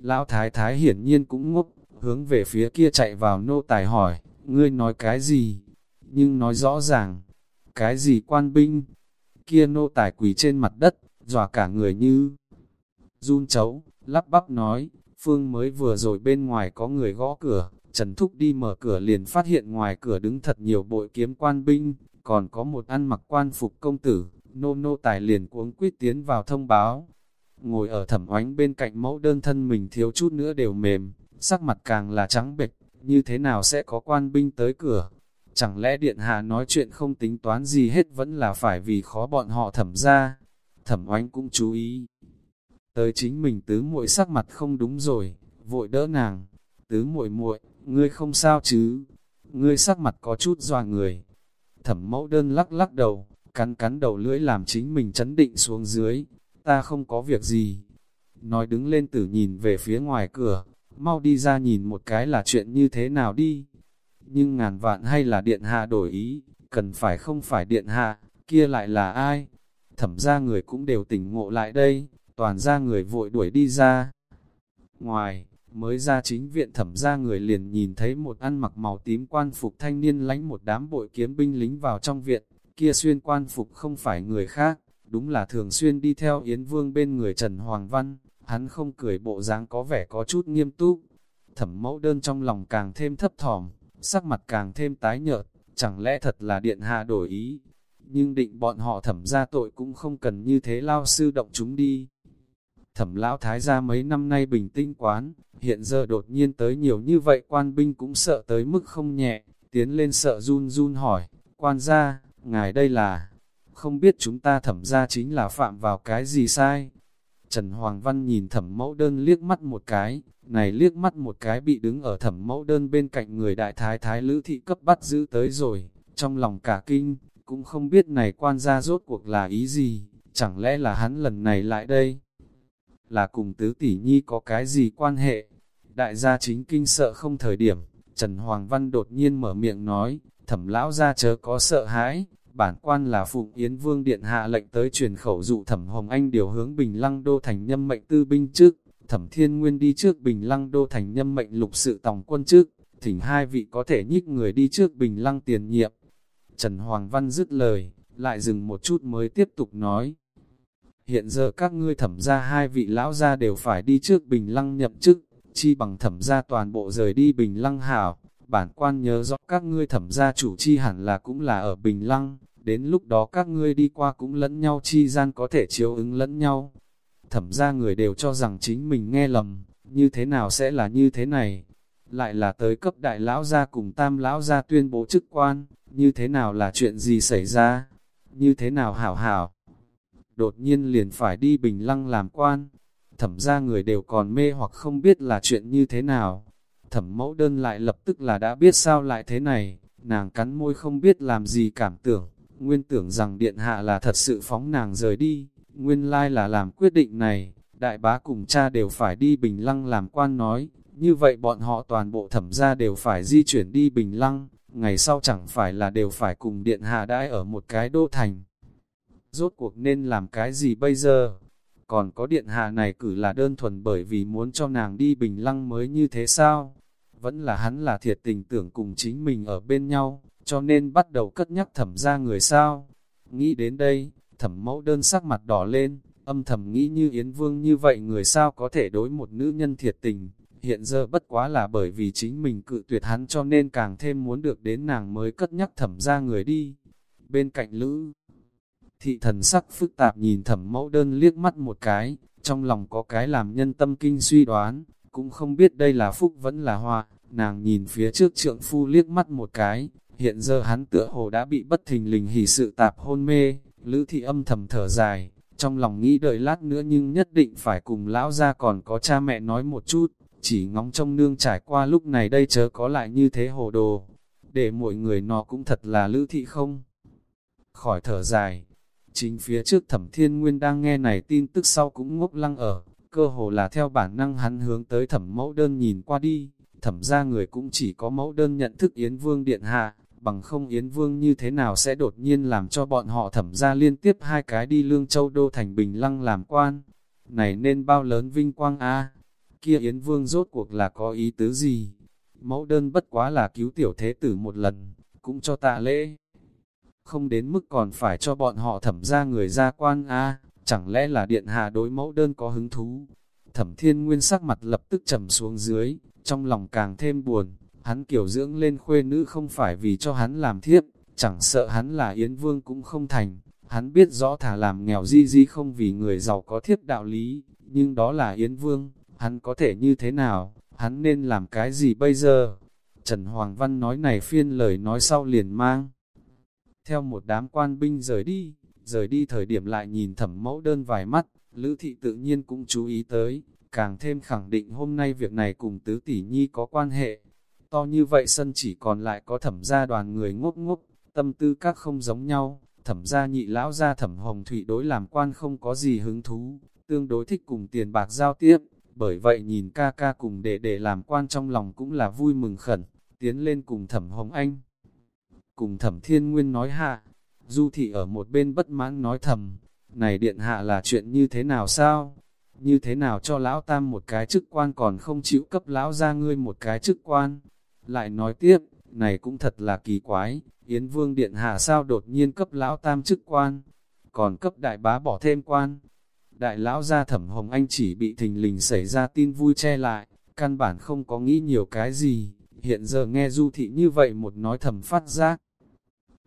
Lão thái thái hiển nhiên cũng ngốc, hướng về phía kia chạy vào nô tài hỏi, ngươi nói cái gì? Nhưng nói rõ ràng, cái gì quan binh? Kia nô tài quỳ trên mặt đất, dòa cả người như run chấu, lắp bắp nói, Phương mới vừa rồi bên ngoài có người gõ cửa, Trần Thúc đi mở cửa liền phát hiện ngoài cửa đứng thật nhiều bội kiếm quan binh, còn có một ăn mặc quan phục công tử, nô nô tài liền cuống quyết tiến vào thông báo. Ngồi ở thẩm oánh bên cạnh mẫu đơn thân mình thiếu chút nữa đều mềm, sắc mặt càng là trắng bệch, như thế nào sẽ có quan binh tới cửa? Chẳng lẽ điện hạ nói chuyện không tính toán gì hết vẫn là phải vì khó bọn họ thẩm ra? Thẩm oánh cũng chú ý. Tới chính mình tứ muội sắc mặt không đúng rồi, vội đỡ nàng. Tứ muội muội, ngươi không sao chứ? Ngươi sắc mặt có chút doa người. Thẩm mẫu đơn lắc lắc đầu, cắn cắn đầu lưỡi làm chính mình chấn định xuống dưới. Ta không có việc gì. Nói đứng lên tử nhìn về phía ngoài cửa, mau đi ra nhìn một cái là chuyện như thế nào đi. Nhưng ngàn vạn hay là điện hạ đổi ý, cần phải không phải điện hạ, kia lại là ai? Thẩm ra người cũng đều tỉnh ngộ lại đây, toàn ra người vội đuổi đi ra. Ngoài, mới ra chính viện thẩm ra người liền nhìn thấy một ăn mặc màu tím quan phục thanh niên lánh một đám bội kiếm binh lính vào trong viện, kia xuyên quan phục không phải người khác, đúng là thường xuyên đi theo Yến Vương bên người Trần Hoàng Văn, hắn không cười bộ dáng có vẻ có chút nghiêm túc. Thẩm mẫu đơn trong lòng càng thêm thấp thỏm, sắc mặt càng thêm tái nhợt, chẳng lẽ thật là điện hạ đổi ý. Nhưng định bọn họ thẩm ra tội cũng không cần như thế lao sư động chúng đi. Thẩm lão thái gia mấy năm nay bình tĩnh quán, hiện giờ đột nhiên tới nhiều như vậy quan binh cũng sợ tới mức không nhẹ, tiến lên sợ run run hỏi, quan gia, ngài đây là, không biết chúng ta thẩm ra chính là phạm vào cái gì sai. Trần Hoàng Văn nhìn thẩm mẫu đơn liếc mắt một cái, này liếc mắt một cái bị đứng ở thẩm mẫu đơn bên cạnh người đại thái thái lữ thị cấp bắt giữ tới rồi, trong lòng cả kinh, cũng không biết này quan gia rốt cuộc là ý gì, chẳng lẽ là hắn lần này lại đây? Là cùng tứ tỷ nhi có cái gì quan hệ? Đại gia chính kinh sợ không thời điểm, Trần Hoàng Văn đột nhiên mở miệng nói, thẩm lão gia chớ có sợ hãi, bản quan là Phụng Yến Vương Điện hạ lệnh tới truyền khẩu dụ thẩm Hồng Anh điều hướng Bình Lăng Đô thành nhâm mệnh tư binh trước, thẩm Thiên Nguyên đi trước Bình Lăng Đô thành nhâm mệnh lục sự tòng quân trước, thỉnh hai vị có thể nhích người đi trước Bình Lăng tiền nhiệm. Trần Hoàng Văn dứt lời, lại dừng một chút mới tiếp tục nói. Hiện giờ các ngươi thẩm ra hai vị lão gia đều phải đi trước Bình Lăng nhậm chức, chi bằng thẩm ra toàn bộ rời đi Bình Lăng hảo. Bản quan nhớ rõ các ngươi thẩm gia chủ chi hẳn là cũng là ở Bình Lăng, đến lúc đó các ngươi đi qua cũng lẫn nhau chi gian có thể chiếu ứng lẫn nhau. Thẩm ra người đều cho rằng chính mình nghe lầm, như thế nào sẽ là như thế này? Lại là tới cấp đại lão gia cùng tam lão gia tuyên bố chức quan, như thế nào là chuyện gì xảy ra? Như thế nào hảo hảo? Đột nhiên liền phải đi bình lăng làm quan, thẩm ra người đều còn mê hoặc không biết là chuyện như thế nào. Thẩm mẫu đơn lại lập tức là đã biết sao lại thế này, nàng cắn môi không biết làm gì cảm tưởng, nguyên tưởng rằng điện hạ là thật sự phóng nàng rời đi, nguyên lai là làm quyết định này, đại bá cùng cha đều phải đi Bình Lăng làm quan nói, như vậy bọn họ toàn bộ thẩm gia đều phải di chuyển đi Bình Lăng, ngày sau chẳng phải là đều phải cùng điện hạ đãi ở một cái đô thành. Rốt cuộc nên làm cái gì bây giờ? Còn có điện hạ này cử là đơn thuần bởi vì muốn cho nàng đi Bình Lăng mới như thế sao? Vẫn là hắn là thiệt tình tưởng cùng chính mình ở bên nhau, cho nên bắt đầu cất nhắc thẩm ra người sao. Nghĩ đến đây, thẩm mẫu đơn sắc mặt đỏ lên, âm thầm nghĩ như Yến Vương như vậy người sao có thể đối một nữ nhân thiệt tình, hiện giờ bất quá là bởi vì chính mình cự tuyệt hắn cho nên càng thêm muốn được đến nàng mới cất nhắc thẩm ra người đi. Bên cạnh Lữ, thị thần sắc phức tạp nhìn thẩm mẫu đơn liếc mắt một cái, trong lòng có cái làm nhân tâm kinh suy đoán, cũng không biết đây là phúc vẫn là hoa, nàng nhìn phía trước trượng phu liếc mắt một cái, Hiện giờ hắn tựa hồ đã bị bất thình lình hỉ sự tạp hôn mê, Lữ thị âm thầm thở dài, trong lòng nghĩ đợi lát nữa nhưng nhất định phải cùng lão ra còn có cha mẹ nói một chút, chỉ ngóng trong nương trải qua lúc này đây chớ có lại như thế hồ đồ, để mọi người nó cũng thật là lữ thị không. Khỏi thở dài, chính phía trước thẩm thiên nguyên đang nghe này tin tức sau cũng ngốc lăng ở, cơ hồ là theo bản năng hắn hướng tới thẩm mẫu đơn nhìn qua đi, thẩm ra người cũng chỉ có mẫu đơn nhận thức Yến Vương Điện Hạ, bằng không Yến Vương như thế nào sẽ đột nhiên làm cho bọn họ thẩm ra liên tiếp hai cái đi Lương Châu Đô thành Bình Lăng làm quan. Này nên bao lớn vinh quang a kia Yến Vương rốt cuộc là có ý tứ gì? Mẫu đơn bất quá là cứu tiểu thế tử một lần, cũng cho tạ lễ. Không đến mức còn phải cho bọn họ thẩm ra người ra quan a chẳng lẽ là điện hạ đối mẫu đơn có hứng thú? Thẩm thiên nguyên sắc mặt lập tức trầm xuống dưới, trong lòng càng thêm buồn, hắn kiểu dưỡng lên khuê nữ không phải vì cho hắn làm thiếp, chẳng sợ hắn là Yến Vương cũng không thành, hắn biết rõ thả làm nghèo di di không vì người giàu có thiếp đạo lý, nhưng đó là Yến Vương, hắn có thể như thế nào, hắn nên làm cái gì bây giờ? Trần Hoàng Văn nói này phiên lời nói sau liền mang. Theo một đám quan binh rời đi, rời đi thời điểm lại nhìn thẩm mẫu đơn vài mắt, Lữ Thị tự nhiên cũng chú ý tới, càng thêm khẳng định hôm nay việc này cùng tứ tỷ nhi có quan hệ. To như vậy sân chỉ còn lại có thẩm gia đoàn người ngốc ngốc, tâm tư các không giống nhau, thẩm gia nhị lão gia thẩm hồng thủy đối làm quan không có gì hứng thú, tương đối thích cùng tiền bạc giao tiếp, bởi vậy nhìn ca ca cùng đệ đệ làm quan trong lòng cũng là vui mừng khẩn, tiến lên cùng thẩm hồng anh. Cùng thẩm thiên nguyên nói hạ, Du thị ở một bên bất mãn nói thầm, này điện hạ là chuyện như thế nào sao? Như thế nào cho lão tam một cái chức quan còn không chịu cấp lão ra ngươi một cái chức quan? Lại nói tiếp, này cũng thật là kỳ quái, Yến Vương Điện Hạ sao đột nhiên cấp lão tam chức quan, còn cấp đại bá bỏ thêm quan. Đại lão gia thẩm Hồng Anh chỉ bị thình lình xảy ra tin vui che lại, căn bản không có nghĩ nhiều cái gì, hiện giờ nghe du thị như vậy một nói thầm phát giác.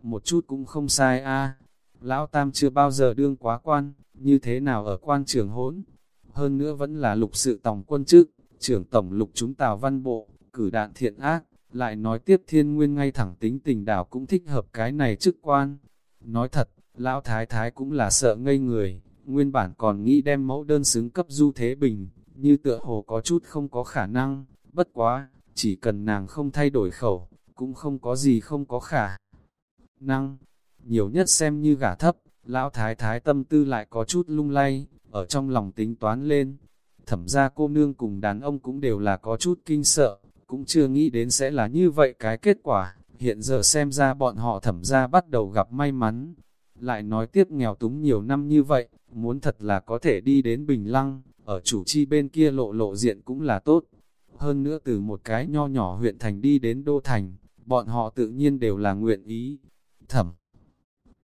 Một chút cũng không sai a lão tam chưa bao giờ đương quá quan, như thế nào ở quan trường hỗn. Hơn nữa vẫn là lục sự tổng quân chức, trưởng tổng lục chúng tào văn bộ, cử đạn thiện ác, lại nói tiếp thiên nguyên ngay thẳng tính tình đảo cũng thích hợp cái này chức quan. Nói thật, lão thái thái cũng là sợ ngây người, nguyên bản còn nghĩ đem mẫu đơn xứng cấp du thế bình, như tựa hồ có chút không có khả năng, bất quá, chỉ cần nàng không thay đổi khẩu, cũng không có gì không có khả năng. Nhiều nhất xem như gả thấp, lão thái thái tâm tư lại có chút lung lay, ở trong lòng tính toán lên. Thẩm ra cô nương cùng đàn ông cũng đều là có chút kinh sợ, cũng chưa nghĩ đến sẽ là như vậy cái kết quả. Hiện giờ xem ra bọn họ thẩm ra bắt đầu gặp may mắn. Lại nói tiếp nghèo túng nhiều năm như vậy, muốn thật là có thể đi đến Bình Lăng, ở chủ chi bên kia lộ lộ diện cũng là tốt. Hơn nữa từ một cái nho nhỏ huyện thành đi đến đô thành, bọn họ tự nhiên đều là nguyện ý. Thẩm,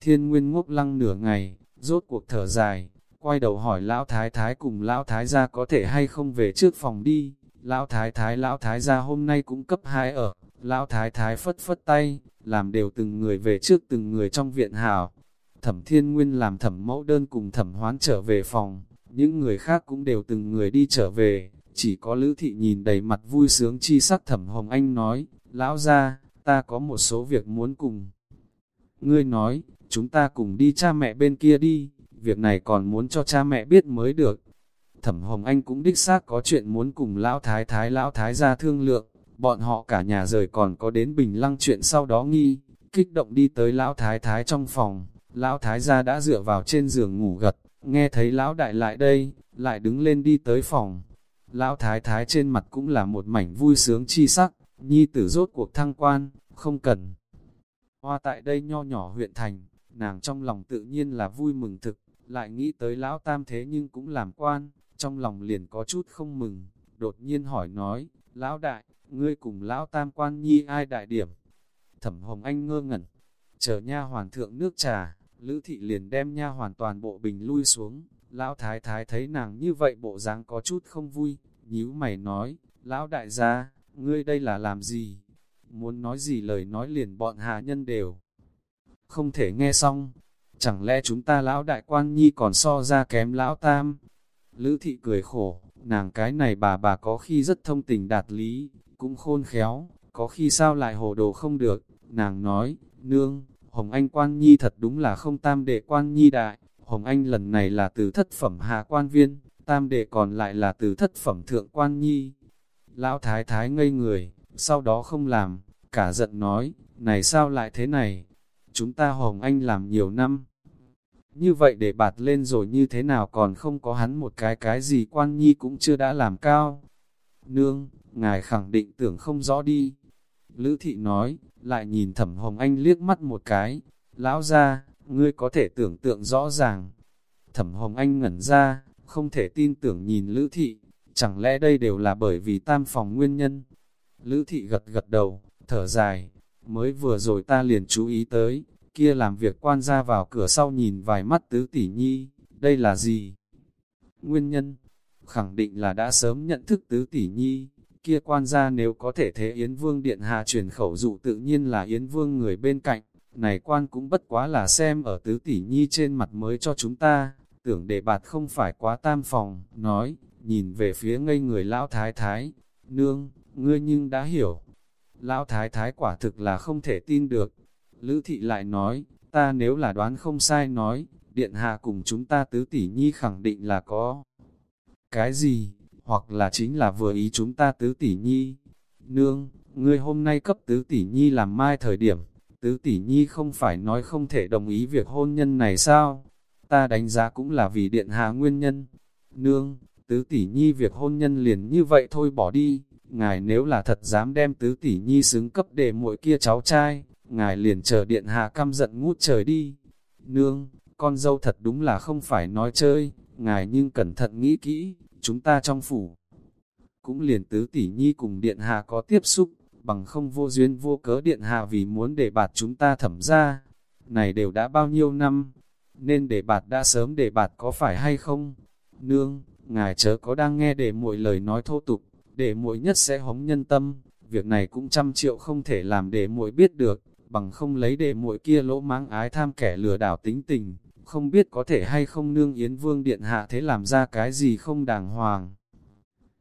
thiên nguyên ngốc lăng nửa ngày, rốt cuộc thở dài, quay đầu hỏi lão thái thái cùng lão thái gia có thể hay không về trước phòng đi. Lão thái thái lão thái gia hôm nay cũng cấp hai ở, lão thái thái phất phất tay, làm đều từng người về trước từng người trong viện hào. Thẩm thiên nguyên làm thẩm mẫu đơn cùng thẩm hoán trở về phòng, những người khác cũng đều từng người đi trở về, chỉ có Lữ Thị nhìn đầy mặt vui sướng chi sắc thẩm Hồng Anh nói, Lão ra, ta có một số việc muốn cùng. Ngươi nói, chúng ta cùng đi cha mẹ bên kia đi, việc này còn muốn cho cha mẹ biết mới được. Thẩm Hồng Anh cũng đích xác có chuyện muốn cùng Lão Thái Thái Lão Thái ra thương lượng, bọn họ cả nhà rời còn có đến Bình Lăng chuyện sau đó nghi, kích động đi tới Lão Thái Thái trong phòng, Lão Thái gia đã dựa vào trên giường ngủ gật, nghe thấy Lão Đại lại đây, lại đứng lên đi tới phòng. Lão Thái Thái trên mặt cũng là một mảnh vui sướng chi sắc, nhi tử rốt cuộc thăng quan, không cần. Hoa tại đây nho nhỏ huyện thành, nàng trong lòng tự nhiên là vui mừng thực, lại nghĩ tới lão tam thế nhưng cũng làm quan, trong lòng liền có chút không mừng, đột nhiên hỏi nói, lão đại, ngươi cùng lão tam quan nhi ai đại điểm? Thẩm Hồng Anh ngơ ngẩn, chờ nha hoàn thượng nước trà, Lữ thị liền đem nha hoàn toàn bộ bình lui xuống, lão thái thái thấy nàng như vậy bộ dáng có chút không vui, nhíu mày nói, lão đại gia, ngươi đây là làm gì? Muốn nói gì lời nói liền bọn hạ nhân đều. Không thể nghe xong, chẳng lẽ chúng ta lão đại quan nhi còn so ra kém lão tam? Lữ thị cười khổ, nàng cái này bà bà có khi rất thông tình đạt lý, cũng khôn khéo, có khi sao lại hồ đồ không được, nàng nói, nương, Hồng Anh quan nhi thật đúng là không tam đệ quan nhi đại, Hồng Anh lần này là từ thất phẩm hạ quan viên, tam đệ còn lại là từ thất phẩm thượng quan nhi. Lão thái thái ngây người, sau đó không làm, cả giận nói, này sao lại thế này? Chúng ta Hồng Anh làm nhiều năm. Như vậy để bạt lên rồi như thế nào còn không có hắn một cái cái gì quan nhi cũng chưa đã làm cao. Nương, ngài khẳng định tưởng không rõ đi. Lữ thị nói, lại nhìn thẩm Hồng Anh liếc mắt một cái. Lão ra, ngươi có thể tưởng tượng rõ ràng. Thẩm Hồng Anh ngẩn ra, không thể tin tưởng nhìn Lữ thị, chẳng lẽ đây đều là bởi vì tam phòng nguyên nhân. Lữ thị gật gật đầu, thở dài, mới vừa rồi ta liền chú ý tới, kia làm việc quan ra vào cửa sau nhìn vài mắt tứ tỷ nhi, đây là gì? Nguyên nhân, khẳng định là đã sớm nhận thức tứ tỷ nhi, kia quan gia nếu có thể thế Yến Vương Điện Hạ truyền khẩu dụ tự nhiên là Yến Vương người bên cạnh, này quan cũng bất quá là xem ở tứ tỷ nhi trên mặt mới cho chúng ta, tưởng để bạt không phải quá tam phòng, nói, nhìn về phía ngây người lão thái thái, nương, ngươi nhưng đã hiểu. Lão thái thái quả thực là không thể tin được. Lữ thị lại nói, ta nếu là đoán không sai nói, điện hạ cùng chúng ta tứ tỷ nhi khẳng định là có. Cái gì, hoặc là chính là vừa ý chúng ta tứ tỷ nhi. Nương, ngươi hôm nay cấp tứ tỷ nhi làm mai thời điểm, tứ tỷ nhi không phải nói không thể đồng ý việc hôn nhân này sao? Ta đánh giá cũng là vì điện hạ nguyên nhân. Nương, tứ tỷ nhi việc hôn nhân liền như vậy thôi bỏ đi. Ngài nếu là thật dám đem tứ tỷ nhi xứng cấp để muội kia cháu trai, ngài liền chờ điện hạ căm giận ngút trời đi. Nương, con dâu thật đúng là không phải nói chơi, ngài nhưng cẩn thận nghĩ kỹ, chúng ta trong phủ. Cũng liền tứ tỷ nhi cùng điện hạ có tiếp xúc, bằng không vô duyên vô cớ điện hạ vì muốn để bạt chúng ta thẩm ra. Này đều đã bao nhiêu năm, nên để bạt đã sớm để bạt có phải hay không? Nương, ngài chớ có đang nghe để muội lời nói thô tục, để muội nhất sẽ hống nhân tâm, việc này cũng trăm triệu không thể làm để muội biết được, bằng không lấy để muội kia lỗ máng ái tham kẻ lừa đảo tính tình, không biết có thể hay không nương Yến Vương Điện Hạ thế làm ra cái gì không đàng hoàng.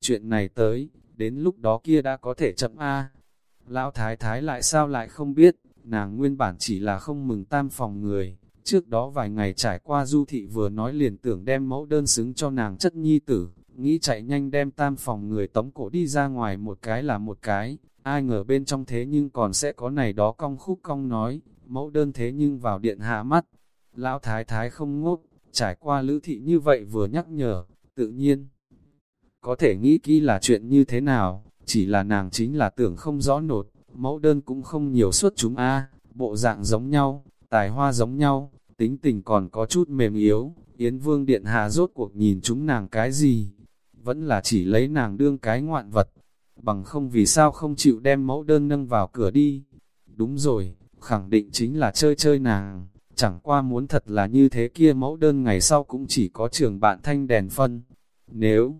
Chuyện này tới, đến lúc đó kia đã có thể chậm A. Lão Thái Thái lại sao lại không biết, nàng nguyên bản chỉ là không mừng tam phòng người. Trước đó vài ngày trải qua du thị vừa nói liền tưởng đem mẫu đơn xứng cho nàng chất nhi tử, nghĩ chạy nhanh đem tam phòng người tống cổ đi ra ngoài một cái là một cái, ai ngờ bên trong thế nhưng còn sẽ có này đó cong khúc cong nói, mẫu đơn thế nhưng vào điện hạ mắt. Lão thái thái không ngốc, trải qua lữ thị như vậy vừa nhắc nhở, tự nhiên. Có thể nghĩ kỹ là chuyện như thế nào, chỉ là nàng chính là tưởng không rõ nột, mẫu đơn cũng không nhiều suốt chúng a. Bộ dạng giống nhau, tài hoa giống nhau, tính tình còn có chút mềm yếu, Yến Vương Điện Hạ rốt cuộc nhìn chúng nàng cái gì, vẫn là chỉ lấy nàng đương cái ngoạn vật, bằng không vì sao không chịu đem mẫu đơn nâng vào cửa đi. Đúng rồi, khẳng định chính là chơi chơi nàng, chẳng qua muốn thật là như thế kia mẫu đơn ngày sau cũng chỉ có trường bạn thanh đèn phân. Nếu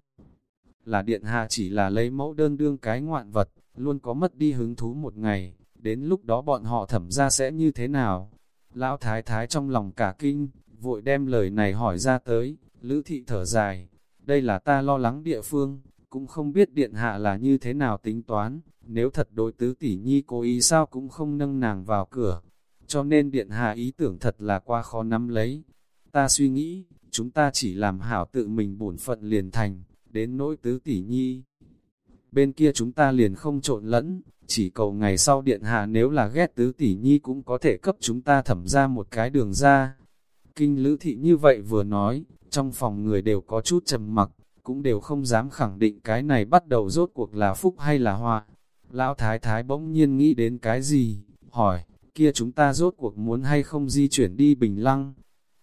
là điện hạ chỉ là lấy mẫu đơn đương cái ngoạn vật, luôn có mất đi hứng thú một ngày, đến lúc đó bọn họ thẩm ra sẽ như thế nào? Lão thái thái trong lòng cả kinh, vội đem lời này hỏi ra tới, lữ thị thở dài, đây là ta lo lắng địa phương, cũng không biết điện hạ là như thế nào tính toán, nếu thật đối tứ tỷ nhi cố ý sao cũng không nâng nàng vào cửa, cho nên điện hạ ý tưởng thật là quá khó nắm lấy. Ta suy nghĩ, chúng ta chỉ làm hảo tự mình bổn phận liền thành, đến nỗi tứ tỷ nhi. Bên kia chúng ta liền không trộn lẫn, chỉ cầu ngày sau điện hạ nếu là ghét tứ tỷ nhi cũng có thể cấp chúng ta thẩm ra một cái đường ra. Kinh lữ thị như vậy vừa nói, trong phòng người đều có chút trầm mặc, cũng đều không dám khẳng định cái này bắt đầu rốt cuộc là phúc hay là họa. Lão thái thái bỗng nhiên nghĩ đến cái gì, hỏi, kia chúng ta rốt cuộc muốn hay không di chuyển đi Bình Lăng.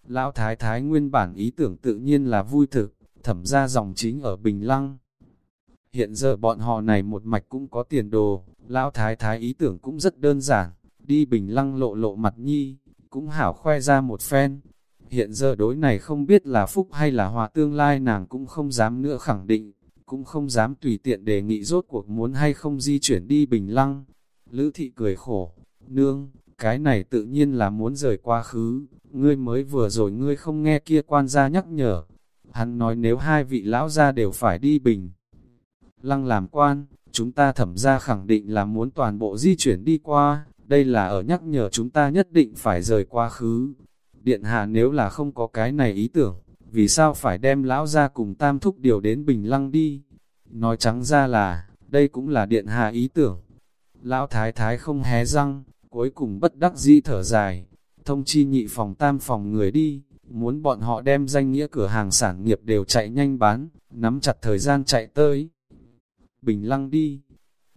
Lão thái thái nguyên bản ý tưởng tự nhiên là vui thực, thẩm ra dòng chính ở Bình Lăng. Hiện giờ bọn họ này một mạch cũng có tiền đồ, lão thái thái ý tưởng cũng rất đơn giản, đi Bình Lăng lộ lộ mặt nhi, cũng hảo khoe ra một phen, Hiện giờ đối này không biết là phúc hay là hòa tương lai nàng cũng không dám nữa khẳng định, cũng không dám tùy tiện đề nghị rốt cuộc muốn hay không di chuyển đi bình lăng. Lữ thị cười khổ, nương, cái này tự nhiên là muốn rời quá khứ, ngươi mới vừa rồi ngươi không nghe kia quan gia nhắc nhở. Hắn nói nếu hai vị lão gia đều phải đi bình. Lăng làm quan, chúng ta thẩm ra khẳng định là muốn toàn bộ di chuyển đi qua, đây là ở nhắc nhở chúng ta nhất định phải rời quá khứ, Điện hạ nếu là không có cái này ý tưởng, vì sao phải đem lão ra cùng tam thúc điều đến Bình Lăng đi? Nói trắng ra là, đây cũng là điện hạ ý tưởng. Lão thái thái không hé răng, cuối cùng bất đắc dĩ thở dài, thông chi nhị phòng tam phòng người đi, muốn bọn họ đem danh nghĩa cửa hàng sản nghiệp đều chạy nhanh bán, nắm chặt thời gian chạy tới. Bình Lăng đi.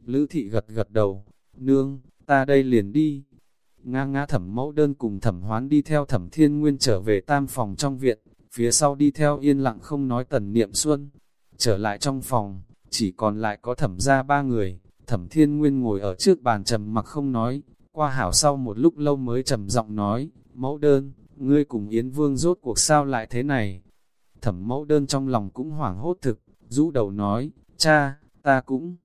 Lữ thị gật gật đầu, nương, ta đây liền đi. Nga ngã thẩm mẫu đơn cùng thẩm hoán đi theo thẩm thiên nguyên trở về tam phòng trong viện, phía sau đi theo yên lặng không nói tần niệm xuân. Trở lại trong phòng, chỉ còn lại có thẩm ra ba người, thẩm thiên nguyên ngồi ở trước bàn trầm mặc không nói, qua hảo sau một lúc lâu mới trầm giọng nói, mẫu đơn, ngươi cùng Yến Vương rốt cuộc sao lại thế này. Thẩm mẫu đơn trong lòng cũng hoảng hốt thực, rũ đầu nói, cha, ta cũng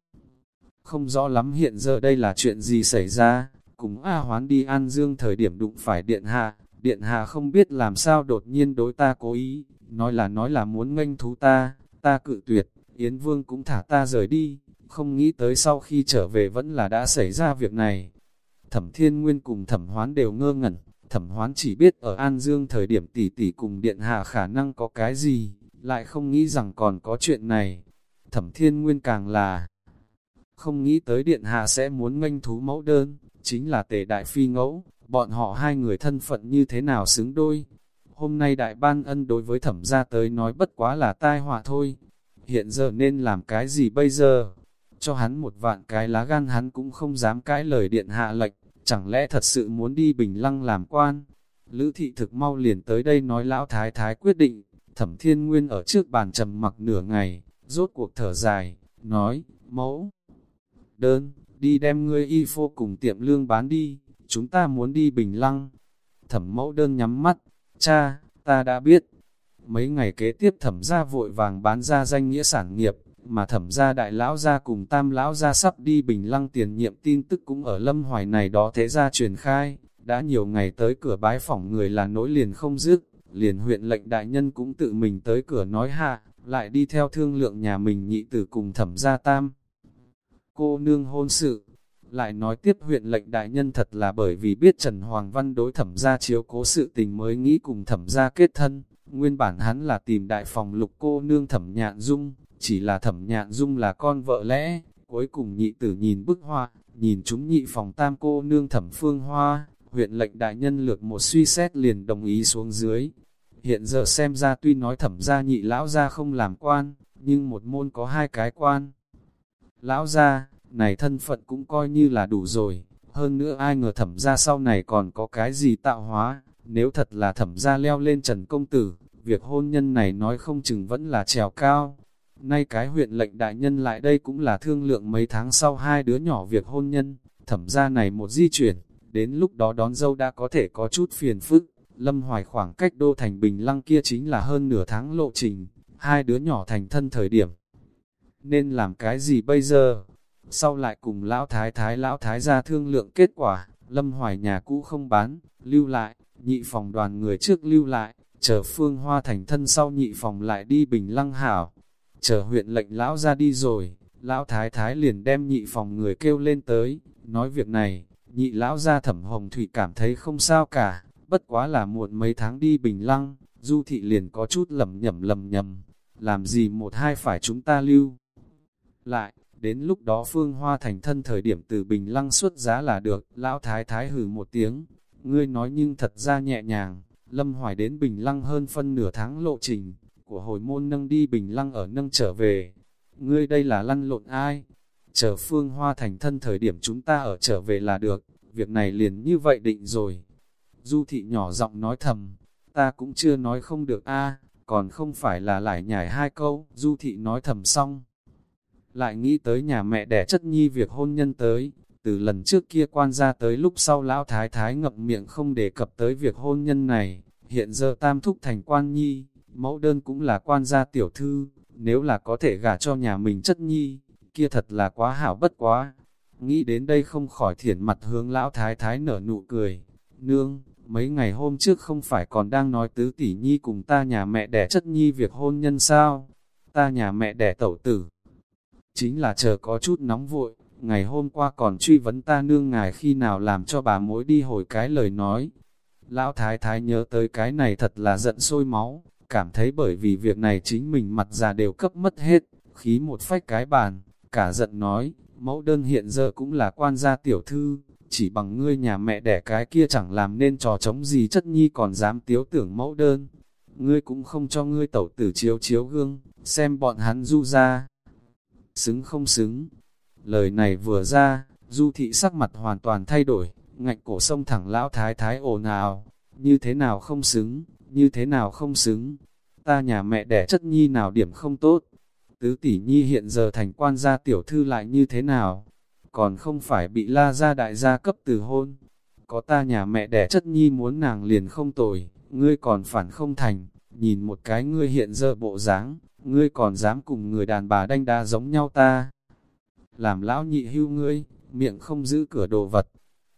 không rõ lắm hiện giờ đây là chuyện gì xảy ra, cùng A Hoán đi An Dương thời điểm đụng phải Điện Hạ, Điện Hạ không biết làm sao đột nhiên đối ta cố ý, nói là nói là muốn nghênh thú ta, ta cự tuyệt, Yến Vương cũng thả ta rời đi, không nghĩ tới sau khi trở về vẫn là đã xảy ra việc này. Thẩm Thiên Nguyên cùng Thẩm Hoán đều ngơ ngẩn, Thẩm Hoán chỉ biết ở An Dương thời điểm tỷ tỷ cùng Điện Hạ khả năng có cái gì, lại không nghĩ rằng còn có chuyện này. Thẩm Thiên Nguyên càng là không nghĩ tới Điện Hạ sẽ muốn nghênh thú mẫu đơn, chính là tề đại phi ngẫu, bọn họ hai người thân phận như thế nào xứng đôi. Hôm nay đại ban ân đối với thẩm gia tới nói bất quá là tai họa thôi. Hiện giờ nên làm cái gì bây giờ? Cho hắn một vạn cái lá gan hắn cũng không dám cãi lời điện hạ lệnh, chẳng lẽ thật sự muốn đi bình lăng làm quan? Lữ thị thực mau liền tới đây nói lão thái thái quyết định, thẩm thiên nguyên ở trước bàn trầm mặc nửa ngày, rốt cuộc thở dài, nói, mẫu, đơn, đi đem ngươi y phô cùng tiệm lương bán đi, chúng ta muốn đi bình lăng. Thẩm mẫu đơn nhắm mắt, cha, ta đã biết. Mấy ngày kế tiếp thẩm gia vội vàng bán ra danh nghĩa sản nghiệp, mà thẩm gia đại lão gia cùng tam lão gia sắp đi bình lăng tiền nhiệm tin tức cũng ở lâm hoài này đó thế ra truyền khai, đã nhiều ngày tới cửa bái phỏng người là nỗi liền không dứt, liền huyện lệnh đại nhân cũng tự mình tới cửa nói hạ, lại đi theo thương lượng nhà mình nhị tử cùng thẩm gia tam. Cô nương hôn sự, lại nói tiếp huyện lệnh đại nhân thật là bởi vì biết Trần Hoàng Văn đối thẩm gia chiếu cố sự tình mới nghĩ cùng thẩm gia kết thân, nguyên bản hắn là tìm đại phòng lục cô nương thẩm nhạn dung, chỉ là thẩm nhạn dung là con vợ lẽ, cuối cùng nhị tử nhìn bức hoa, nhìn chúng nhị phòng tam cô nương thẩm phương hoa, huyện lệnh đại nhân lược một suy xét liền đồng ý xuống dưới. Hiện giờ xem ra tuy nói thẩm gia nhị lão gia không làm quan, nhưng một môn có hai cái quan. Lão gia, này thân phận cũng coi như là đủ rồi, hơn nữa ai ngờ thẩm gia sau này còn có cái gì tạo hóa, nếu thật là thẩm gia leo lên trần công tử, việc hôn nhân này nói không chừng vẫn là trèo cao. Nay cái huyện lệnh đại nhân lại đây cũng là thương lượng mấy tháng sau hai đứa nhỏ việc hôn nhân, thẩm gia này một di chuyển, đến lúc đó đón dâu đã có thể có chút phiền phức. Lâm Hoài khoảng cách đô thành Bình Lăng kia chính là hơn nửa tháng lộ trình, hai đứa nhỏ thành thân thời điểm. Nên làm cái gì bây giờ? Sau lại cùng lão thái thái lão thái ra thương lượng kết quả, Lâm Hoài nhà cũ không bán, lưu lại, nhị phòng đoàn người trước lưu lại, chờ phương hoa thành thân sau nhị phòng lại đi Bình Lăng hảo. Chờ huyện lệnh lão ra đi rồi, lão thái thái liền đem nhị phòng người kêu lên tới, nói việc này, nhị lão ra thẩm hồng thủy cảm thấy không sao cả, bất quá là muộn mấy tháng đi bình lăng, du thị liền có chút lầm nhầm lầm nhầm, làm gì một hai phải chúng ta lưu. Lại, đến lúc đó phương hoa thành thân thời điểm từ bình lăng xuất giá là được, lão thái thái hừ một tiếng, ngươi nói nhưng thật ra nhẹ nhàng, lâm hoài đến bình lăng hơn phân nửa tháng lộ trình, của hồi môn nâng đi bình lăng ở nâng trở về, ngươi đây là lăn lộn ai? Chờ phương hoa thành thân thời điểm chúng ta ở trở về là được, việc này liền như vậy định rồi. Du thị nhỏ giọng nói thầm, ta cũng chưa nói không được a còn không phải là lại nhảy hai câu, du thị nói thầm xong. Lại nghĩ tới nhà mẹ đẻ chất nhi việc hôn nhân tới, từ lần trước kia quan ra tới lúc sau lão thái thái ngậm miệng không đề cập tới việc hôn nhân này, hiện giờ tam thúc thành quan nhi, mẫu đơn cũng là quan gia tiểu thư, nếu là có thể gả cho nhà mình chất nhi, kia thật là quá hảo bất quá. Nghĩ đến đây không khỏi thiển mặt hướng lão thái thái nở nụ cười. Nương, mấy ngày hôm trước không phải còn đang nói tứ tỷ nhi cùng ta nhà mẹ đẻ chất nhi việc hôn nhân sao? Ta nhà mẹ đẻ tẩu tử. Chính là chờ có chút nóng vội, ngày hôm qua còn truy vấn ta nương ngài khi nào làm cho bà mối đi hồi cái lời nói. Lão thái thái nhớ tới cái này thật là giận sôi máu, cảm thấy bởi vì việc này chính mình mặt già đều cấp mất hết, khí một phách cái bàn, cả giận nói, mẫu đơn hiện giờ cũng là quan gia tiểu thư, chỉ bằng ngươi nhà mẹ đẻ cái kia chẳng làm nên trò chống gì chất nhi còn dám tiếu tưởng mẫu đơn. Ngươi cũng không cho ngươi tẩu tử chiếu chiếu gương, xem bọn hắn du ra. Xứng không xứng. Lời này vừa ra, du thị sắc mặt hoàn toàn thay đổi, ngạnh cổ sông thẳng lão thái thái ồn ào, như thế nào không xứng, như thế nào không xứng. Ta nhà mẹ đẻ chất nhi nào điểm không tốt, tứ tỷ nhi hiện giờ thành quan gia tiểu thư lại như thế nào, còn không phải bị la gia đại gia cấp từ hôn. Có ta nhà mẹ đẻ chất nhi muốn nàng liền không tội, ngươi còn phản không thành, nhìn một cái ngươi hiện giờ bộ dáng, ngươi còn dám cùng người đàn bà đanh đa giống nhau ta. Làm lão nhị hưu ngươi, miệng không giữ cửa đồ vật.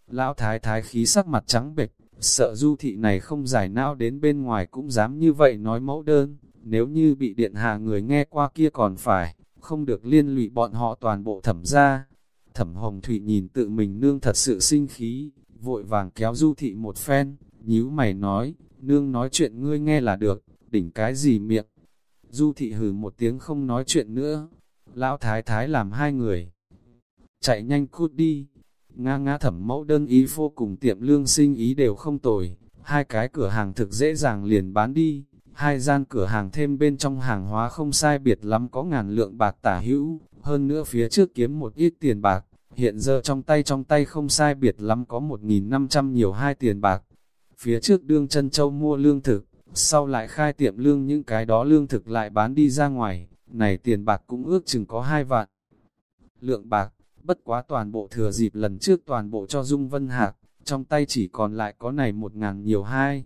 Lão thái thái khí sắc mặt trắng bệch, sợ du thị này không giải não đến bên ngoài cũng dám như vậy nói mẫu đơn, nếu như bị điện hạ người nghe qua kia còn phải, không được liên lụy bọn họ toàn bộ thẩm ra. Thẩm Hồng Thủy nhìn tự mình nương thật sự sinh khí, vội vàng kéo du thị một phen, nhíu mày nói, nương nói chuyện ngươi nghe là được, đỉnh cái gì miệng. Du thị hừ một tiếng không nói chuyện nữa, lão thái thái làm hai người. Chạy nhanh cút đi, nga nga thẩm mẫu đơn ý vô cùng tiệm lương sinh ý đều không tồi, hai cái cửa hàng thực dễ dàng liền bán đi, Hai gian cửa hàng thêm bên trong hàng hóa không sai biệt lắm có ngàn lượng bạc tả hữu, hơn nữa phía trước kiếm một ít tiền bạc, hiện giờ trong tay trong tay không sai biệt lắm có 1.500 nhiều hai tiền bạc phía trước đương chân châu mua lương thực, sau lại khai tiệm lương những cái đó lương thực lại bán đi ra ngoài, này tiền bạc cũng ước chừng có hai vạn. Lượng bạc, bất quá toàn bộ thừa dịp lần trước toàn bộ cho Dung Vân Hạc, trong tay chỉ còn lại có này một ngàn nhiều hai.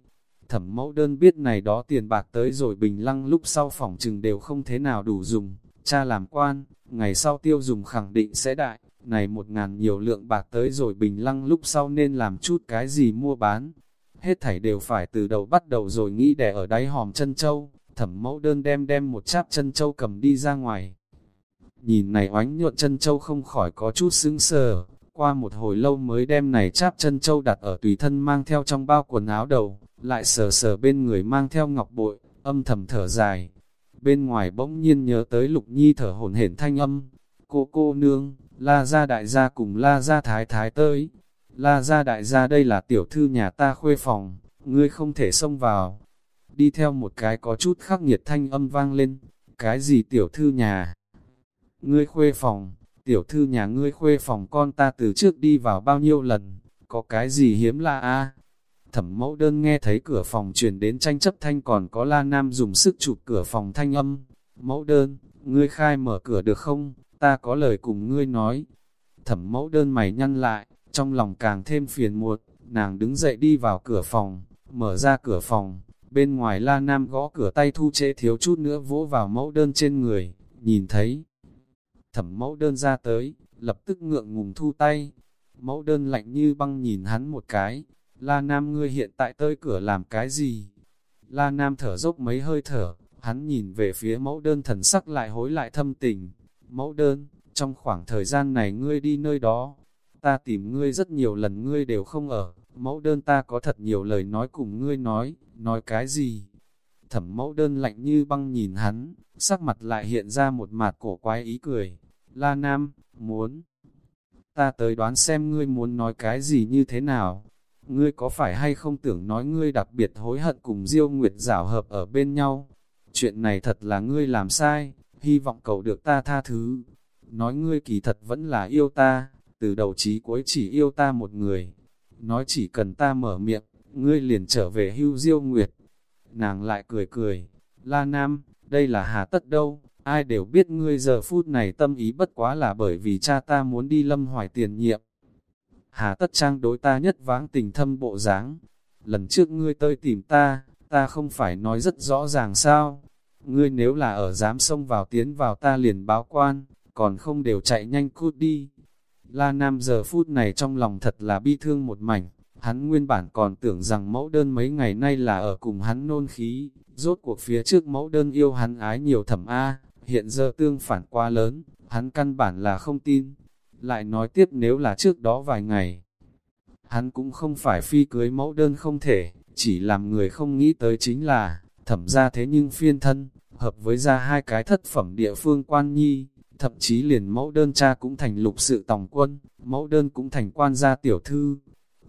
Thẩm mẫu đơn biết này đó tiền bạc tới rồi bình lăng lúc sau phòng trừng đều không thế nào đủ dùng, cha làm quan, ngày sau tiêu dùng khẳng định sẽ đại, này một ngàn nhiều lượng bạc tới rồi bình lăng lúc sau nên làm chút cái gì mua bán. Hết thảy đều phải từ đầu bắt đầu rồi nghĩ đẻ ở đáy hòm chân châu, thẩm mẫu đơn đem đem một cháp chân châu cầm đi ra ngoài. Nhìn này oánh nhuận chân châu không khỏi có chút sững sờ, qua một hồi lâu mới đem này cháp chân châu đặt ở tùy thân mang theo trong bao quần áo đầu, lại sờ sờ bên người mang theo ngọc bội, âm thầm thở dài. Bên ngoài bỗng nhiên nhớ tới lục nhi thở hổn hển thanh âm, cô cô nương, la ra đại gia cùng la ra thái thái tới. La gia đại gia đây là tiểu thư nhà ta khuê phòng, ngươi không thể xông vào. Đi theo một cái có chút khắc nghiệt thanh âm vang lên, cái gì tiểu thư nhà? Ngươi khuê phòng, tiểu thư nhà ngươi khuê phòng con ta từ trước đi vào bao nhiêu lần, có cái gì hiếm lạ a Thẩm mẫu đơn nghe thấy cửa phòng truyền đến tranh chấp thanh còn có la nam dùng sức chụp cửa phòng thanh âm. Mẫu đơn, ngươi khai mở cửa được không, ta có lời cùng ngươi nói. Thẩm mẫu đơn mày nhăn lại, trong lòng càng thêm phiền muộn, nàng đứng dậy đi vào cửa phòng, mở ra cửa phòng, bên ngoài la nam gõ cửa tay thu chế thiếu chút nữa vỗ vào mẫu đơn trên người, nhìn thấy. Thẩm mẫu đơn ra tới, lập tức ngượng ngùng thu tay, mẫu đơn lạnh như băng nhìn hắn một cái, La Nam ngươi hiện tại tới cửa làm cái gì? La Nam thở dốc mấy hơi thở, hắn nhìn về phía mẫu đơn thần sắc lại hối lại thâm tình. Mẫu đơn, trong khoảng thời gian này ngươi đi nơi đó, ta tìm ngươi rất nhiều lần ngươi đều không ở, mẫu đơn ta có thật nhiều lời nói cùng ngươi nói, nói cái gì? Thẩm mẫu đơn lạnh như băng nhìn hắn, sắc mặt lại hiện ra một mặt cổ quái ý cười. La Nam, muốn, ta tới đoán xem ngươi muốn nói cái gì như thế nào, ngươi có phải hay không tưởng nói ngươi đặc biệt hối hận cùng Diêu Nguyệt giảo hợp ở bên nhau? Chuyện này thật là ngươi làm sai, hy vọng cầu được ta tha thứ. Nói ngươi kỳ thật vẫn là yêu ta, từ đầu chí cuối chỉ yêu ta một người. Nói chỉ cần ta mở miệng, ngươi liền trở về hưu Diêu Nguyệt. Nàng lại cười cười, La Nam, đây là hà tất đâu, ai đều biết ngươi giờ phút này tâm ý bất quá là bởi vì cha ta muốn đi lâm hoài tiền nhiệm hà tất trang đối ta nhất vãng tình thâm bộ dáng. Lần trước ngươi tới tìm ta, ta không phải nói rất rõ ràng sao. Ngươi nếu là ở dám xông vào tiến vào ta liền báo quan, còn không đều chạy nhanh cút đi. La Nam giờ phút này trong lòng thật là bi thương một mảnh, hắn nguyên bản còn tưởng rằng mẫu đơn mấy ngày nay là ở cùng hắn nôn khí, rốt cuộc phía trước mẫu đơn yêu hắn ái nhiều thẩm A, hiện giờ tương phản quá lớn, hắn căn bản là không tin, lại nói tiếp nếu là trước đó vài ngày, hắn cũng không phải phi cưới mẫu đơn không thể, chỉ làm người không nghĩ tới chính là, thẩm ra thế nhưng phiên thân, hợp với ra hai cái thất phẩm địa phương quan nhi, thậm chí liền mẫu đơn cha cũng thành lục sự tòng quân, mẫu đơn cũng thành quan gia tiểu thư.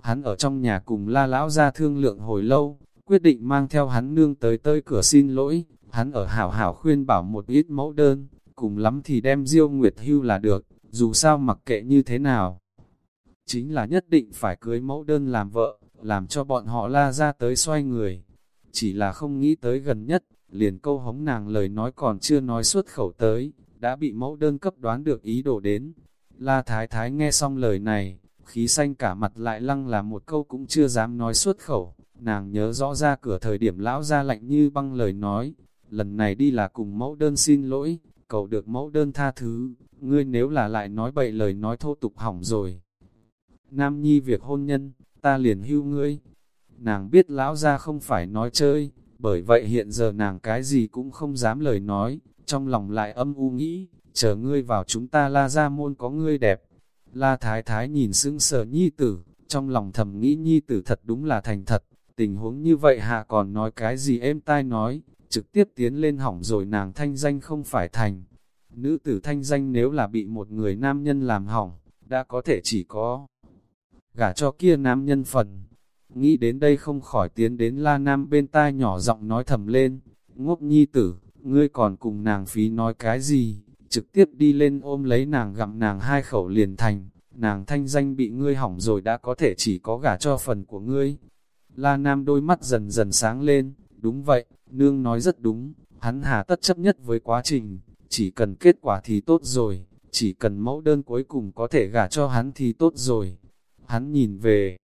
Hắn ở trong nhà cùng la lão ra thương lượng hồi lâu, quyết định mang theo hắn nương tới tới cửa xin lỗi, hắn ở hảo hảo khuyên bảo một ít mẫu đơn, cùng lắm thì đem diêu nguyệt hưu là được, dù sao mặc kệ như thế nào. Chính là nhất định phải cưới mẫu đơn làm vợ, làm cho bọn họ la ra tới xoay người. Chỉ là không nghĩ tới gần nhất, liền câu hống nàng lời nói còn chưa nói xuất khẩu tới, đã bị mẫu đơn cấp đoán được ý đồ đến. La Thái Thái nghe xong lời này, khí xanh cả mặt lại lăng là một câu cũng chưa dám nói xuất khẩu. Nàng nhớ rõ ra cửa thời điểm lão ra lạnh như băng lời nói, lần này đi là cùng mẫu đơn xin lỗi, cầu được mẫu đơn tha thứ, ngươi nếu là lại nói bậy lời nói thô tục hỏng rồi. Nam nhi việc hôn nhân, ta liền hưu ngươi. Nàng biết lão ra không phải nói chơi, bởi vậy hiện giờ nàng cái gì cũng không dám lời nói, trong lòng lại âm u nghĩ, chờ ngươi vào chúng ta la ra môn có ngươi đẹp. La thái thái nhìn sững sờ nhi tử, trong lòng thầm nghĩ nhi tử thật đúng là thành thật, tình huống như vậy hạ còn nói cái gì êm tai nói, trực tiếp tiến lên hỏng rồi nàng thanh danh không phải thành. Nữ tử thanh danh nếu là bị một người nam nhân làm hỏng, đã có thể chỉ có gả cho kia nam nhân phần. Nghĩ đến đây không khỏi tiến đến la nam bên tai nhỏ giọng nói thầm lên, ngốc nhi tử, ngươi còn cùng nàng phí nói cái gì, trực tiếp đi lên ôm lấy nàng gặm nàng hai khẩu liền thành, nàng thanh danh bị ngươi hỏng rồi đã có thể chỉ có gả cho phần của ngươi. La Nam đôi mắt dần dần sáng lên, đúng vậy, nương nói rất đúng, hắn hà tất chấp nhất với quá trình, chỉ cần kết quả thì tốt rồi, chỉ cần mẫu đơn cuối cùng có thể gả cho hắn thì tốt rồi. Hắn nhìn về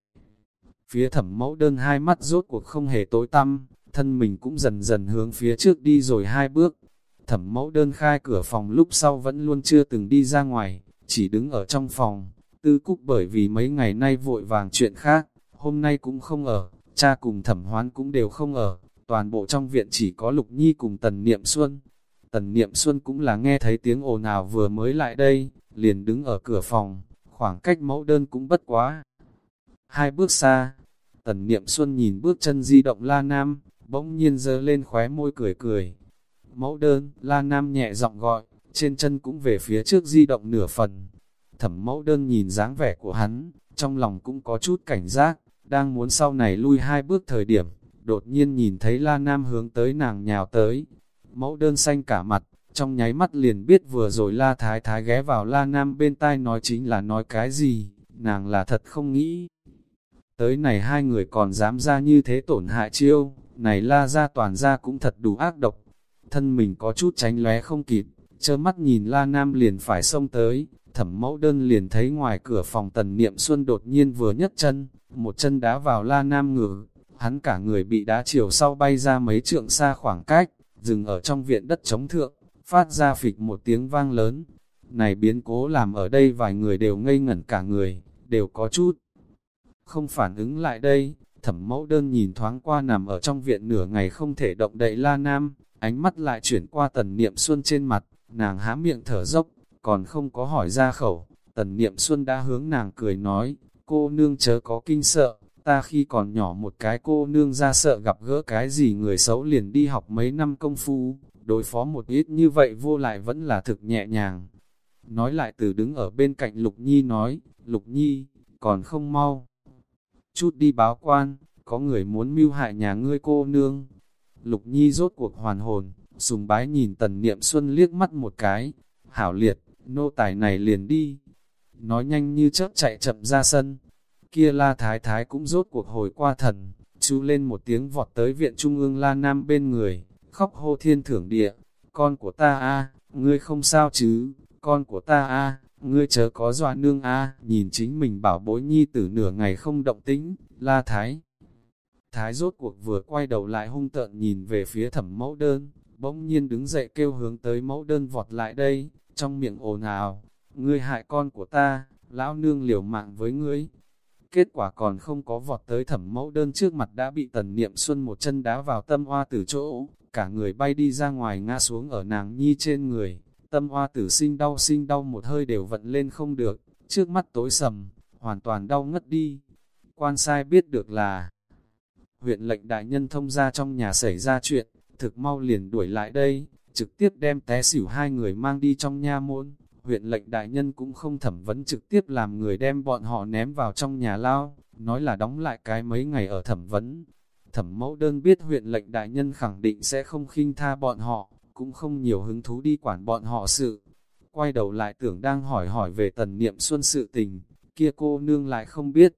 phía thẩm mẫu đơn hai mắt rốt cuộc không hề tối tăm, thân mình cũng dần dần hướng phía trước đi rồi hai bước. Thẩm mẫu đơn khai cửa phòng lúc sau vẫn luôn chưa từng đi ra ngoài, chỉ đứng ở trong phòng. Tư cúc bởi vì mấy ngày nay vội vàng chuyện khác, hôm nay cũng không ở, cha cùng thẩm hoán cũng đều không ở, toàn bộ trong viện chỉ có Lục Nhi cùng Tần Niệm Xuân. Tần Niệm Xuân cũng là nghe thấy tiếng ồn ào vừa mới lại đây, liền đứng ở cửa phòng, khoảng cách mẫu đơn cũng bất quá. Hai bước xa, Tần Niệm Xuân nhìn bước chân di động La Nam, bỗng nhiên dơ lên khóe môi cười cười. Mẫu đơn, La Nam nhẹ giọng gọi, trên chân cũng về phía trước di động nửa phần. Thẩm mẫu đơn nhìn dáng vẻ của hắn, trong lòng cũng có chút cảnh giác, đang muốn sau này lui hai bước thời điểm, đột nhiên nhìn thấy La Nam hướng tới nàng nhào tới. Mẫu đơn xanh cả mặt, trong nháy mắt liền biết vừa rồi La Thái Thái ghé vào La Nam bên tai nói chính là nói cái gì, nàng là thật không nghĩ. Tới này hai người còn dám ra như thế tổn hại chiêu, này La ra toàn ra cũng thật đủ ác độc. Thân mình có chút tránh lóe không kịp, chơ mắt nhìn La Nam liền phải xông tới, thẩm mẫu đơn liền thấy ngoài cửa phòng tần niệm xuân đột nhiên vừa nhấc chân, một chân đá vào La Nam ngửa, hắn cả người bị đá chiều sau bay ra mấy trượng xa khoảng cách, dừng ở trong viện đất chống thượng, phát ra phịch một tiếng vang lớn. Này biến cố làm ở đây vài người đều ngây ngẩn cả người, đều có chút. Không phản ứng lại đây, thẩm mẫu đơn nhìn thoáng qua nằm ở trong viện nửa ngày không thể động đậy la nam, ánh mắt lại chuyển qua tần niệm xuân trên mặt, nàng há miệng thở dốc, còn không có hỏi ra khẩu, tần niệm xuân đã hướng nàng cười nói, cô nương chớ có kinh sợ, ta khi còn nhỏ một cái cô nương ra sợ gặp gỡ cái gì người xấu liền đi học mấy năm công phu, đối phó một ít như vậy vô lại vẫn là thực nhẹ nhàng. Nói lại từ đứng ở bên cạnh Lục Nhi nói, Lục Nhi, còn không mau. Chút đi báo quan, có người muốn mưu hại nhà ngươi cô nương. Lục Nhi rốt cuộc hoàn hồn, sùng bái nhìn tần niệm xuân liếc mắt một cái. Hảo liệt, nô tài này liền đi. Nói nhanh như chớp chạy chậm ra sân, kia la thái thái cũng rốt cuộc hồi qua thần, chú lên một tiếng vọt tới viện trung ương la nam bên người, khóc hô thiên thưởng địa, con của ta a ngươi không sao chứ, con của ta a ngươi chớ có doa nương a nhìn chính mình bảo bối nhi tử nửa ngày không động tĩnh, la thái. Thái rốt cuộc vừa quay đầu lại hung tợn nhìn về phía thẩm mẫu đơn, bỗng nhiên đứng dậy kêu hướng tới mẫu đơn vọt lại đây, trong miệng ồn ào, ngươi hại con của ta, lão nương liều mạng với ngươi, Kết quả còn không có vọt tới thẩm mẫu đơn trước mặt đã bị tần niệm xuân một chân đá vào tâm hoa từ chỗ, cả người bay đi ra ngoài ngã xuống ở nàng nhi trên người, tâm hoa tử sinh đau sinh đau một hơi đều vận lên không được, trước mắt tối sầm, hoàn toàn đau ngất đi. Quan sai biết được là huyện lệnh đại nhân thông ra trong nhà xảy ra chuyện, thực mau liền đuổi lại đây, trực tiếp đem té xỉu hai người mang đi trong nha môn huyện lệnh đại nhân cũng không thẩm vấn trực tiếp làm người đem bọn họ ném vào trong nhà lao, nói là đóng lại cái mấy ngày ở thẩm vấn. Thẩm mẫu đơn biết huyện lệnh đại nhân khẳng định sẽ không khinh tha bọn họ, cũng không nhiều hứng thú đi quản bọn họ sự. Quay đầu lại tưởng đang hỏi hỏi về tần niệm xuân sự tình, kia cô nương lại không biết.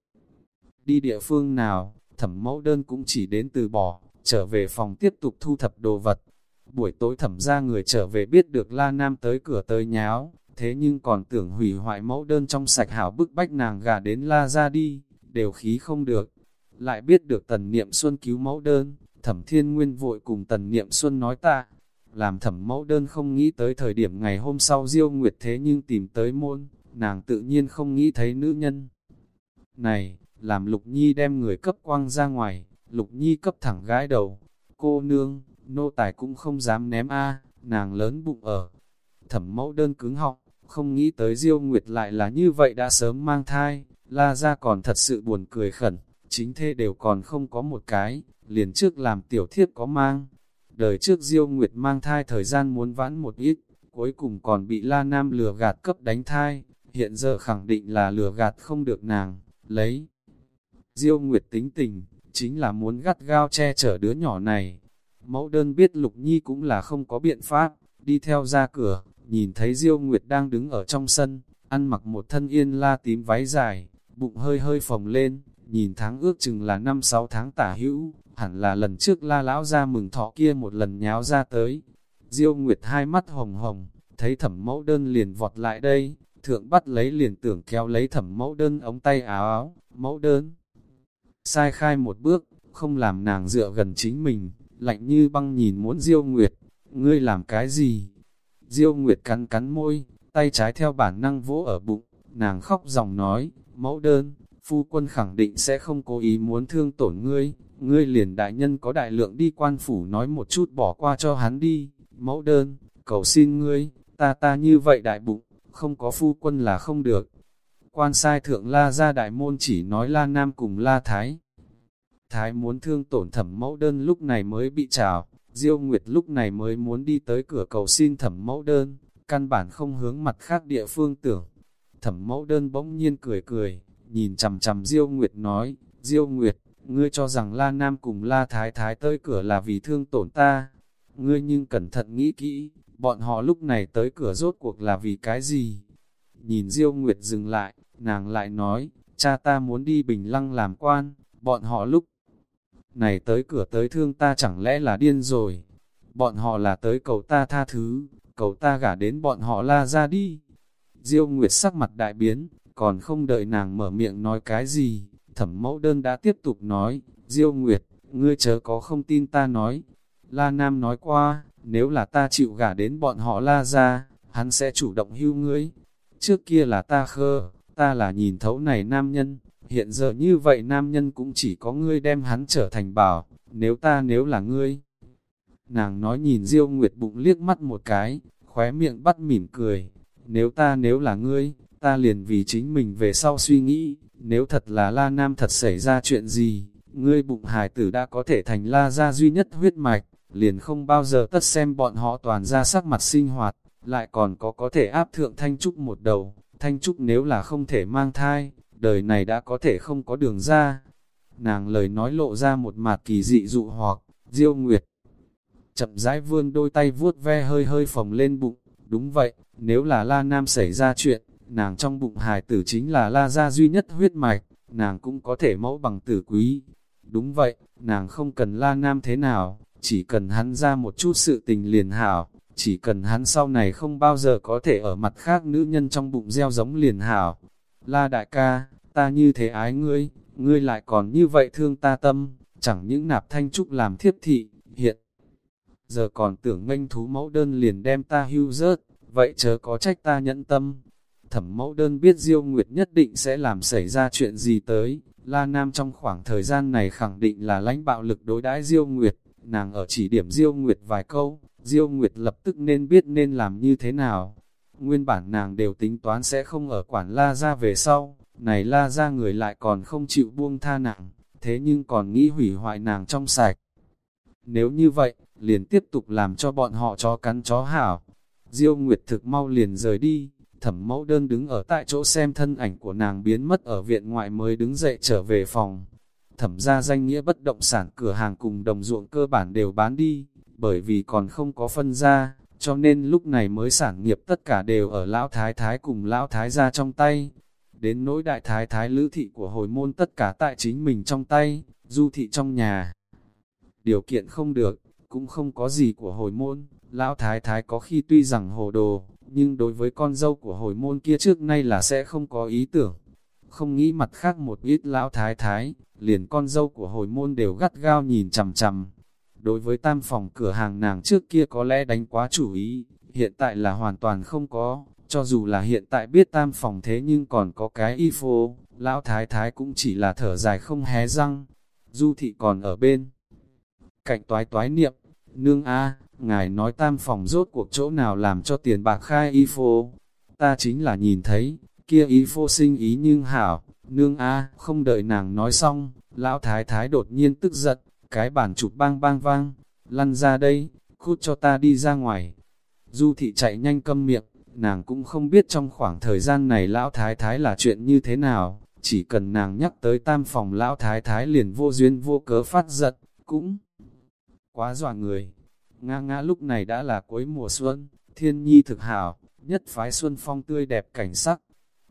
Đi địa phương nào, thẩm mẫu đơn cũng chỉ đến từ bỏ, trở về phòng tiếp tục thu thập đồ vật. Buổi tối thẩm ra người trở về biết được La Nam tới cửa tới nháo, thế nhưng còn tưởng hủy hoại mẫu đơn trong sạch hảo bức bách nàng gà đến la ra đi, đều khí không được. Lại biết được tần niệm xuân cứu mẫu đơn, thẩm thiên nguyên vội cùng tần niệm xuân nói ta, làm thẩm mẫu đơn không nghĩ tới thời điểm ngày hôm sau diêu nguyệt thế nhưng tìm tới môn, nàng tự nhiên không nghĩ thấy nữ nhân. Này, làm lục nhi đem người cấp quang ra ngoài, lục nhi cấp thẳng gái đầu, cô nương, nô tài cũng không dám ném a nàng lớn bụng ở. Thẩm mẫu đơn cứng họng, không nghĩ tới Diêu Nguyệt lại là như vậy đã sớm mang thai, la ra còn thật sự buồn cười khẩn, chính thế đều còn không có một cái, liền trước làm tiểu thiếp có mang. Đời trước Diêu Nguyệt mang thai thời gian muốn vãn một ít, cuối cùng còn bị La Nam lừa gạt cấp đánh thai, hiện giờ khẳng định là lừa gạt không được nàng, lấy. Diêu Nguyệt tính tình, chính là muốn gắt gao che chở đứa nhỏ này. Mẫu đơn biết Lục Nhi cũng là không có biện pháp, đi theo ra cửa, nhìn thấy Diêu Nguyệt đang đứng ở trong sân, ăn mặc một thân yên la tím váy dài, bụng hơi hơi phồng lên, nhìn tháng ước chừng là năm sáu tháng tả hữu, hẳn là lần trước la lão ra mừng thọ kia một lần nháo ra tới. Diêu Nguyệt hai mắt hồng hồng, thấy thẩm mẫu đơn liền vọt lại đây, thượng bắt lấy liền tưởng kéo lấy thẩm mẫu đơn ống tay áo áo, mẫu đơn. Sai khai một bước, không làm nàng dựa gần chính mình, lạnh như băng nhìn muốn Diêu Nguyệt, ngươi làm cái gì? Diêu Nguyệt cắn cắn môi, tay trái theo bản năng vỗ ở bụng, nàng khóc dòng nói, mẫu đơn, phu quân khẳng định sẽ không cố ý muốn thương tổn ngươi, ngươi liền đại nhân có đại lượng đi quan phủ nói một chút bỏ qua cho hắn đi, mẫu đơn, cầu xin ngươi, ta ta như vậy đại bụng, không có phu quân là không được. Quan sai thượng la ra đại môn chỉ nói la nam cùng la thái. Thái muốn thương tổn thẩm mẫu đơn lúc này mới bị trào, Diêu Nguyệt lúc này mới muốn đi tới cửa cầu xin thẩm mẫu đơn, căn bản không hướng mặt khác địa phương tưởng. Thẩm mẫu đơn bỗng nhiên cười cười, nhìn chằm chằm Diêu Nguyệt nói, Diêu Nguyệt, ngươi cho rằng La Nam cùng La Thái Thái tới cửa là vì thương tổn ta. Ngươi nhưng cẩn thận nghĩ kỹ, bọn họ lúc này tới cửa rốt cuộc là vì cái gì? Nhìn Diêu Nguyệt dừng lại, nàng lại nói, cha ta muốn đi Bình Lăng làm quan, bọn họ lúc này tới cửa tới thương ta chẳng lẽ là điên rồi? Bọn họ là tới cầu ta tha thứ, cầu ta gả đến bọn họ la ra đi. Diêu Nguyệt sắc mặt đại biến, còn không đợi nàng mở miệng nói cái gì, thẩm mẫu đơn đã tiếp tục nói, Diêu Nguyệt, ngươi chớ có không tin ta nói. La Nam nói qua, nếu là ta chịu gả đến bọn họ la ra, hắn sẽ chủ động hưu ngươi. Trước kia là ta khơ, ta là nhìn thấu này nam nhân, hiện giờ như vậy nam nhân cũng chỉ có ngươi đem hắn trở thành bảo, nếu ta nếu là ngươi. Nàng nói nhìn Diêu Nguyệt bụng liếc mắt một cái, khóe miệng bắt mỉm cười, nếu ta nếu là ngươi, ta liền vì chính mình về sau suy nghĩ, nếu thật là La Nam thật xảy ra chuyện gì, ngươi bụng hài tử đã có thể thành La gia duy nhất huyết mạch, liền không bao giờ tất xem bọn họ toàn ra sắc mặt sinh hoạt, lại còn có có thể áp thượng Thanh Trúc một đầu, Thanh Trúc nếu là không thể mang thai, đời này đã có thể không có đường ra. Nàng lời nói lộ ra một mặt kỳ dị dụ hoặc, Diêu Nguyệt. Chậm rãi vươn đôi tay vuốt ve hơi hơi phồng lên bụng, đúng vậy, nếu là La Nam xảy ra chuyện, nàng trong bụng hài tử chính là La gia duy nhất huyết mạch, nàng cũng có thể mẫu bằng tử quý. Đúng vậy, nàng không cần La Nam thế nào, chỉ cần hắn ra một chút sự tình liền hảo, chỉ cần hắn sau này không bao giờ có thể ở mặt khác nữ nhân trong bụng gieo giống liền hảo. La đại ca, ta như thế ái ngươi, ngươi lại còn như vậy thương ta tâm, chẳng những nạp thanh trúc làm thiếp thị, hiện giờ còn tưởng nganh thú mẫu đơn liền đem ta hưu rớt, vậy chớ có trách ta nhẫn tâm. Thẩm mẫu đơn biết Diêu Nguyệt nhất định sẽ làm xảy ra chuyện gì tới, La Nam trong khoảng thời gian này khẳng định là lãnh bạo lực đối đãi Diêu Nguyệt, nàng ở chỉ điểm Diêu Nguyệt vài câu, Diêu Nguyệt lập tức nên biết nên làm như thế nào. Nguyên bản nàng đều tính toán sẽ không ở quản La ra về sau, này La ra người lại còn không chịu buông tha nặng, thế nhưng còn nghĩ hủy hoại nàng trong sạch. Nếu như vậy, liền tiếp tục làm cho bọn họ chó cắn chó hảo. Diêu Nguyệt thực mau liền rời đi, thẩm mẫu đơn đứng ở tại chỗ xem thân ảnh của nàng biến mất ở viện ngoại mới đứng dậy trở về phòng. Thẩm ra danh nghĩa bất động sản cửa hàng cùng đồng ruộng cơ bản đều bán đi, bởi vì còn không có phân ra, cho nên lúc này mới sản nghiệp tất cả đều ở lão thái thái cùng lão thái gia trong tay. Đến nỗi đại thái thái lữ thị của hồi môn tất cả tại chính mình trong tay, du thị trong nhà. Điều kiện không được, cũng không có gì của hồi môn, lão thái thái có khi tuy rằng hồ đồ, nhưng đối với con dâu của hồi môn kia trước nay là sẽ không có ý tưởng. Không nghĩ mặt khác một ít lão thái thái, liền con dâu của hồi môn đều gắt gao nhìn chằm chằm. Đối với tam phòng cửa hàng nàng trước kia có lẽ đánh quá chủ ý, hiện tại là hoàn toàn không có, cho dù là hiện tại biết tam phòng thế nhưng còn có cái y phô, lão thái thái cũng chỉ là thở dài không hé răng. Du thị còn ở bên. Cạnh toái toái niệm, nương a ngài nói tam phòng rốt cuộc chỗ nào làm cho tiền bạc khai y phô. Ta chính là nhìn thấy, kia y phô sinh ý nhưng hảo, nương a không đợi nàng nói xong, lão thái thái đột nhiên tức giận, cái bản chụp bang bang vang, lăn ra đây, cút cho ta đi ra ngoài. Du thị chạy nhanh câm miệng, nàng cũng không biết trong khoảng thời gian này lão thái thái là chuyện như thế nào, chỉ cần nàng nhắc tới tam phòng lão thái thái liền vô duyên vô cớ phát giận, cũng quá dọa người. Nga ngã lúc này đã là cuối mùa xuân, thiên nhi thực hảo, nhất phái xuân phong tươi đẹp cảnh sắc.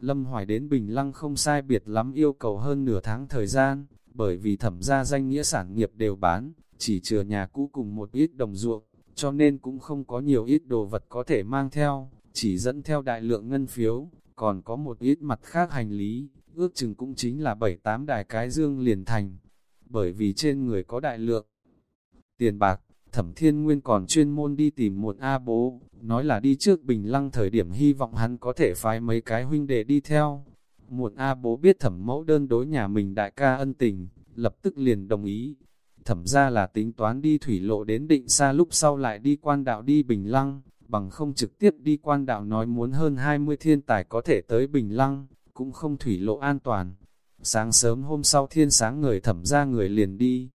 Lâm Hoài đến Bình Lăng không sai biệt lắm yêu cầu hơn nửa tháng thời gian, bởi vì thẩm gia danh nghĩa sản nghiệp đều bán, chỉ chừa nhà cũ cùng một ít đồng ruộng, cho nên cũng không có nhiều ít đồ vật có thể mang theo, chỉ dẫn theo đại lượng ngân phiếu, còn có một ít mặt khác hành lý, ước chừng cũng chính là 7-8 đài cái dương liền thành, bởi vì trên người có đại lượng tiền bạc, thẩm thiên nguyên còn chuyên môn đi tìm một A bố, nói là đi trước bình lăng thời điểm hy vọng hắn có thể phái mấy cái huynh đệ đi theo. Một A bố biết thẩm mẫu đơn đối nhà mình đại ca ân tình, lập tức liền đồng ý. Thẩm ra là tính toán đi thủy lộ đến định xa lúc sau lại đi quan đạo đi bình lăng, bằng không trực tiếp đi quan đạo nói muốn hơn 20 thiên tài có thể tới bình lăng, cũng không thủy lộ an toàn. Sáng sớm hôm sau thiên sáng người thẩm ra người liền đi.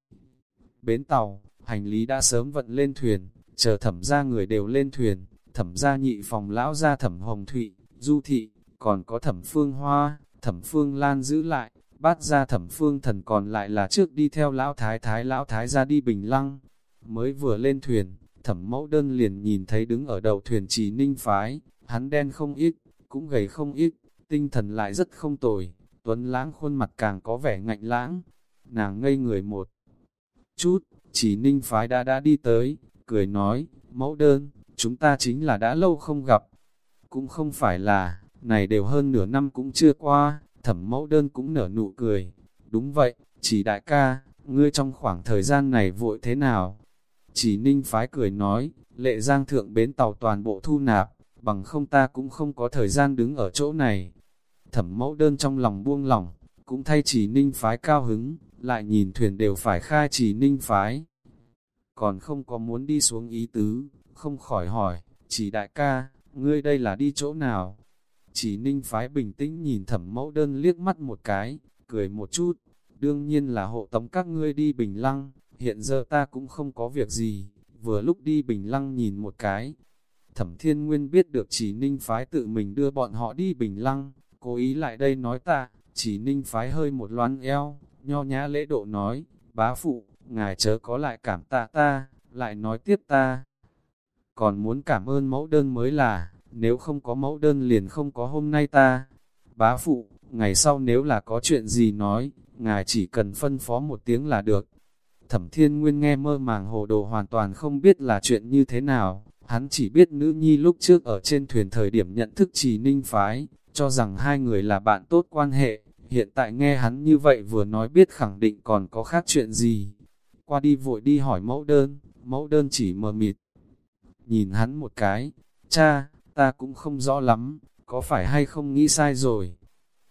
Bến tàu, hành lý đã sớm vận lên thuyền, chờ thẩm ra người đều lên thuyền, thẩm ra nhị phòng lão ra thẩm hồng thụy, du thị, còn có thẩm phương hoa, thẩm phương lan giữ lại, bát ra thẩm phương thần còn lại là trước đi theo lão thái thái lão thái ra đi bình lăng. Mới vừa lên thuyền, thẩm mẫu đơn liền nhìn thấy đứng ở đầu thuyền trì ninh phái, hắn đen không ít, cũng gầy không ít, tinh thần lại rất không tồi, tuấn lãng khuôn mặt càng có vẻ ngạnh lãng. Nàng ngây người một chút, chỉ ninh phái đã đã đi tới, cười nói, mẫu đơn, chúng ta chính là đã lâu không gặp. Cũng không phải là, này đều hơn nửa năm cũng chưa qua, thẩm mẫu đơn cũng nở nụ cười. Đúng vậy, chỉ đại ca, ngươi trong khoảng thời gian này vội thế nào? Chỉ ninh phái cười nói, lệ giang thượng bến tàu toàn bộ thu nạp, bằng không ta cũng không có thời gian đứng ở chỗ này. Thẩm mẫu đơn trong lòng buông lỏng, cũng thay chỉ ninh phái cao hứng, lại nhìn thuyền đều phải khai chỉ ninh phái. Còn không có muốn đi xuống ý tứ, không khỏi hỏi, chỉ đại ca, ngươi đây là đi chỗ nào? Chỉ ninh phái bình tĩnh nhìn thẩm mẫu đơn liếc mắt một cái, cười một chút, đương nhiên là hộ tống các ngươi đi bình lăng, hiện giờ ta cũng không có việc gì, vừa lúc đi bình lăng nhìn một cái. Thẩm thiên nguyên biết được chỉ ninh phái tự mình đưa bọn họ đi bình lăng, cố ý lại đây nói ta, chỉ ninh phái hơi một loan eo, nho nhã lễ độ nói, bá phụ, ngài chớ có lại cảm tạ ta, lại nói tiếp ta. Còn muốn cảm ơn mẫu đơn mới là, nếu không có mẫu đơn liền không có hôm nay ta. Bá phụ, ngày sau nếu là có chuyện gì nói, ngài chỉ cần phân phó một tiếng là được. Thẩm thiên nguyên nghe mơ màng hồ đồ hoàn toàn không biết là chuyện như thế nào, hắn chỉ biết nữ nhi lúc trước ở trên thuyền thời điểm nhận thức trì ninh phái, cho rằng hai người là bạn tốt quan hệ, hiện tại nghe hắn như vậy vừa nói biết khẳng định còn có khác chuyện gì. Qua đi vội đi hỏi mẫu đơn, mẫu đơn chỉ mờ mịt. Nhìn hắn một cái, cha, ta cũng không rõ lắm, có phải hay không nghĩ sai rồi.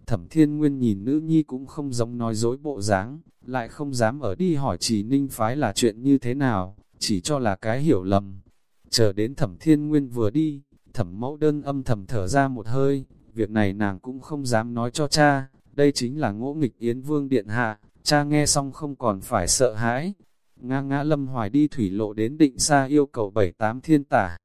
Thẩm thiên nguyên nhìn nữ nhi cũng không giống nói dối bộ dáng, lại không dám ở đi hỏi chỉ ninh phái là chuyện như thế nào, chỉ cho là cái hiểu lầm. Chờ đến thẩm thiên nguyên vừa đi, thẩm mẫu đơn âm thầm thở ra một hơi, việc này nàng cũng không dám nói cho cha, đây chính là ngỗ nghịch Yến Vương Điện Hạ, cha nghe xong không còn phải sợ hãi. Nga ngã lâm hoài đi thủy lộ đến định xa yêu cầu bảy tám thiên tả.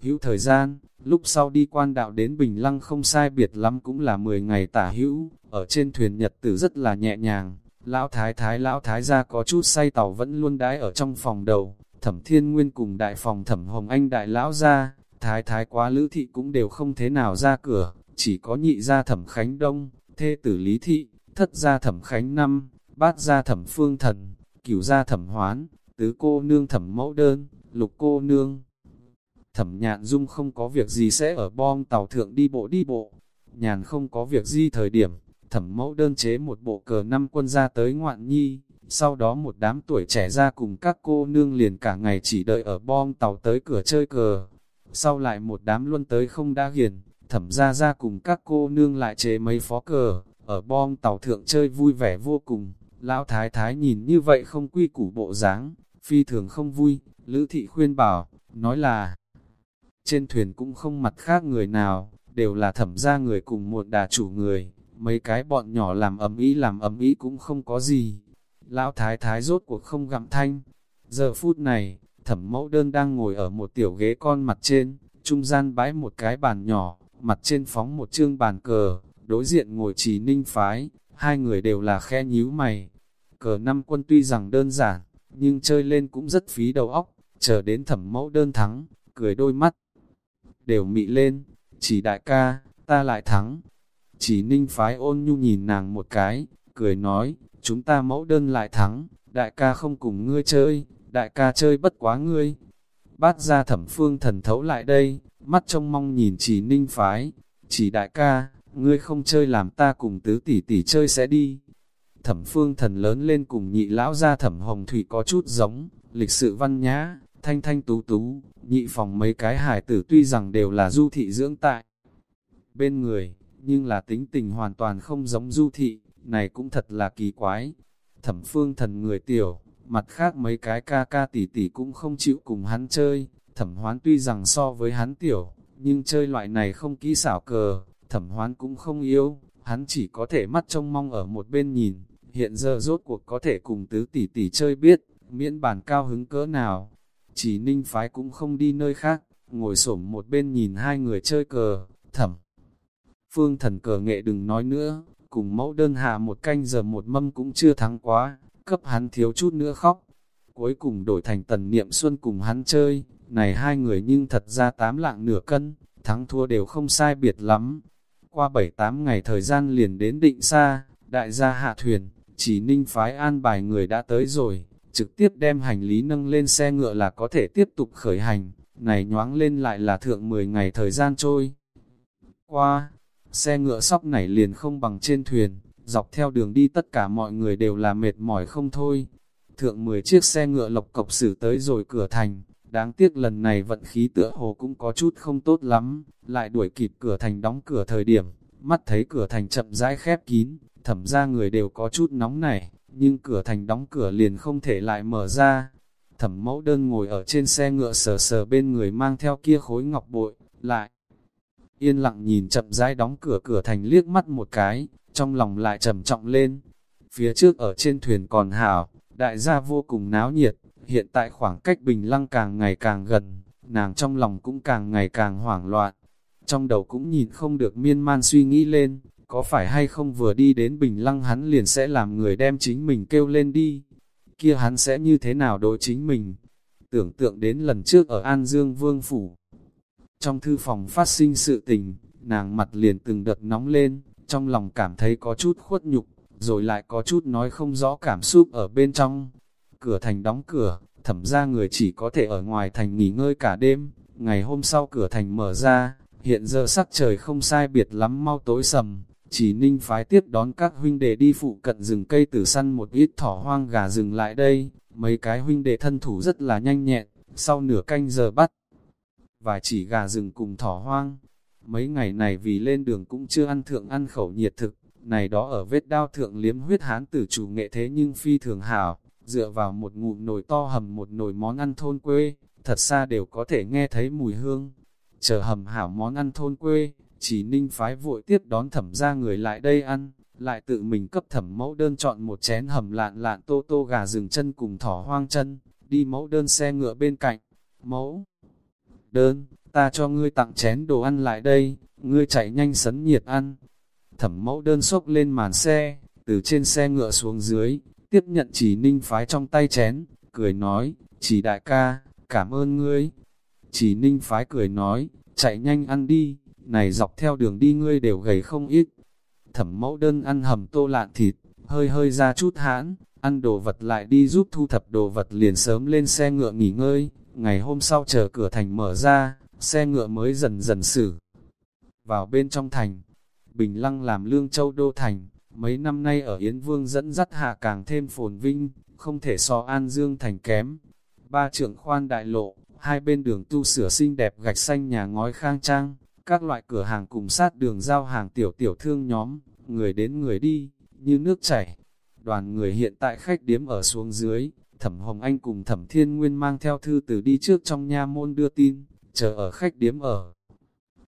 Hữu thời gian, lúc sau đi quan đạo đến Bình Lăng không sai biệt lắm cũng là 10 ngày tả hữu, ở trên thuyền nhật tử rất là nhẹ nhàng. Lão thái thái lão thái gia có chút say tàu vẫn luôn đái ở trong phòng đầu, thẩm thiên nguyên cùng đại phòng thẩm hồng anh đại lão gia, thái thái quá lữ thị cũng đều không thế nào ra cửa, chỉ có nhị gia thẩm khánh đông, thê tử lý thị, thất gia thẩm khánh năm, bát gia thẩm phương thần, cửu gia thẩm hoán, tứ cô nương thẩm mẫu đơn, lục cô nương. Thẩm nhạn dung không có việc gì sẽ ở bom tàu thượng đi bộ đi bộ, nhàn không có việc gì thời điểm, thẩm mẫu đơn chế một bộ cờ năm quân ra tới ngoạn nhi, sau đó một đám tuổi trẻ ra cùng các cô nương liền cả ngày chỉ đợi ở bom tàu tới cửa chơi cờ, sau lại một đám luôn tới không đã hiền, thẩm ra ra cùng các cô nương lại chế mấy phó cờ, ở bom tàu thượng chơi vui vẻ vô cùng, lão thái thái nhìn như vậy không quy củ bộ dáng, phi thường không vui, lữ thị khuyên bảo, nói là trên thuyền cũng không mặt khác người nào, đều là thẩm ra người cùng một đà chủ người, mấy cái bọn nhỏ làm ấm ý làm ấm ý cũng không có gì. Lão thái thái rốt cuộc không gặm thanh. Giờ phút này, thẩm mẫu đơn đang ngồi ở một tiểu ghế con mặt trên, trung gian bãi một cái bàn nhỏ, mặt trên phóng một chương bàn cờ, đối diện ngồi chỉ ninh phái, hai người đều là khe nhíu mày. Cờ năm quân tuy rằng đơn giản, nhưng chơi lên cũng rất phí đầu óc, chờ đến thẩm mẫu đơn thắng, cười đôi mắt, đều mị lên, chỉ đại ca, ta lại thắng. Chỉ ninh phái ôn nhu nhìn nàng một cái, cười nói, chúng ta mẫu đơn lại thắng, đại ca không cùng ngươi chơi, đại ca chơi bất quá ngươi. Bát ra thẩm phương thần thấu lại đây, mắt trông mong nhìn chỉ ninh phái, chỉ đại ca, ngươi không chơi làm ta cùng tứ tỷ tỷ chơi sẽ đi. Thẩm phương thần lớn lên cùng nhị lão ra thẩm hồng thủy có chút giống, lịch sự văn nhã, thanh thanh tú tú, nhị phòng mấy cái hải tử tuy rằng đều là du thị dưỡng tại bên người, nhưng là tính tình hoàn toàn không giống du thị, này cũng thật là kỳ quái. Thẩm phương thần người tiểu, mặt khác mấy cái ca ca tỷ tỷ cũng không chịu cùng hắn chơi, thẩm hoán tuy rằng so với hắn tiểu, nhưng chơi loại này không kỹ xảo cờ, thẩm hoán cũng không yếu, hắn chỉ có thể mắt trông mong ở một bên nhìn, hiện giờ rốt cuộc có thể cùng tứ tỷ tỷ chơi biết, miễn bản cao hứng cỡ nào. Chỉ ninh phái cũng không đi nơi khác, ngồi xổm một bên nhìn hai người chơi cờ, thẩm. Phương thần cờ nghệ đừng nói nữa, cùng mẫu đơn hạ một canh giờ một mâm cũng chưa thắng quá, cấp hắn thiếu chút nữa khóc. Cuối cùng đổi thành tần niệm xuân cùng hắn chơi, này hai người nhưng thật ra tám lạng nửa cân, thắng thua đều không sai biệt lắm. Qua bảy tám ngày thời gian liền đến định xa, đại gia hạ thuyền, chỉ ninh phái an bài người đã tới rồi, trực tiếp đem hành lý nâng lên xe ngựa là có thể tiếp tục khởi hành, này nhoáng lên lại là thượng 10 ngày thời gian trôi. Qua, xe ngựa sóc này liền không bằng trên thuyền, dọc theo đường đi tất cả mọi người đều là mệt mỏi không thôi. Thượng 10 chiếc xe ngựa lộc cộc xử tới rồi cửa thành, đáng tiếc lần này vận khí tựa hồ cũng có chút không tốt lắm, lại đuổi kịp cửa thành đóng cửa thời điểm, mắt thấy cửa thành chậm rãi khép kín, thẩm ra người đều có chút nóng nảy, nhưng cửa thành đóng cửa liền không thể lại mở ra. Thẩm mẫu đơn ngồi ở trên xe ngựa sờ sờ bên người mang theo kia khối ngọc bội, lại yên lặng nhìn chậm rãi đóng cửa cửa thành liếc mắt một cái, trong lòng lại trầm trọng lên. Phía trước ở trên thuyền còn hảo, đại gia vô cùng náo nhiệt, hiện tại khoảng cách bình lăng càng ngày càng gần, nàng trong lòng cũng càng ngày càng hoảng loạn. Trong đầu cũng nhìn không được miên man suy nghĩ lên, có phải hay không vừa đi đến bình lăng hắn liền sẽ làm người đem chính mình kêu lên đi, kia hắn sẽ như thế nào đối chính mình. Tưởng tượng đến lần trước ở An Dương Vương Phủ, trong thư phòng phát sinh sự tình, nàng mặt liền từng đợt nóng lên, trong lòng cảm thấy có chút khuất nhục, rồi lại có chút nói không rõ cảm xúc ở bên trong. Cửa thành đóng cửa, thẩm ra người chỉ có thể ở ngoài thành nghỉ ngơi cả đêm, ngày hôm sau cửa thành mở ra, hiện giờ sắc trời không sai biệt lắm mau tối sầm, chỉ ninh phái tiếp đón các huynh đệ đi phụ cận rừng cây tử săn một ít thỏ hoang gà rừng lại đây, mấy cái huynh đệ thân thủ rất là nhanh nhẹn, sau nửa canh giờ bắt vài chỉ gà rừng cùng thỏ hoang. Mấy ngày này vì lên đường cũng chưa ăn thượng ăn khẩu nhiệt thực, này đó ở vết đao thượng liếm huyết hán tử chủ nghệ thế nhưng phi thường hảo, dựa vào một ngụm nồi to hầm một nồi món ăn thôn quê, thật xa đều có thể nghe thấy mùi hương. Chờ hầm hảo món ăn thôn quê, chỉ ninh phái vội tiếp đón thẩm ra người lại đây ăn, lại tự mình cấp thẩm mẫu đơn chọn một chén hầm lạn lạn tô tô gà rừng chân cùng thỏ hoang chân, đi mẫu đơn xe ngựa bên cạnh, mẫu đơn, ta cho ngươi tặng chén đồ ăn lại đây, ngươi chạy nhanh sấn nhiệt ăn. Thẩm mẫu đơn xốc lên màn xe, từ trên xe ngựa xuống dưới, tiếp nhận chỉ ninh phái trong tay chén, cười nói, chỉ đại ca, cảm ơn ngươi. Chỉ ninh phái cười nói, chạy nhanh ăn đi, này dọc theo đường đi ngươi đều gầy không ít. Thẩm mẫu đơn ăn hầm tô lạn thịt, hơi hơi ra chút hãn, ăn đồ vật lại đi giúp thu thập đồ vật liền sớm lên xe ngựa nghỉ ngơi, Ngày hôm sau chờ cửa thành mở ra, xe ngựa mới dần dần xử. Vào bên trong thành, Bình Lăng làm lương châu đô thành, mấy năm nay ở Yến Vương dẫn dắt hạ càng thêm phồn vinh, không thể so An Dương thành kém. Ba trưởng khoan đại lộ, hai bên đường tu sửa xinh đẹp gạch xanh nhà ngói khang trang, các loại cửa hàng cùng sát đường giao hàng tiểu tiểu thương nhóm, người đến người đi, như nước chảy. Đoàn người hiện tại khách điếm ở xuống dưới, Thẩm Hồng Anh cùng Thẩm Thiên Nguyên mang theo thư từ đi trước trong nha môn đưa tin, chờ ở khách điếm ở.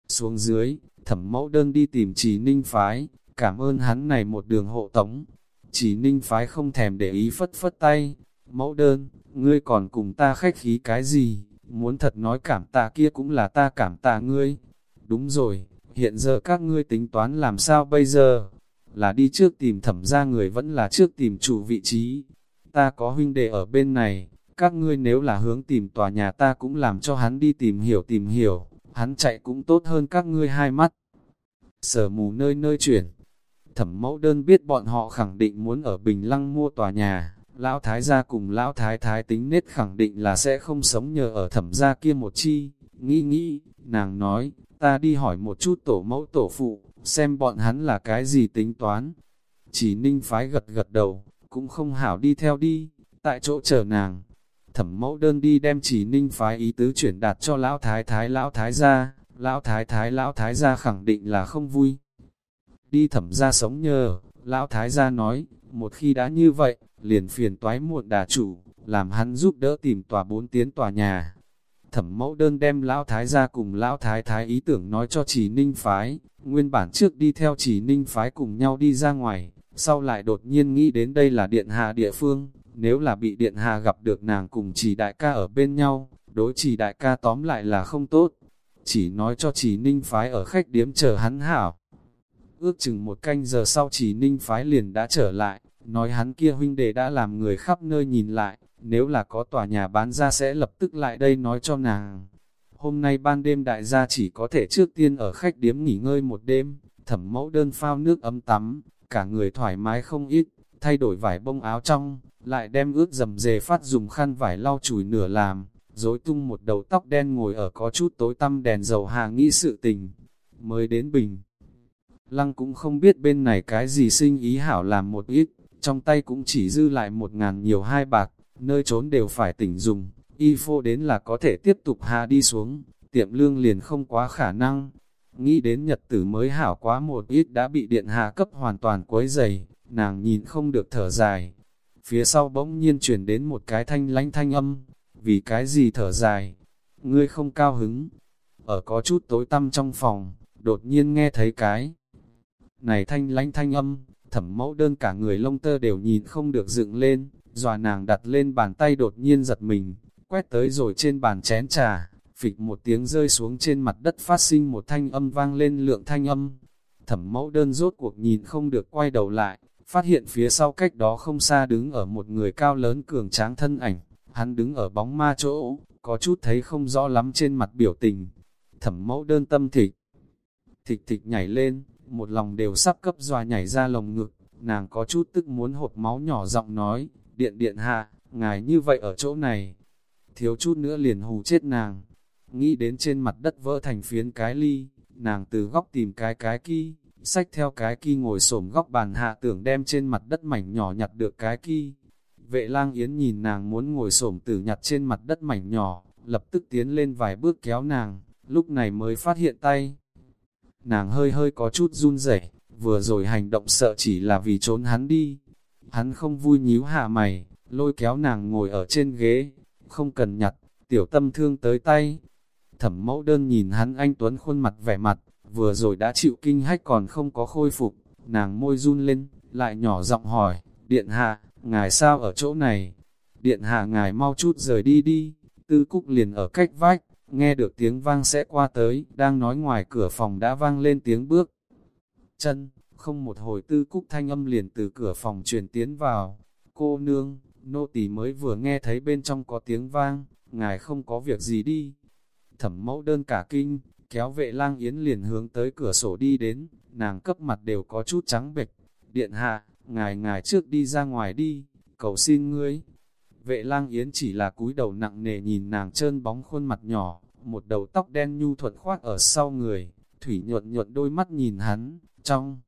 Xuống dưới, Thẩm Mẫu Đơn đi tìm Trì Ninh Phái, cảm ơn hắn này một đường hộ tống. chỉ Ninh Phái không thèm để ý phất phất tay. Mẫu Đơn, ngươi còn cùng ta khách khí cái gì? Muốn thật nói cảm tạ kia cũng là ta cảm tạ ngươi. Đúng rồi, hiện giờ các ngươi tính toán làm sao bây giờ? Là đi trước tìm thẩm ra người vẫn là trước tìm chủ vị trí, ta có huynh đệ ở bên này, các ngươi nếu là hướng tìm tòa nhà ta cũng làm cho hắn đi tìm hiểu tìm hiểu, hắn chạy cũng tốt hơn các ngươi hai mắt. sở mù nơi nơi chuyển. Thẩm mẫu đơn biết bọn họ khẳng định muốn ở Bình Lăng mua tòa nhà, Lão Thái gia cùng Lão Thái Thái tính nết khẳng định là sẽ không sống nhờ ở thẩm gia kia một chi. Nghĩ nghĩ, nàng nói, ta đi hỏi một chút tổ mẫu tổ phụ, xem bọn hắn là cái gì tính toán. Chỉ ninh phái gật gật đầu, cũng không hảo đi theo đi, tại chỗ chờ nàng. Thẩm mẫu đơn đi đem chỉ ninh phái ý tứ chuyển đạt cho Lão Thái Thái Lão Thái gia, Lão Thái Thái Lão Thái gia khẳng định là không vui. Đi thẩm gia sống nhờ, Lão Thái gia nói, một khi đã như vậy, liền phiền toái muộn đà chủ, làm hắn giúp đỡ tìm tòa bốn tiến tòa nhà. Thẩm mẫu đơn đem lão thái gia cùng lão thái thái ý tưởng nói cho chỉ ninh phái, nguyên bản trước đi theo chỉ ninh phái cùng nhau đi ra ngoài, sau lại đột nhiên nghĩ đến đây là điện hạ địa phương, nếu là bị điện hạ gặp được nàng cùng chỉ đại ca ở bên nhau, đối chỉ đại ca tóm lại là không tốt, chỉ nói cho chỉ ninh phái ở khách điếm chờ hắn hảo. Ước chừng một canh giờ sau chỉ ninh phái liền đã trở lại, nói hắn kia huynh đệ đã làm người khắp nơi nhìn lại, nếu là có tòa nhà bán ra sẽ lập tức lại đây nói cho nàng. Hôm nay ban đêm đại gia chỉ có thể trước tiên ở khách điếm nghỉ ngơi một đêm, thẩm mẫu đơn phao nước ấm tắm, cả người thoải mái không ít, thay đổi vải bông áo trong, lại đem ướt dầm dề phát dùng khăn vải lau chùi nửa làm, dối tung một đầu tóc đen ngồi ở có chút tối tăm đèn dầu hà nghĩ sự tình. Mới đến bình, lăng cũng không biết bên này cái gì sinh ý hảo làm một ít, trong tay cũng chỉ dư lại một ngàn nhiều hai bạc, nơi trốn đều phải tỉnh dùng, y phô đến là có thể tiếp tục hạ đi xuống, tiệm lương liền không quá khả năng. Nghĩ đến nhật tử mới hảo quá một ít đã bị điện hạ cấp hoàn toàn quấy dày, nàng nhìn không được thở dài. Phía sau bỗng nhiên chuyển đến một cái thanh lánh thanh âm, vì cái gì thở dài, ngươi không cao hứng. Ở có chút tối tăm trong phòng, đột nhiên nghe thấy cái. Này thanh lánh thanh âm, thẩm mẫu đơn cả người lông tơ đều nhìn không được dựng lên, dòa nàng đặt lên bàn tay đột nhiên giật mình, quét tới rồi trên bàn chén trà, phịch một tiếng rơi xuống trên mặt đất phát sinh một thanh âm vang lên lượng thanh âm. Thẩm mẫu đơn rốt cuộc nhìn không được quay đầu lại, phát hiện phía sau cách đó không xa đứng ở một người cao lớn cường tráng thân ảnh, hắn đứng ở bóng ma chỗ, có chút thấy không rõ lắm trên mặt biểu tình. Thẩm mẫu đơn tâm thịt, thịt thịt nhảy lên, một lòng đều sắp cấp dòa nhảy ra lồng ngực, nàng có chút tức muốn hộp máu nhỏ giọng nói, điện điện hạ, ngài như vậy ở chỗ này, thiếu chút nữa liền hù chết nàng, nghĩ đến trên mặt đất vỡ thành phiến cái ly, nàng từ góc tìm cái cái ki, sách theo cái ki ngồi xổm góc bàn hạ tưởng đem trên mặt đất mảnh nhỏ nhặt được cái ki. Vệ lang yến nhìn nàng muốn ngồi xổm tử nhặt trên mặt đất mảnh nhỏ, lập tức tiến lên vài bước kéo nàng, lúc này mới phát hiện tay nàng hơi hơi có chút run rẩy, vừa rồi hành động sợ chỉ là vì trốn hắn đi. Hắn không vui nhíu hạ mày, lôi kéo nàng ngồi ở trên ghế, không cần nhặt, tiểu tâm thương tới tay. Thẩm mẫu đơn nhìn hắn anh Tuấn khuôn mặt vẻ mặt, vừa rồi đã chịu kinh hách còn không có khôi phục, nàng môi run lên, lại nhỏ giọng hỏi, điện hạ, ngài sao ở chỗ này? Điện hạ ngài mau chút rời đi đi, tư cúc liền ở cách vách, nghe được tiếng vang sẽ qua tới, đang nói ngoài cửa phòng đã vang lên tiếng bước. Chân, không một hồi tư cúc thanh âm liền từ cửa phòng truyền tiến vào. Cô nương, nô tỳ mới vừa nghe thấy bên trong có tiếng vang, ngài không có việc gì đi. Thẩm mẫu đơn cả kinh, kéo vệ lang yến liền hướng tới cửa sổ đi đến, nàng cấp mặt đều có chút trắng bệch. Điện hạ, ngài ngài trước đi ra ngoài đi, cầu xin ngươi, Vệ lang yến chỉ là cúi đầu nặng nề nhìn nàng trơn bóng khuôn mặt nhỏ, một đầu tóc đen nhu thuận khoác ở sau người, thủy nhuận nhuận đôi mắt nhìn hắn, trong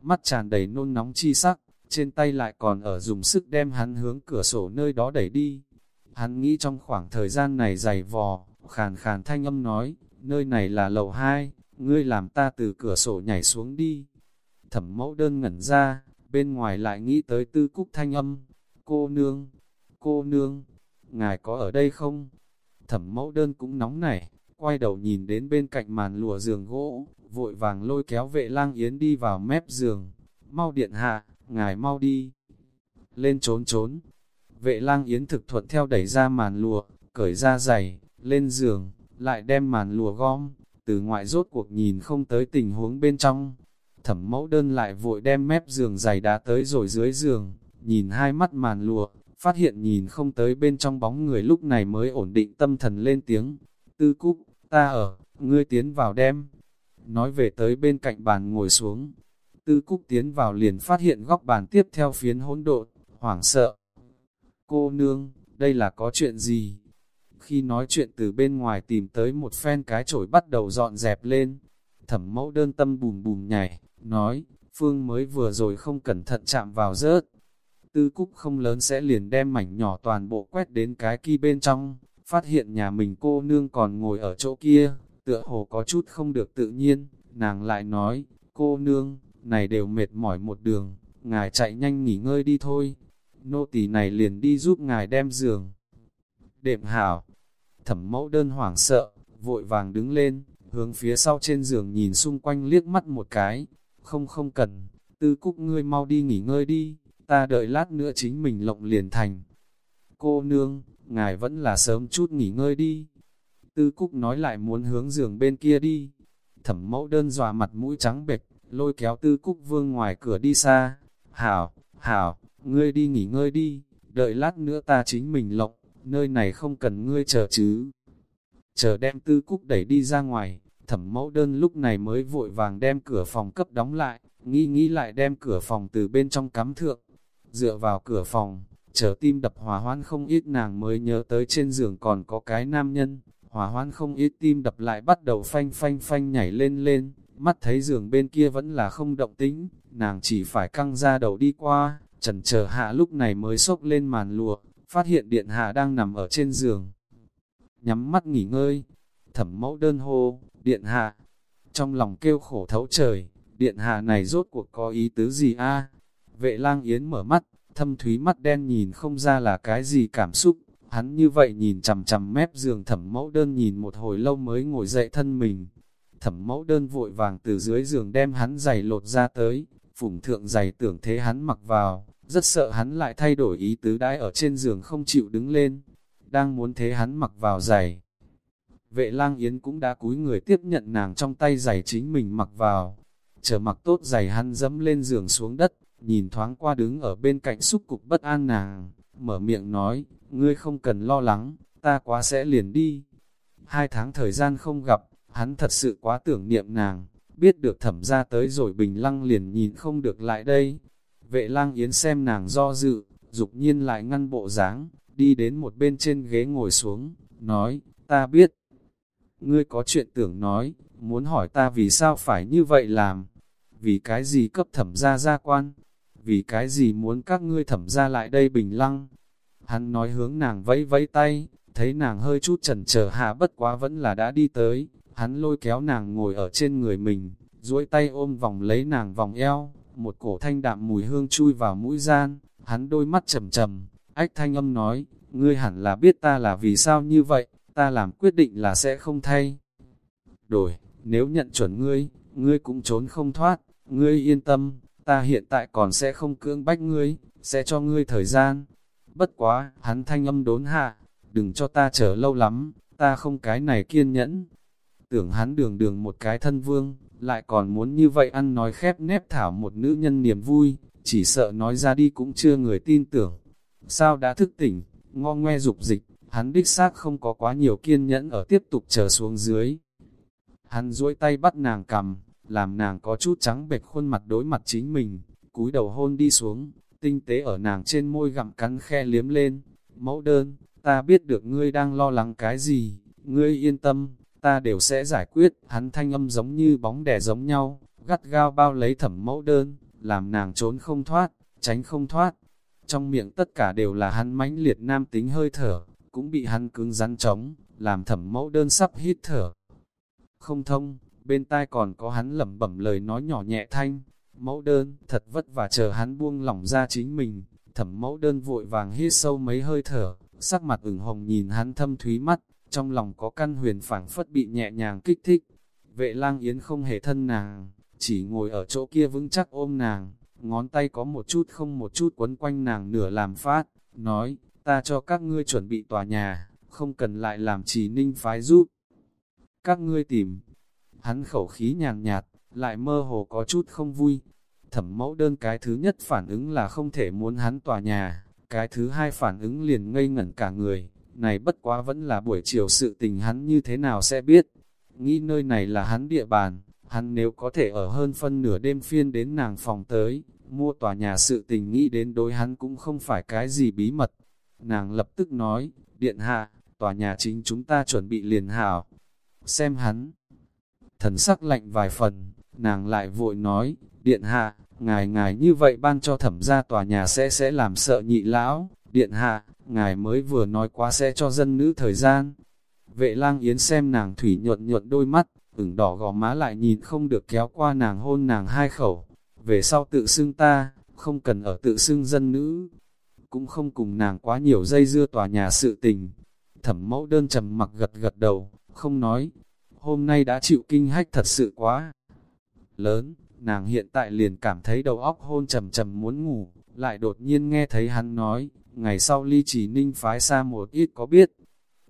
mắt tràn đầy nôn nóng chi sắc, trên tay lại còn ở dùng sức đem hắn hướng cửa sổ nơi đó đẩy đi. Hắn nghĩ trong khoảng thời gian này dày vò, khàn khàn thanh âm nói, nơi này là lầu 2, ngươi làm ta từ cửa sổ nhảy xuống đi. Thẩm mẫu đơn ngẩn ra, bên ngoài lại nghĩ tới tư cúc thanh âm, cô nương, cô nương, ngài có ở đây không? Thẩm mẫu đơn cũng nóng nảy, quay đầu nhìn đến bên cạnh màn lùa giường gỗ, vội vàng lôi kéo vệ lang yến đi vào mép giường. Mau điện hạ, ngài mau đi. Lên trốn trốn. Vệ lang yến thực thuận theo đẩy ra màn lùa, cởi ra giày, lên giường, lại đem màn lùa gom, từ ngoại rốt cuộc nhìn không tới tình huống bên trong. Thẩm mẫu đơn lại vội đem mép giường giày đá tới rồi dưới giường, nhìn hai mắt màn lụa phát hiện nhìn không tới bên trong bóng người lúc này mới ổn định tâm thần lên tiếng. Tư cúc, ta ở, ngươi tiến vào đem. nói về tới bên cạnh bàn ngồi xuống. Tư Cúc tiến vào liền phát hiện góc bàn tiếp theo phiến hỗn độn, hoảng sợ. Cô nương, đây là có chuyện gì? Khi nói chuyện từ bên ngoài tìm tới một phen cái chổi bắt đầu dọn dẹp lên. Thẩm mẫu đơn tâm bùm bùm nhảy, nói, Phương mới vừa rồi không cẩn thận chạm vào rớt. Tư Cúc không lớn sẽ liền đem mảnh nhỏ toàn bộ quét đến cái kia bên trong, phát hiện nhà mình cô nương còn ngồi ở chỗ kia, tựa hồ có chút không được tự nhiên, nàng lại nói, cô nương, này đều mệt mỏi một đường, ngài chạy nhanh nghỉ ngơi đi thôi, nô tỳ này liền đi giúp ngài đem giường. Đệm hảo, thẩm mẫu đơn hoảng sợ, vội vàng đứng lên, hướng phía sau trên giường nhìn xung quanh liếc mắt một cái, không không cần, tư cúc ngươi mau đi nghỉ ngơi đi, ta đợi lát nữa chính mình lộng liền thành. Cô nương, ngài vẫn là sớm chút nghỉ ngơi đi. Tư Cúc nói lại muốn hướng giường bên kia đi. Thẩm mẫu đơn dòa mặt mũi trắng bệch, lôi kéo Tư Cúc vương ngoài cửa đi xa. Hảo, hảo, ngươi đi nghỉ ngơi đi, đợi lát nữa ta chính mình lộng, nơi này không cần ngươi chờ chứ. Chờ đem Tư Cúc đẩy đi ra ngoài, thẩm mẫu đơn lúc này mới vội vàng đem cửa phòng cấp đóng lại, nghĩ nghĩ lại đem cửa phòng từ bên trong cắm thượng. Dựa vào cửa phòng, chờ tim đập hòa hoan không ít nàng mới nhớ tới trên giường còn có cái nam nhân, hòa hoan không ít tim đập lại bắt đầu phanh phanh phanh nhảy lên lên, mắt thấy giường bên kia vẫn là không động tính, nàng chỉ phải căng ra đầu đi qua, trần chờ hạ lúc này mới sốc lên màn lụa, phát hiện điện hạ đang nằm ở trên giường. Nhắm mắt nghỉ ngơi, thẩm mẫu đơn hô, điện hạ, trong lòng kêu khổ thấu trời, điện hạ này rốt cuộc có ý tứ gì a? Vệ lang yến mở mắt, thâm thúy mắt đen nhìn không ra là cái gì cảm xúc, hắn như vậy nhìn chằm chằm mép giường thẩm mẫu đơn nhìn một hồi lâu mới ngồi dậy thân mình. Thẩm mẫu đơn vội vàng từ dưới giường đem hắn giày lột ra tới, phủng thượng giày tưởng thế hắn mặc vào, rất sợ hắn lại thay đổi ý tứ đãi ở trên giường không chịu đứng lên, đang muốn thế hắn mặc vào giày. Vệ lang yến cũng đã cúi người tiếp nhận nàng trong tay giày chính mình mặc vào, chờ mặc tốt giày hắn dẫm lên giường xuống đất, nhìn thoáng qua đứng ở bên cạnh xúc cục bất an nàng, mở miệng nói, ngươi không cần lo lắng, ta quá sẽ liền đi. Hai tháng thời gian không gặp, hắn thật sự quá tưởng niệm nàng, biết được thẩm ra tới rồi bình lăng liền nhìn không được lại đây. Vệ lang yến xem nàng do dự, dục nhiên lại ngăn bộ dáng đi đến một bên trên ghế ngồi xuống, nói, ta biết. Ngươi có chuyện tưởng nói, muốn hỏi ta vì sao phải như vậy làm, vì cái gì cấp thẩm ra gia quan, vì cái gì muốn các ngươi thẩm ra lại đây bình lăng. Hắn nói hướng nàng vẫy vẫy tay, thấy nàng hơi chút chần chờ hạ bất quá vẫn là đã đi tới, hắn lôi kéo nàng ngồi ở trên người mình, duỗi tay ôm vòng lấy nàng vòng eo, một cổ thanh đạm mùi hương chui vào mũi gian, hắn đôi mắt trầm trầm, ách thanh âm nói, ngươi hẳn là biết ta là vì sao như vậy, ta làm quyết định là sẽ không thay. Đổi, nếu nhận chuẩn ngươi, ngươi cũng trốn không thoát, ngươi yên tâm, ta hiện tại còn sẽ không cưỡng bách ngươi, sẽ cho ngươi thời gian. Bất quá, hắn thanh âm đốn hạ, đừng cho ta chờ lâu lắm, ta không cái này kiên nhẫn. Tưởng hắn đường đường một cái thân vương, lại còn muốn như vậy ăn nói khép nép thảo một nữ nhân niềm vui, chỉ sợ nói ra đi cũng chưa người tin tưởng. Sao đã thức tỉnh, ngo ngoe dục dịch, hắn đích xác không có quá nhiều kiên nhẫn ở tiếp tục chờ xuống dưới. Hắn duỗi tay bắt nàng cầm, làm nàng có chút trắng bệch khuôn mặt đối mặt chính mình, cúi đầu hôn đi xuống, tinh tế ở nàng trên môi gặm cắn khe liếm lên. Mẫu đơn, ta biết được ngươi đang lo lắng cái gì, ngươi yên tâm, ta đều sẽ giải quyết. Hắn thanh âm giống như bóng đè giống nhau, gắt gao bao lấy thẩm mẫu đơn, làm nàng trốn không thoát, tránh không thoát. Trong miệng tất cả đều là hắn mãnh liệt nam tính hơi thở, cũng bị hắn cứng rắn trống, làm thẩm mẫu đơn sắp hít thở. Không thông, bên tai còn có hắn lẩm bẩm lời nói nhỏ nhẹ thanh, mẫu đơn, thật vất vả chờ hắn buông lỏng ra chính mình, thẩm mẫu đơn vội vàng hít sâu mấy hơi thở, sắc mặt ửng hồng nhìn hắn thâm thúy mắt, trong lòng có căn huyền phảng phất bị nhẹ nhàng kích thích. Vệ lang yến không hề thân nàng, chỉ ngồi ở chỗ kia vững chắc ôm nàng, ngón tay có một chút không một chút quấn quanh nàng nửa làm phát, nói, ta cho các ngươi chuẩn bị tòa nhà, không cần lại làm trì ninh phái giúp. Các ngươi tìm, Hắn khẩu khí nhàn nhạt, lại mơ hồ có chút không vui. Thẩm mẫu đơn cái thứ nhất phản ứng là không thể muốn hắn tòa nhà, cái thứ hai phản ứng liền ngây ngẩn cả người, này bất quá vẫn là buổi chiều sự tình hắn như thế nào sẽ biết. Nghĩ nơi này là hắn địa bàn, Hắn nếu có thể ở hơn phân nửa đêm phiên đến nàng phòng tới, mua tòa nhà sự tình nghĩ đến đối hắn cũng không phải cái gì bí mật. Nàng lập tức nói, điện hạ, tòa nhà chính chúng ta chuẩn bị liền hảo. Xem hắn, thần sắc lạnh vài phần, nàng lại vội nói, điện hạ, ngài ngài như vậy ban cho thẩm ra tòa nhà sẽ sẽ làm sợ nhị lão, điện hạ, ngài mới vừa nói quá sẽ cho dân nữ thời gian. Vệ lang yến xem nàng thủy nhuận nhuận đôi mắt, ửng đỏ gò má lại nhìn không được kéo qua nàng hôn nàng hai khẩu, về sau tự xưng ta, không cần ở tự xưng dân nữ, cũng không cùng nàng quá nhiều dây dưa tòa nhà sự tình. Thẩm mẫu đơn trầm mặc gật gật đầu, không nói, hôm nay đã chịu kinh hách thật sự quá lớn, nàng hiện tại liền cảm thấy đầu óc hôn trầm trầm muốn ngủ, lại đột nhiên nghe thấy hắn nói, ngày sau ly trì ninh phái xa một ít có biết.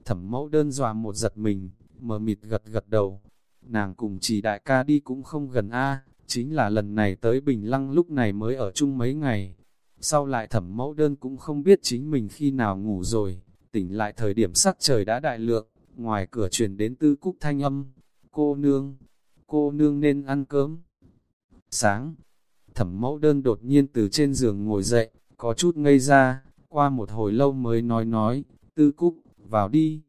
Thẩm mẫu đơn dòa một giật mình, mờ mịt gật gật đầu, nàng cùng chỉ đại ca đi cũng không gần A, chính là lần này tới Bình Lăng lúc này mới ở chung mấy ngày. Sau lại thẩm mẫu đơn cũng không biết chính mình khi nào ngủ rồi, tỉnh lại thời điểm sắc trời đã đại lượng, ngoài cửa truyền đến tư cúc thanh âm, cô nương, cô nương nên ăn cơm. Sáng, thẩm mẫu đơn đột nhiên từ trên giường ngồi dậy, có chút ngây ra, qua một hồi lâu mới nói nói, tư cúc, vào đi.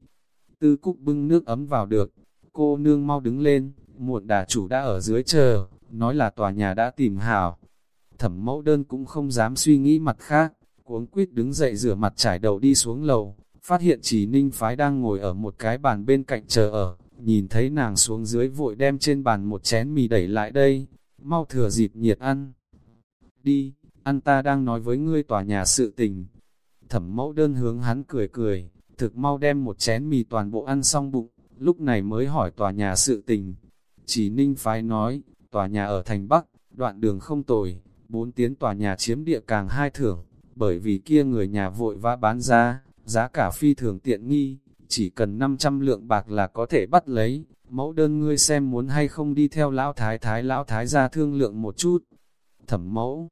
Tư cúc bưng nước ấm vào được, cô nương mau đứng lên, muộn đà chủ đã ở dưới chờ, nói là tòa nhà đã tìm hảo. Thẩm mẫu đơn cũng không dám suy nghĩ mặt khác, cuống quýt đứng dậy rửa mặt trải đầu đi xuống lầu, phát hiện chỉ ninh phái đang ngồi ở một cái bàn bên cạnh chờ ở, nhìn thấy nàng xuống dưới vội đem trên bàn một chén mì đẩy lại đây, mau thừa dịp nhiệt ăn. Đi, ăn ta đang nói với ngươi tòa nhà sự tình. Thẩm mẫu đơn hướng hắn cười cười, thực mau đem một chén mì toàn bộ ăn xong bụng, lúc này mới hỏi tòa nhà sự tình. Chỉ ninh phái nói, tòa nhà ở thành Bắc, đoạn đường không tồi, bốn tiến tòa nhà chiếm địa càng hai thưởng, bởi vì kia người nhà vội vã bán ra, giá cả phi thường tiện nghi, chỉ cần 500 lượng bạc là có thể bắt lấy, mẫu đơn ngươi xem muốn hay không đi theo lão thái thái lão thái ra thương lượng một chút. Thẩm mẫu,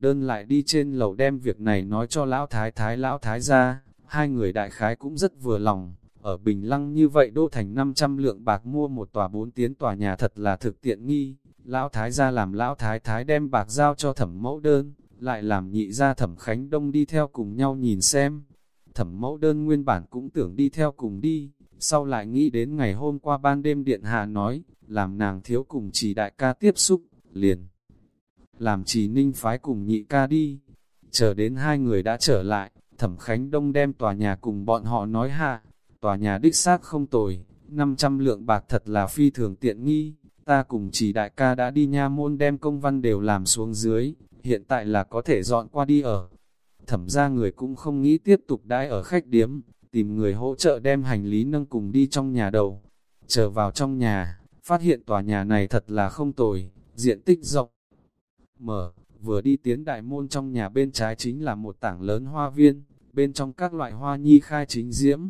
đơn lại đi trên lầu đem việc này nói cho lão thái thái lão thái ra, hai người đại khái cũng rất vừa lòng, ở Bình Lăng như vậy đô thành 500 lượng bạc mua một tòa bốn tiến tòa nhà thật là thực tiện nghi, lão thái ra làm lão thái thái đem bạc giao cho thẩm mẫu đơn, lại làm nhị ra thẩm Khánh Đông đi theo cùng nhau nhìn xem. Thẩm mẫu đơn nguyên bản cũng tưởng đi theo cùng đi, sau lại nghĩ đến ngày hôm qua ban đêm điện hạ nói, làm nàng thiếu cùng chỉ đại ca tiếp xúc, liền. Làm chỉ ninh phái cùng nhị ca đi, chờ đến hai người đã trở lại, thẩm Khánh Đông đem tòa nhà cùng bọn họ nói hạ, tòa nhà đích xác không tồi, 500 lượng bạc thật là phi thường tiện nghi, ta cùng chỉ đại ca đã đi nha môn đem công văn đều làm xuống dưới, hiện tại là có thể dọn qua đi ở. Thẩm ra người cũng không nghĩ tiếp tục đãi ở khách điếm, tìm người hỗ trợ đem hành lý nâng cùng đi trong nhà đầu. Trở vào trong nhà, phát hiện tòa nhà này thật là không tồi, diện tích rộng. Mở, vừa đi tiến đại môn trong nhà bên trái chính là một tảng lớn hoa viên, bên trong các loại hoa nhi khai chính diễm.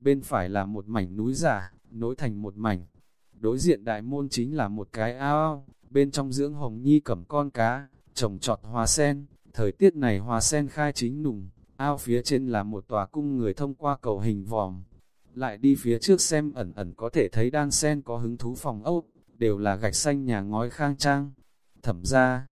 Bên phải là một mảnh núi giả, nối thành một mảnh. Đối diện đại môn chính là một cái ao, bên trong dưỡng hồng nhi cầm con cá, trồng trọt hoa sen. Thời tiết này hoa sen khai chính nùng, ao phía trên là một tòa cung người thông qua cầu hình vòm. Lại đi phía trước xem ẩn ẩn có thể thấy đan sen có hứng thú phòng ốc, đều là gạch xanh nhà ngói khang trang. Thẩm ra,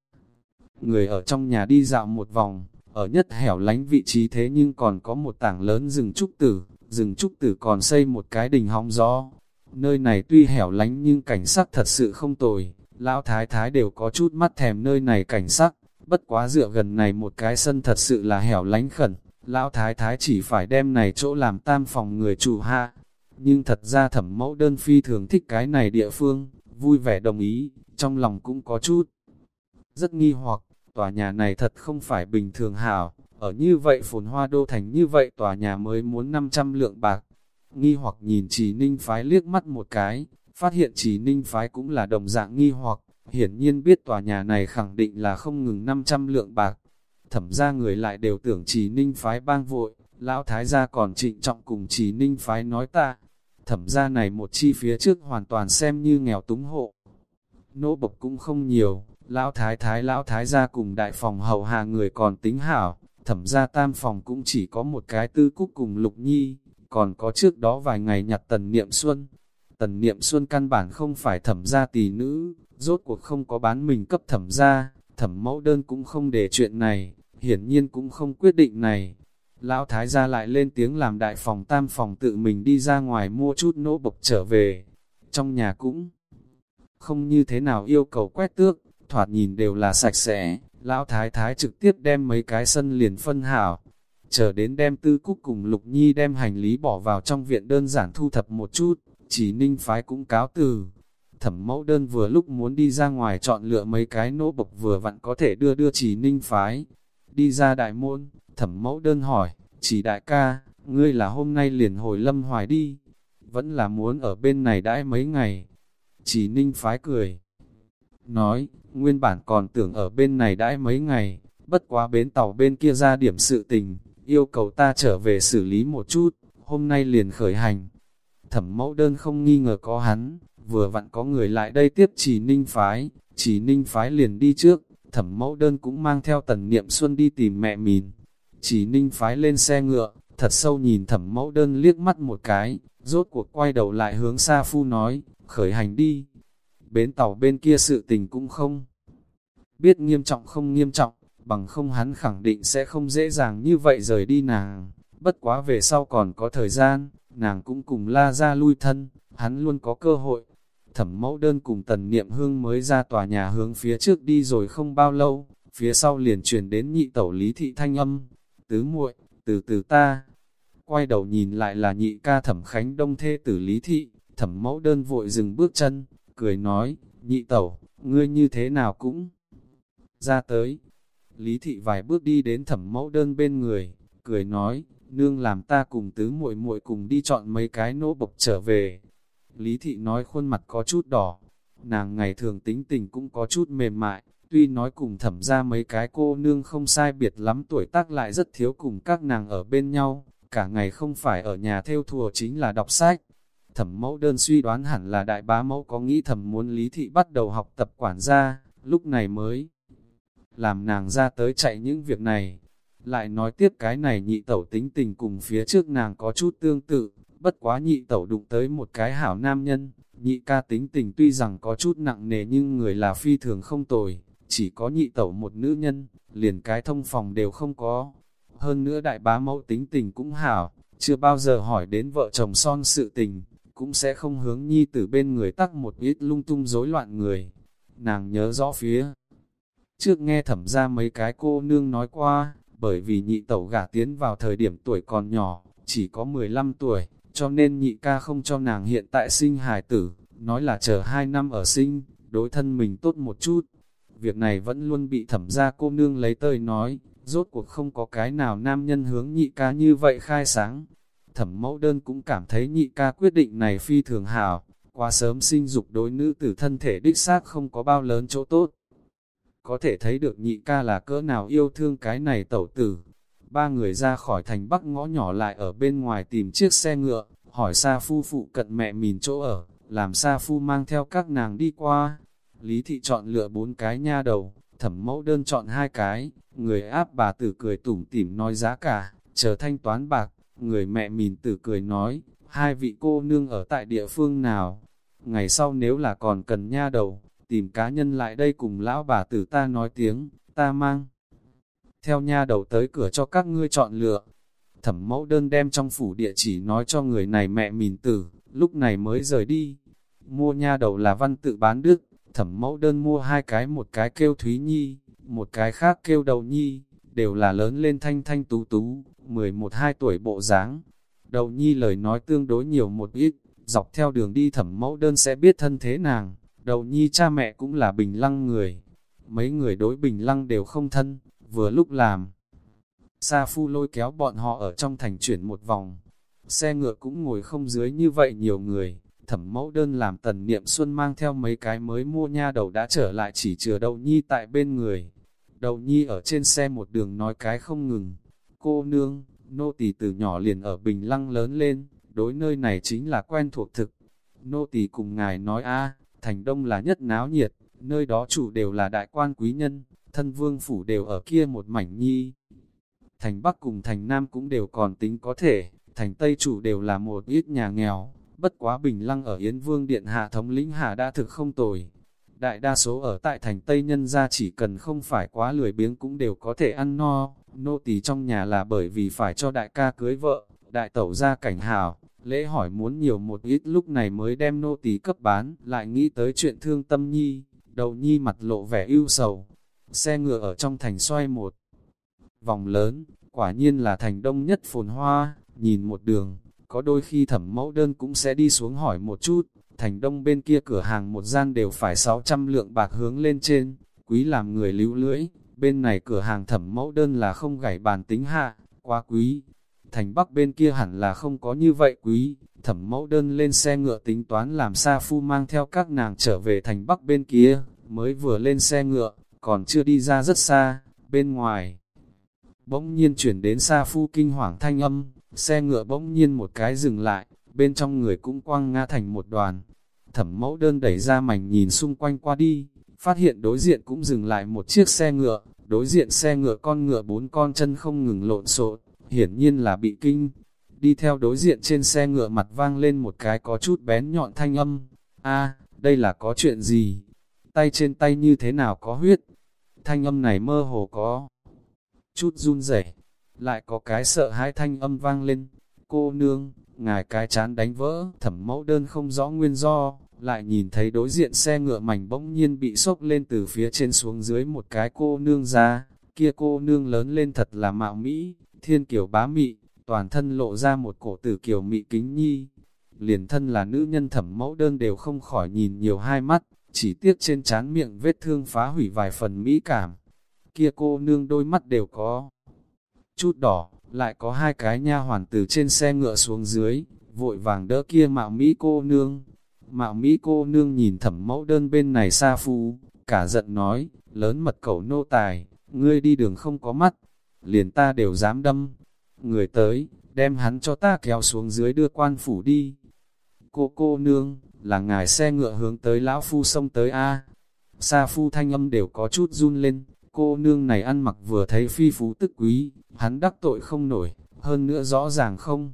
người ở trong nhà đi dạo một vòng, ở nhất hẻo lánh vị trí thế nhưng còn có một tảng lớn rừng trúc tử, rừng trúc tử còn xây một cái đình hóng gió. Nơi này tuy hẻo lánh nhưng cảnh sắc thật sự không tồi, lão thái thái đều có chút mắt thèm nơi này cảnh sắc, bất quá dựa gần này một cái sân thật sự là hẻo lánh khẩn, lão thái thái chỉ phải đem này chỗ làm tam phòng người chủ hạ. Nhưng thật ra thẩm mẫu đơn phi thường thích cái này địa phương, vui vẻ đồng ý, trong lòng cũng có chút. Rất nghi hoặc, tòa nhà này thật không phải bình thường hảo, ở như vậy phồn hoa đô thành như vậy tòa nhà mới muốn 500 lượng bạc. Nghi hoặc nhìn chỉ ninh phái liếc mắt một cái, phát hiện chỉ ninh phái cũng là đồng dạng nghi hoặc, hiển nhiên biết tòa nhà này khẳng định là không ngừng 500 lượng bạc. Thẩm ra người lại đều tưởng chỉ ninh phái bang vội, lão thái gia còn trịnh trọng cùng chỉ ninh phái nói ta. Thẩm ra này một chi phía trước hoàn toàn xem như nghèo túng hộ. Nỗ bộc cũng không nhiều, lão thái thái lão thái gia cùng đại phòng hầu hạ người còn tính hảo, thẩm ra tam phòng cũng chỉ có một cái tư cúc cùng lục nhi, còn có trước đó vài ngày nhặt tần niệm xuân. Tần Niệm Xuân căn bản không phải thẩm gia tỷ nữ, rốt cuộc không có bán mình cấp thẩm gia, thẩm mẫu đơn cũng không để chuyện này, hiển nhiên cũng không quyết định này. Lão Thái gia lại lên tiếng làm đại phòng tam phòng tự mình đi ra ngoài mua chút nỗ bộc trở về. Trong nhà cũng không như thế nào yêu cầu quét tước, thoạt nhìn đều là sạch sẽ, lão thái thái trực tiếp đem mấy cái sân liền phân hảo. Chờ đến đem tư cúc cùng Lục Nhi đem hành lý bỏ vào trong viện đơn giản thu thập một chút, chỉ ninh phái cũng cáo từ. Thẩm mẫu đơn vừa lúc muốn đi ra ngoài chọn lựa mấy cái nỗ bộc vừa vặn có thể đưa đưa chỉ ninh phái. Đi ra đại môn, thẩm mẫu đơn hỏi, chỉ đại ca, ngươi là hôm nay liền hồi lâm hoài đi, vẫn là muốn ở bên này đãi mấy ngày. Chỉ ninh phái cười, nói, nguyên bản còn tưởng ở bên này đãi mấy ngày, bất quá bến tàu bên kia ra điểm sự tình, yêu cầu ta trở về xử lý một chút, hôm nay liền khởi hành. Thẩm mẫu đơn không nghi ngờ có hắn, vừa vặn có người lại đây tiếp chỉ ninh phái, chỉ ninh phái liền đi trước, thẩm mẫu đơn cũng mang theo tần niệm xuân đi tìm mẹ mình. Chỉ ninh phái lên xe ngựa, thật sâu nhìn thẩm mẫu đơn liếc mắt một cái, rốt cuộc quay đầu lại hướng xa phu nói, khởi hành đi. Bến tàu bên kia sự tình cũng không. Biết nghiêm trọng không nghiêm trọng, bằng không hắn khẳng định sẽ không dễ dàng như vậy rời đi nàng. Bất quá về sau còn có thời gian, nàng cũng cùng la ra lui thân, hắn luôn có cơ hội. Thẩm mẫu đơn cùng tần niệm hương mới ra tòa nhà hướng phía trước đi rồi không bao lâu, phía sau liền truyền đến nhị tẩu lý thị thanh âm. Tứ muội, từ từ ta. Quay đầu nhìn lại là nhị ca thẩm khánh đông thê tử lý thị, thẩm mẫu đơn vội dừng bước chân, cười nói, nhị tẩu, ngươi như thế nào cũng ra tới. Lý thị vài bước đi đến thẩm mẫu đơn bên người, cười nói, nương làm ta cùng tứ muội muội cùng đi chọn mấy cái nỗ bộc trở về. Lý thị nói khuôn mặt có chút đỏ, nàng ngày thường tính tình cũng có chút mềm mại, tuy nói cùng thẩm ra mấy cái cô nương không sai biệt lắm tuổi tác lại rất thiếu cùng các nàng ở bên nhau, cả ngày không phải ở nhà theo thùa chính là đọc sách. Thẩm mẫu đơn suy đoán hẳn là đại bá mẫu có nghĩ thẩm muốn lý thị bắt đầu học tập quản gia, lúc này mới làm nàng ra tới chạy những việc này. Lại nói tiếp cái này nhị tẩu tính tình cùng phía trước nàng có chút tương tự, bất quá nhị tẩu đụng tới một cái hảo nam nhân, nhị ca tính tình tuy rằng có chút nặng nề nhưng người là phi thường không tồi, chỉ có nhị tẩu một nữ nhân, liền cái thông phòng đều không có. Hơn nữa đại bá mẫu tính tình cũng hảo, chưa bao giờ hỏi đến vợ chồng son sự tình, cũng sẽ không hướng nhi từ bên người tắc một ít lung tung rối loạn người. Nàng nhớ rõ phía. Trước nghe thẩm ra mấy cái cô nương nói qua, bởi vì nhị tẩu gả tiến vào thời điểm tuổi còn nhỏ, chỉ có 15 tuổi, cho nên nhị ca không cho nàng hiện tại sinh hài tử, nói là chờ hai năm ở sinh, đối thân mình tốt một chút. Việc này vẫn luôn bị thẩm ra cô nương lấy tơi nói, rốt cuộc không có cái nào nam nhân hướng nhị ca như vậy khai sáng. Thẩm mẫu đơn cũng cảm thấy nhị ca quyết định này phi thường hảo, quá sớm sinh dục đối nữ tử thân thể đích xác không có bao lớn chỗ tốt. Có thể thấy được nhị ca là cỡ nào yêu thương cái này tẩu tử. Ba người ra khỏi thành bắc ngõ nhỏ lại ở bên ngoài tìm chiếc xe ngựa, hỏi Sa Phu phụ cận mẹ mìn chỗ ở, làm Sa Phu mang theo các nàng đi qua. Lý thị chọn lựa bốn cái nha đầu, thẩm mẫu đơn chọn hai cái, người áp bà tử cười tủm tỉm nói giá cả, chờ thanh toán bạc, người mẹ mìn tử cười nói, hai vị cô nương ở tại địa phương nào, ngày sau nếu là còn cần nha đầu, tìm cá nhân lại đây cùng lão bà tử ta nói tiếng, ta mang. Theo nha đầu tới cửa cho các ngươi chọn lựa, thẩm mẫu đơn đem trong phủ địa chỉ nói cho người này mẹ mìn tử, lúc này mới rời đi. Mua nha đầu là văn tự bán đức, thẩm mẫu đơn mua hai cái một cái kêu Thúy Nhi, một cái khác kêu Đầu Nhi, đều là lớn lên thanh thanh tú tú, 11-12 tuổi bộ dáng. Đầu Nhi lời nói tương đối nhiều một ít, dọc theo đường đi thẩm mẫu đơn sẽ biết thân thế nàng, đầu Nhi cha mẹ cũng là bình lăng người. Mấy người đối bình lăng đều không thân, vừa lúc làm. Sa phu lôi kéo bọn họ ở trong thành chuyển một vòng. Xe ngựa cũng ngồi không dưới như vậy nhiều người. Thẩm mẫu đơn làm tần niệm xuân mang theo mấy cái mới mua nha đầu đã trở lại chỉ chừa đầu nhi tại bên người. Đầu nhi ở trên xe một đường nói cái không ngừng. Cô nương, nô tỳ từ nhỏ liền ở bình lăng lớn lên, đối nơi này chính là quen thuộc thực. Nô tỳ cùng ngài nói a thành đông là nhất náo nhiệt, nơi đó chủ đều là đại quan quý nhân, thân vương phủ đều ở kia một mảnh nhi. Thành Bắc cùng thành Nam cũng đều còn tính có thể, thành Tây chủ đều là một ít nhà nghèo, bất quá bình lăng ở Yến Vương Điện Hạ thống lĩnh hà đã thực không tồi. Đại đa số ở tại thành Tây Nhân ra chỉ cần không phải quá lười biếng cũng đều có thể ăn no, nô tỳ trong nhà là bởi vì phải cho đại ca cưới vợ, đại tẩu ra cảnh hào, lễ hỏi muốn nhiều một ít lúc này mới đem nô tỳ cấp bán, lại nghĩ tới chuyện thương tâm nhi, đầu nhi mặt lộ vẻ ưu sầu. Xe ngựa ở trong thành xoay một vòng lớn, quả nhiên là thành đông nhất phồn hoa, nhìn một đường, có đôi khi thẩm mẫu đơn cũng sẽ đi xuống hỏi một chút, thành đông bên kia cửa hàng một gian đều phải 600 lượng bạc hướng lên trên, quý làm người lưu lưỡi, bên này cửa hàng thẩm mẫu đơn là không gảy bàn tính hạ, quá quý. Thành bắc bên kia hẳn là không có như vậy quý, thẩm mẫu đơn lên xe ngựa tính toán làm xa Phu mang theo các nàng trở về thành bắc bên kia, mới vừa lên xe ngựa, còn chưa đi ra rất xa, bên ngoài. Bỗng nhiên chuyển đến xa Phu kinh hoàng thanh âm, xe ngựa bỗng nhiên một cái dừng lại, bên trong người cũng quăng ngã thành một đoàn. Thẩm mẫu đơn đẩy ra mảnh nhìn xung quanh qua đi, phát hiện đối diện cũng dừng lại một chiếc xe ngựa, đối diện xe ngựa con ngựa bốn con chân không ngừng lộn xộn, hiển nhiên là bị kinh. Đi theo đối diện trên xe ngựa mặt vang lên một cái có chút bén nhọn thanh âm. a đây là có chuyện gì? Tay trên tay như thế nào có huyết? Thanh âm này mơ hồ có chút run rẩy lại có cái sợ hãi thanh âm vang lên. Cô nương, ngài cái chán đánh vỡ, thẩm mẫu đơn không rõ nguyên do, lại nhìn thấy đối diện xe ngựa mảnh bỗng nhiên bị sốc lên từ phía trên xuống dưới một cái cô nương ra, kia cô nương lớn lên thật là mạo mỹ, thiên kiểu bá mị, toàn thân lộ ra một cổ tử kiểu mị kính nhi. Liền thân là nữ nhân thẩm mẫu đơn đều không khỏi nhìn nhiều hai mắt, chỉ tiếc trên trán miệng vết thương phá hủy vài phần mỹ cảm. Kia cô nương đôi mắt đều có chút đỏ, lại có hai cái nha hoàn từ trên xe ngựa xuống dưới, vội vàng đỡ kia mạo Mỹ cô nương. Mạo Mỹ cô nương nhìn thẩm mẫu đơn bên này xa phu, cả giận nói, lớn mật cẩu nô tài, ngươi đi đường không có mắt, liền ta đều dám đâm. Người tới, đem hắn cho ta kéo xuống dưới đưa quan phủ đi. Cô cô nương, là ngài xe ngựa hướng tới lão phu sông tới A. Sa phu thanh âm đều có chút run lên, cô nương này ăn mặc vừa thấy phi phú tức quý, hắn đắc tội không nổi, hơn nữa rõ ràng không.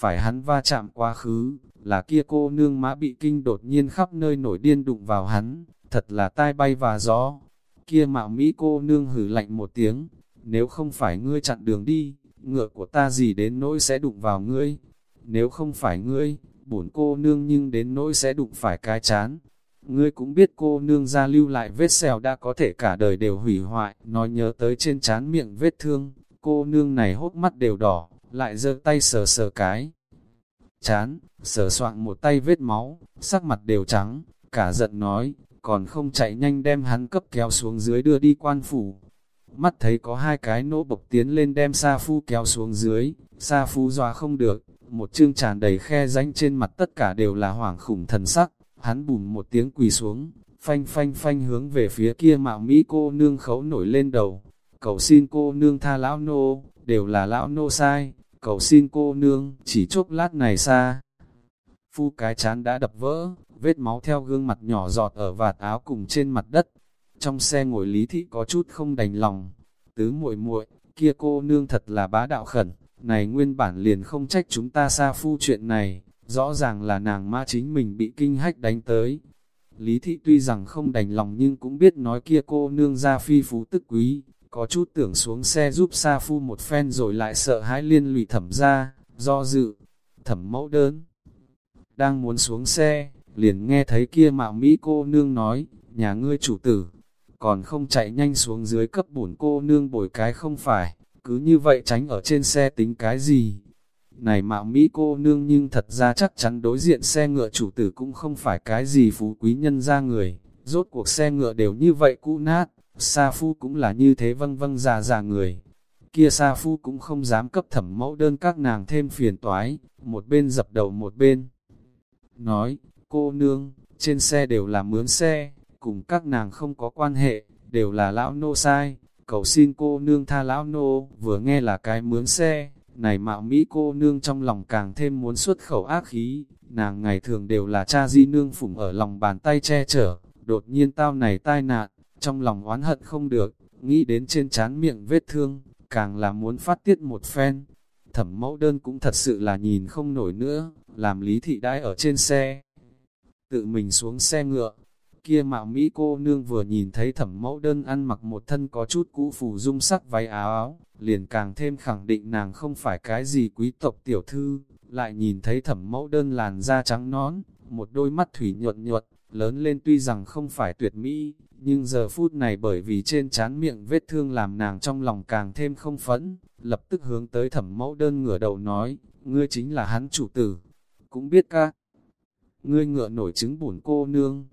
Phải hắn va chạm quá khứ, là kia cô nương mã bị kinh đột nhiên khắp nơi nổi điên đụng vào hắn, thật là tai bay và gió. Kia mạo Mỹ cô nương hử lạnh một tiếng, nếu không phải ngươi chặn đường đi, ngựa của ta gì đến nỗi sẽ đụng vào ngươi. Nếu không phải ngươi, bổn cô nương nhưng đến nỗi sẽ đụng phải cái chán. Ngươi cũng biết cô nương ra lưu lại vết sẹo đã có thể cả đời đều hủy hoại, nói nhớ tới trên chán miệng vết thương, cô nương này hốt mắt đều đỏ, lại giơ tay sờ sờ cái. Chán, sờ soạn một tay vết máu, sắc mặt đều trắng, cả giận nói, còn không chạy nhanh đem hắn cấp kéo xuống dưới đưa đi quan phủ. Mắt thấy có hai cái nỗ bộc tiến lên đem Sa Phu kéo xuống dưới, Sa Phu dọa không được, một chương tràn đầy khe rãnh trên mặt tất cả đều là hoảng khủng thần sắc, hắn bùm một tiếng quỳ xuống, phanh phanh phanh hướng về phía kia mạo Mỹ cô nương khấu nổi lên đầu. Cầu xin cô nương tha lão nô, đều là lão nô sai, cầu xin cô nương, chỉ chốc lát này xa. Phu cái chán đã đập vỡ, vết máu theo gương mặt nhỏ giọt ở vạt áo cùng trên mặt đất. Trong xe ngồi lý thị có chút không đành lòng. Tứ muội muội kia cô nương thật là bá đạo khẩn, này nguyên bản liền không trách chúng ta xa phu chuyện này, rõ ràng là nàng ma chính mình bị kinh hách đánh tới. Lý thị tuy rằng không đành lòng nhưng cũng biết nói kia cô nương ra phi phú tức quý, có chút tưởng xuống xe giúp Sa Phu một phen rồi lại sợ hãi liên lụy thẩm ra, do dự, thẩm mẫu đơn. Đang muốn xuống xe, liền nghe thấy kia mạo Mỹ cô nương nói, nhà ngươi chủ tử, còn không chạy nhanh xuống dưới cấp bổn cô nương bồi cái không phải, cứ như vậy tránh ở trên xe tính cái gì. Này mạo Mỹ cô nương nhưng thật ra chắc chắn đối diện xe ngựa chủ tử cũng không phải cái gì phú quý nhân ra người, rốt cuộc xe ngựa đều như vậy cũ nát, Sa Phu cũng là như thế vâng vâng già già người. Kia Sa Phu cũng không dám cấp thẩm mẫu đơn các nàng thêm phiền toái, một bên dập đầu một bên. Nói, cô nương, trên xe đều là mướn xe, cùng các nàng không có quan hệ, đều là lão nô sai, cầu xin cô nương tha lão nô, vừa nghe là cái mướn xe, này mạo Mỹ cô nương trong lòng càng thêm muốn xuất khẩu ác khí, nàng ngày thường đều là cha di nương phủng ở lòng bàn tay che chở, đột nhiên tao này tai nạn, trong lòng oán hận không được, nghĩ đến trên chán miệng vết thương, càng là muốn phát tiết một phen. Thẩm mẫu đơn cũng thật sự là nhìn không nổi nữa, làm lý thị đãi ở trên xe. Tự mình xuống xe ngựa, kia mạo Mỹ cô nương vừa nhìn thấy thẩm mẫu đơn ăn mặc một thân có chút cũ phù dung sắc váy áo áo, liền càng thêm khẳng định nàng không phải cái gì quý tộc tiểu thư, lại nhìn thấy thẩm mẫu đơn làn da trắng nón, một đôi mắt thủy nhuận nhuận, lớn lên tuy rằng không phải tuyệt mỹ, nhưng giờ phút này bởi vì trên chán miệng vết thương làm nàng trong lòng càng thêm không phẫn, lập tức hướng tới thẩm mẫu đơn ngửa đầu nói, ngươi chính là hắn chủ tử, cũng biết ca. Ngươi ngựa nổi trứng bùn cô nương,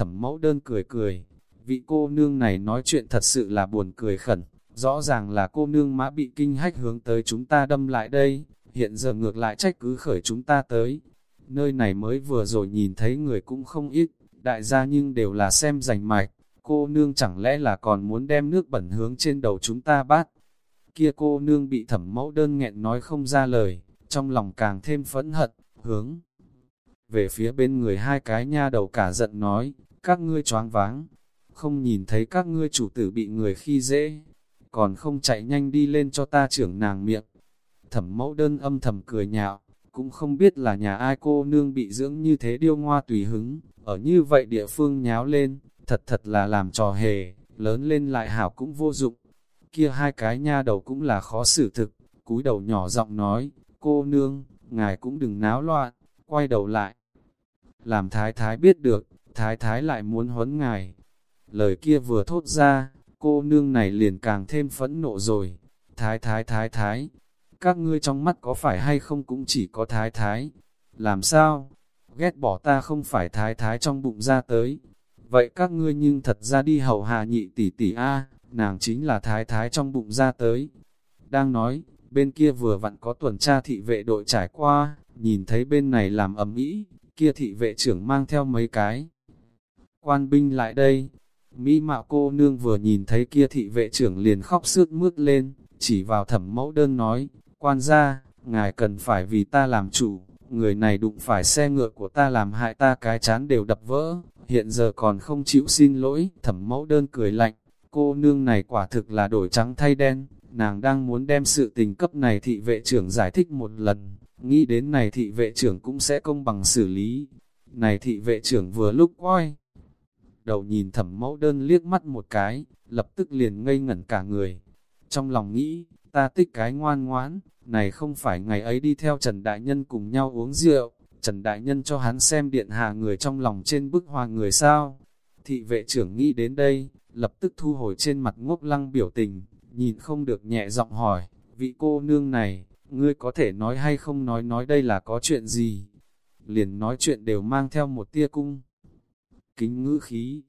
thẩm mẫu đơn cười cười, vị cô nương này nói chuyện thật sự là buồn cười khẩn, rõ ràng là cô nương mã bị kinh hách hướng tới chúng ta đâm lại đây, hiện giờ ngược lại trách cứ khởi chúng ta tới. Nơi này mới vừa rồi nhìn thấy người cũng không ít, đại gia nhưng đều là xem rành mạch, cô nương chẳng lẽ là còn muốn đem nước bẩn hướng trên đầu chúng ta bát. Kia cô nương bị thẩm mẫu đơn nghẹn nói không ra lời, trong lòng càng thêm phẫn hận, hướng về phía bên người hai cái nha đầu cả giận nói, các ngươi choáng váng, không nhìn thấy các ngươi chủ tử bị người khi dễ, còn không chạy nhanh đi lên cho ta trưởng nàng miệng. Thẩm mẫu đơn âm thầm cười nhạo, cũng không biết là nhà ai cô nương bị dưỡng như thế điêu ngoa tùy hứng, ở như vậy địa phương nháo lên, thật thật là làm trò hề, lớn lên lại hảo cũng vô dụng. Kia hai cái nha đầu cũng là khó xử thực, cúi đầu nhỏ giọng nói, cô nương, ngài cũng đừng náo loạn, quay đầu lại. Làm thái thái biết được, thái thái lại muốn huấn ngài. Lời kia vừa thốt ra, cô nương này liền càng thêm phẫn nộ rồi. Thái thái thái thái, các ngươi trong mắt có phải hay không cũng chỉ có thái thái. Làm sao? Ghét bỏ ta không phải thái thái trong bụng ra tới. Vậy các ngươi nhưng thật ra đi hậu hạ nhị tỷ tỷ A, nàng chính là thái thái trong bụng ra tới. Đang nói, bên kia vừa vặn có tuần tra thị vệ đội trải qua, nhìn thấy bên này làm ấm ý, kia thị vệ trưởng mang theo mấy cái. Quan binh lại đây, Mỹ mạo cô nương vừa nhìn thấy kia thị vệ trưởng liền khóc sướt mướt lên, chỉ vào thẩm mẫu đơn nói, quan gia, ngài cần phải vì ta làm chủ, người này đụng phải xe ngựa của ta làm hại ta cái chán đều đập vỡ, hiện giờ còn không chịu xin lỗi, thẩm mẫu đơn cười lạnh, cô nương này quả thực là đổi trắng thay đen, nàng đang muốn đem sự tình cấp này thị vệ trưởng giải thích một lần, nghĩ đến này thị vệ trưởng cũng sẽ công bằng xử lý. Này thị vệ trưởng vừa lúc quay, đầu nhìn thẩm mẫu đơn liếc mắt một cái, lập tức liền ngây ngẩn cả người. Trong lòng nghĩ, ta tích cái ngoan ngoãn, này không phải ngày ấy đi theo Trần Đại Nhân cùng nhau uống rượu, Trần Đại Nhân cho hắn xem điện hạ người trong lòng trên bức hoa người sao. Thị vệ trưởng nghĩ đến đây, lập tức thu hồi trên mặt ngốc lăng biểu tình, nhìn không được nhẹ giọng hỏi, vị cô nương này, ngươi có thể nói hay không nói nói đây là có chuyện gì? Liền nói chuyện đều mang theo một tia cung. Kính ngữ khí,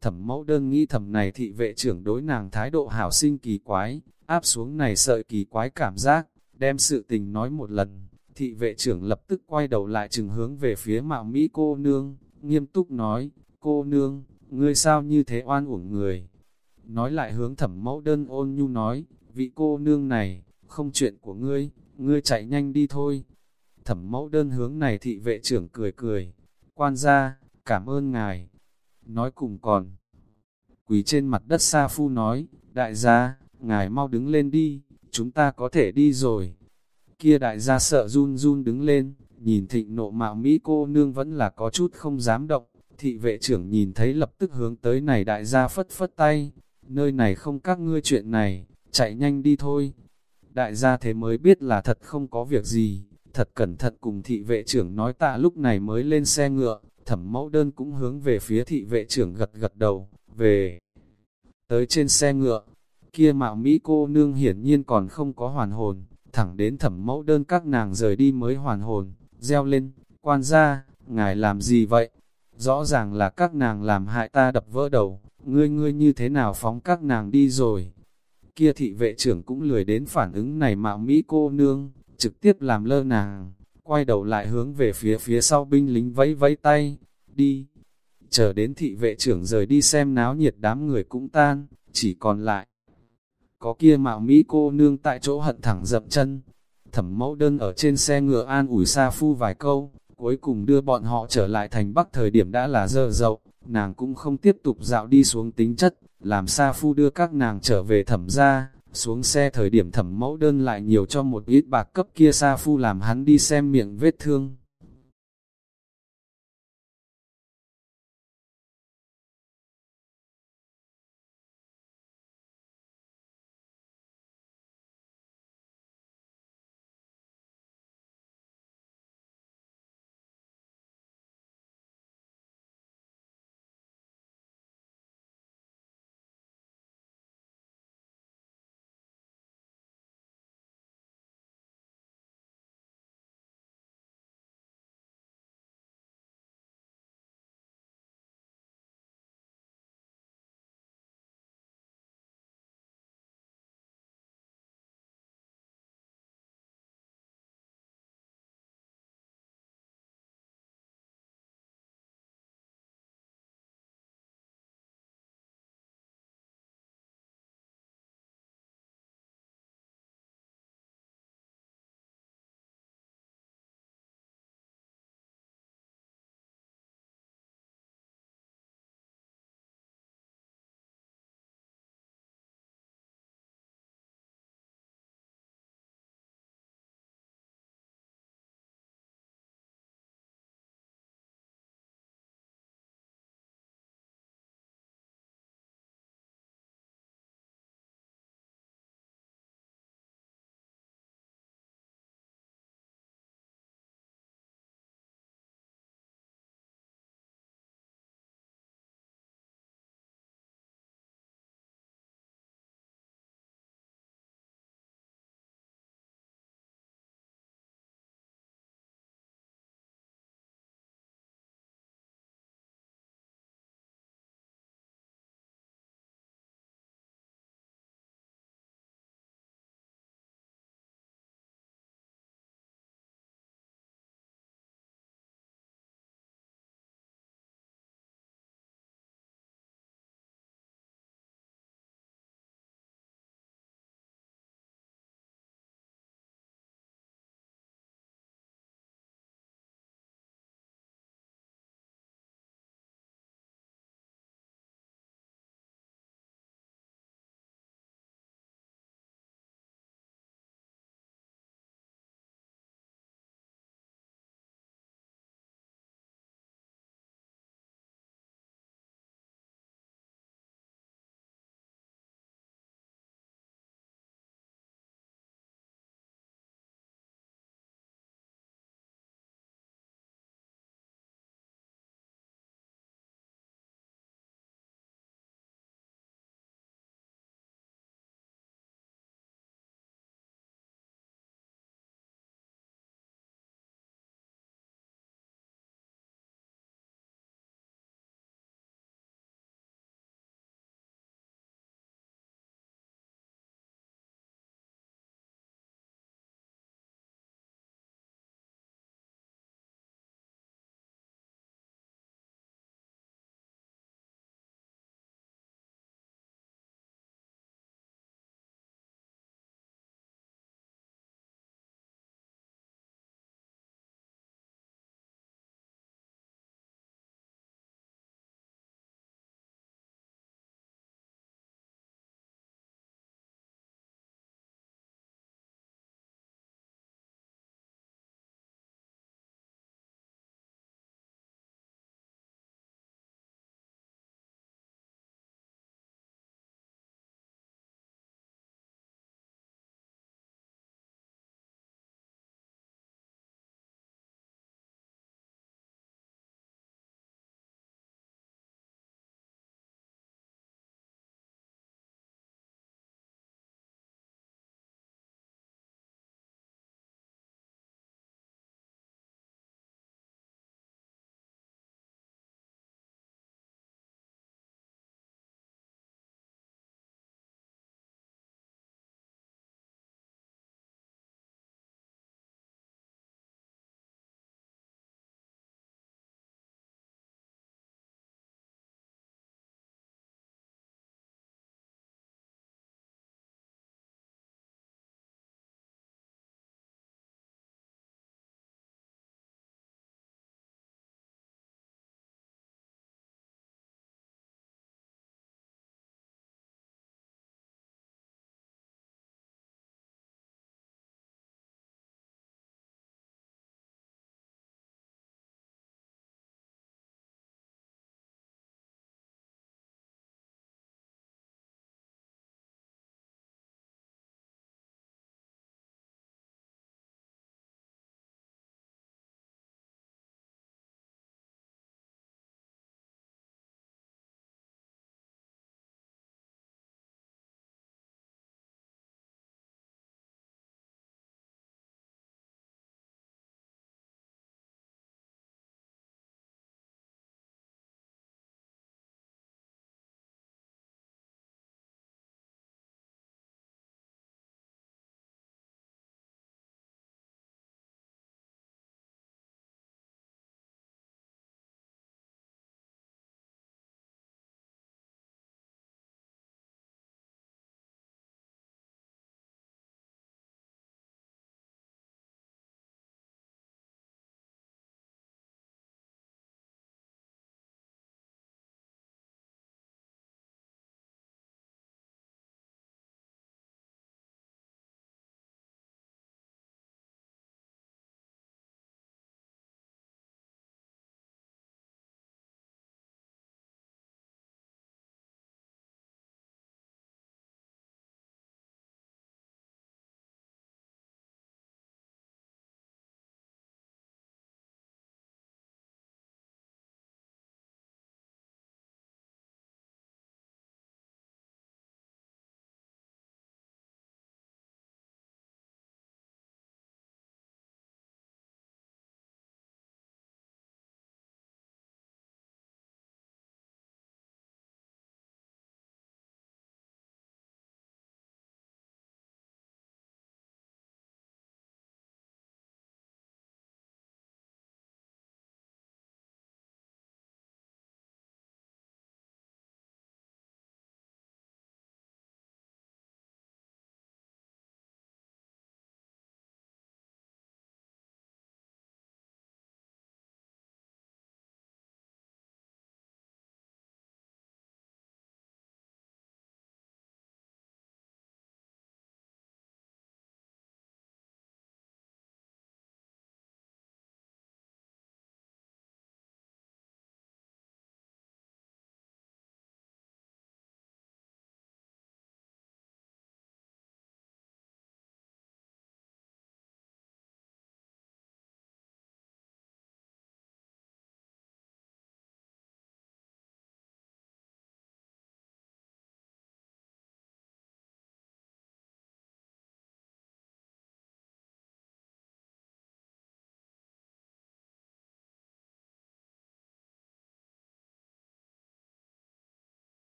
thẩm mẫu đơn nghĩ thẩm này thị vệ trưởng đối nàng thái độ hảo sinh kỳ quái, áp xuống này sợi kỳ quái cảm giác, đem sự tình nói một lần. Thị vệ trưởng lập tức quay đầu lại chừng hướng về phía mạo Mỹ cô nương, nghiêm túc nói, cô nương, ngươi sao như thế oan uổng người? Nói lại hướng thẩm mẫu đơn ôn nhu nói, vị cô nương này, không chuyện của ngươi, ngươi chạy nhanh đi thôi. Thẩm mẫu đơn hướng này thị vệ trưởng cười cười, quan gia, cảm ơn ngài. Nói cùng còn, quỳ trên mặt đất xa phu nói, đại gia, ngài mau đứng lên đi, chúng ta có thể đi rồi. Kia đại gia sợ run run đứng lên, nhìn thịnh nộ mạo Mỹ cô nương vẫn là có chút không dám động. Thị vệ trưởng nhìn thấy lập tức hướng tới này đại gia phất phất tay, nơi này không các ngươi chuyện này, chạy nhanh đi thôi. Đại gia thế mới biết là thật không có việc gì, thật cẩn thận cùng thị vệ trưởng nói tạ lúc này mới lên xe ngựa, thẩm mẫu đơn cũng hướng về phía thị vệ trưởng gật gật đầu, về tới trên xe ngựa, kia mạo Mỹ cô nương hiển nhiên còn không có hoàn hồn, thẳng đến thẩm mẫu đơn các nàng rời đi mới hoàn hồn, reo lên, quan gia, ngài làm gì vậy? Rõ ràng là các nàng làm hại ta đập vỡ đầu, ngươi ngươi như thế nào phóng các nàng đi rồi? Kia thị vệ trưởng cũng lười đến phản ứng này mạo Mỹ cô nương, trực tiếp làm lơ nàng, quay đầu lại hướng về phía phía sau binh lính vẫy vẫy tay, đi. Chờ đến thị vệ trưởng rời đi xem náo nhiệt đám người cũng tan, chỉ còn lại. Có kia mạo Mỹ cô nương tại chỗ hận thẳng dậm chân, thẩm mẫu đơn ở trên xe ngựa an ủi xa phu vài câu, cuối cùng đưa bọn họ trở lại thành bắc thời điểm đã là giờ dậu, nàng cũng không tiếp tục dạo đi xuống tính chất, làm xa phu đưa các nàng trở về thẩm ra, xuống xe thời điểm thẩm mẫu đơn lại nhiều cho một ít bạc cấp kia xa phu làm hắn đi xem miệng vết thương.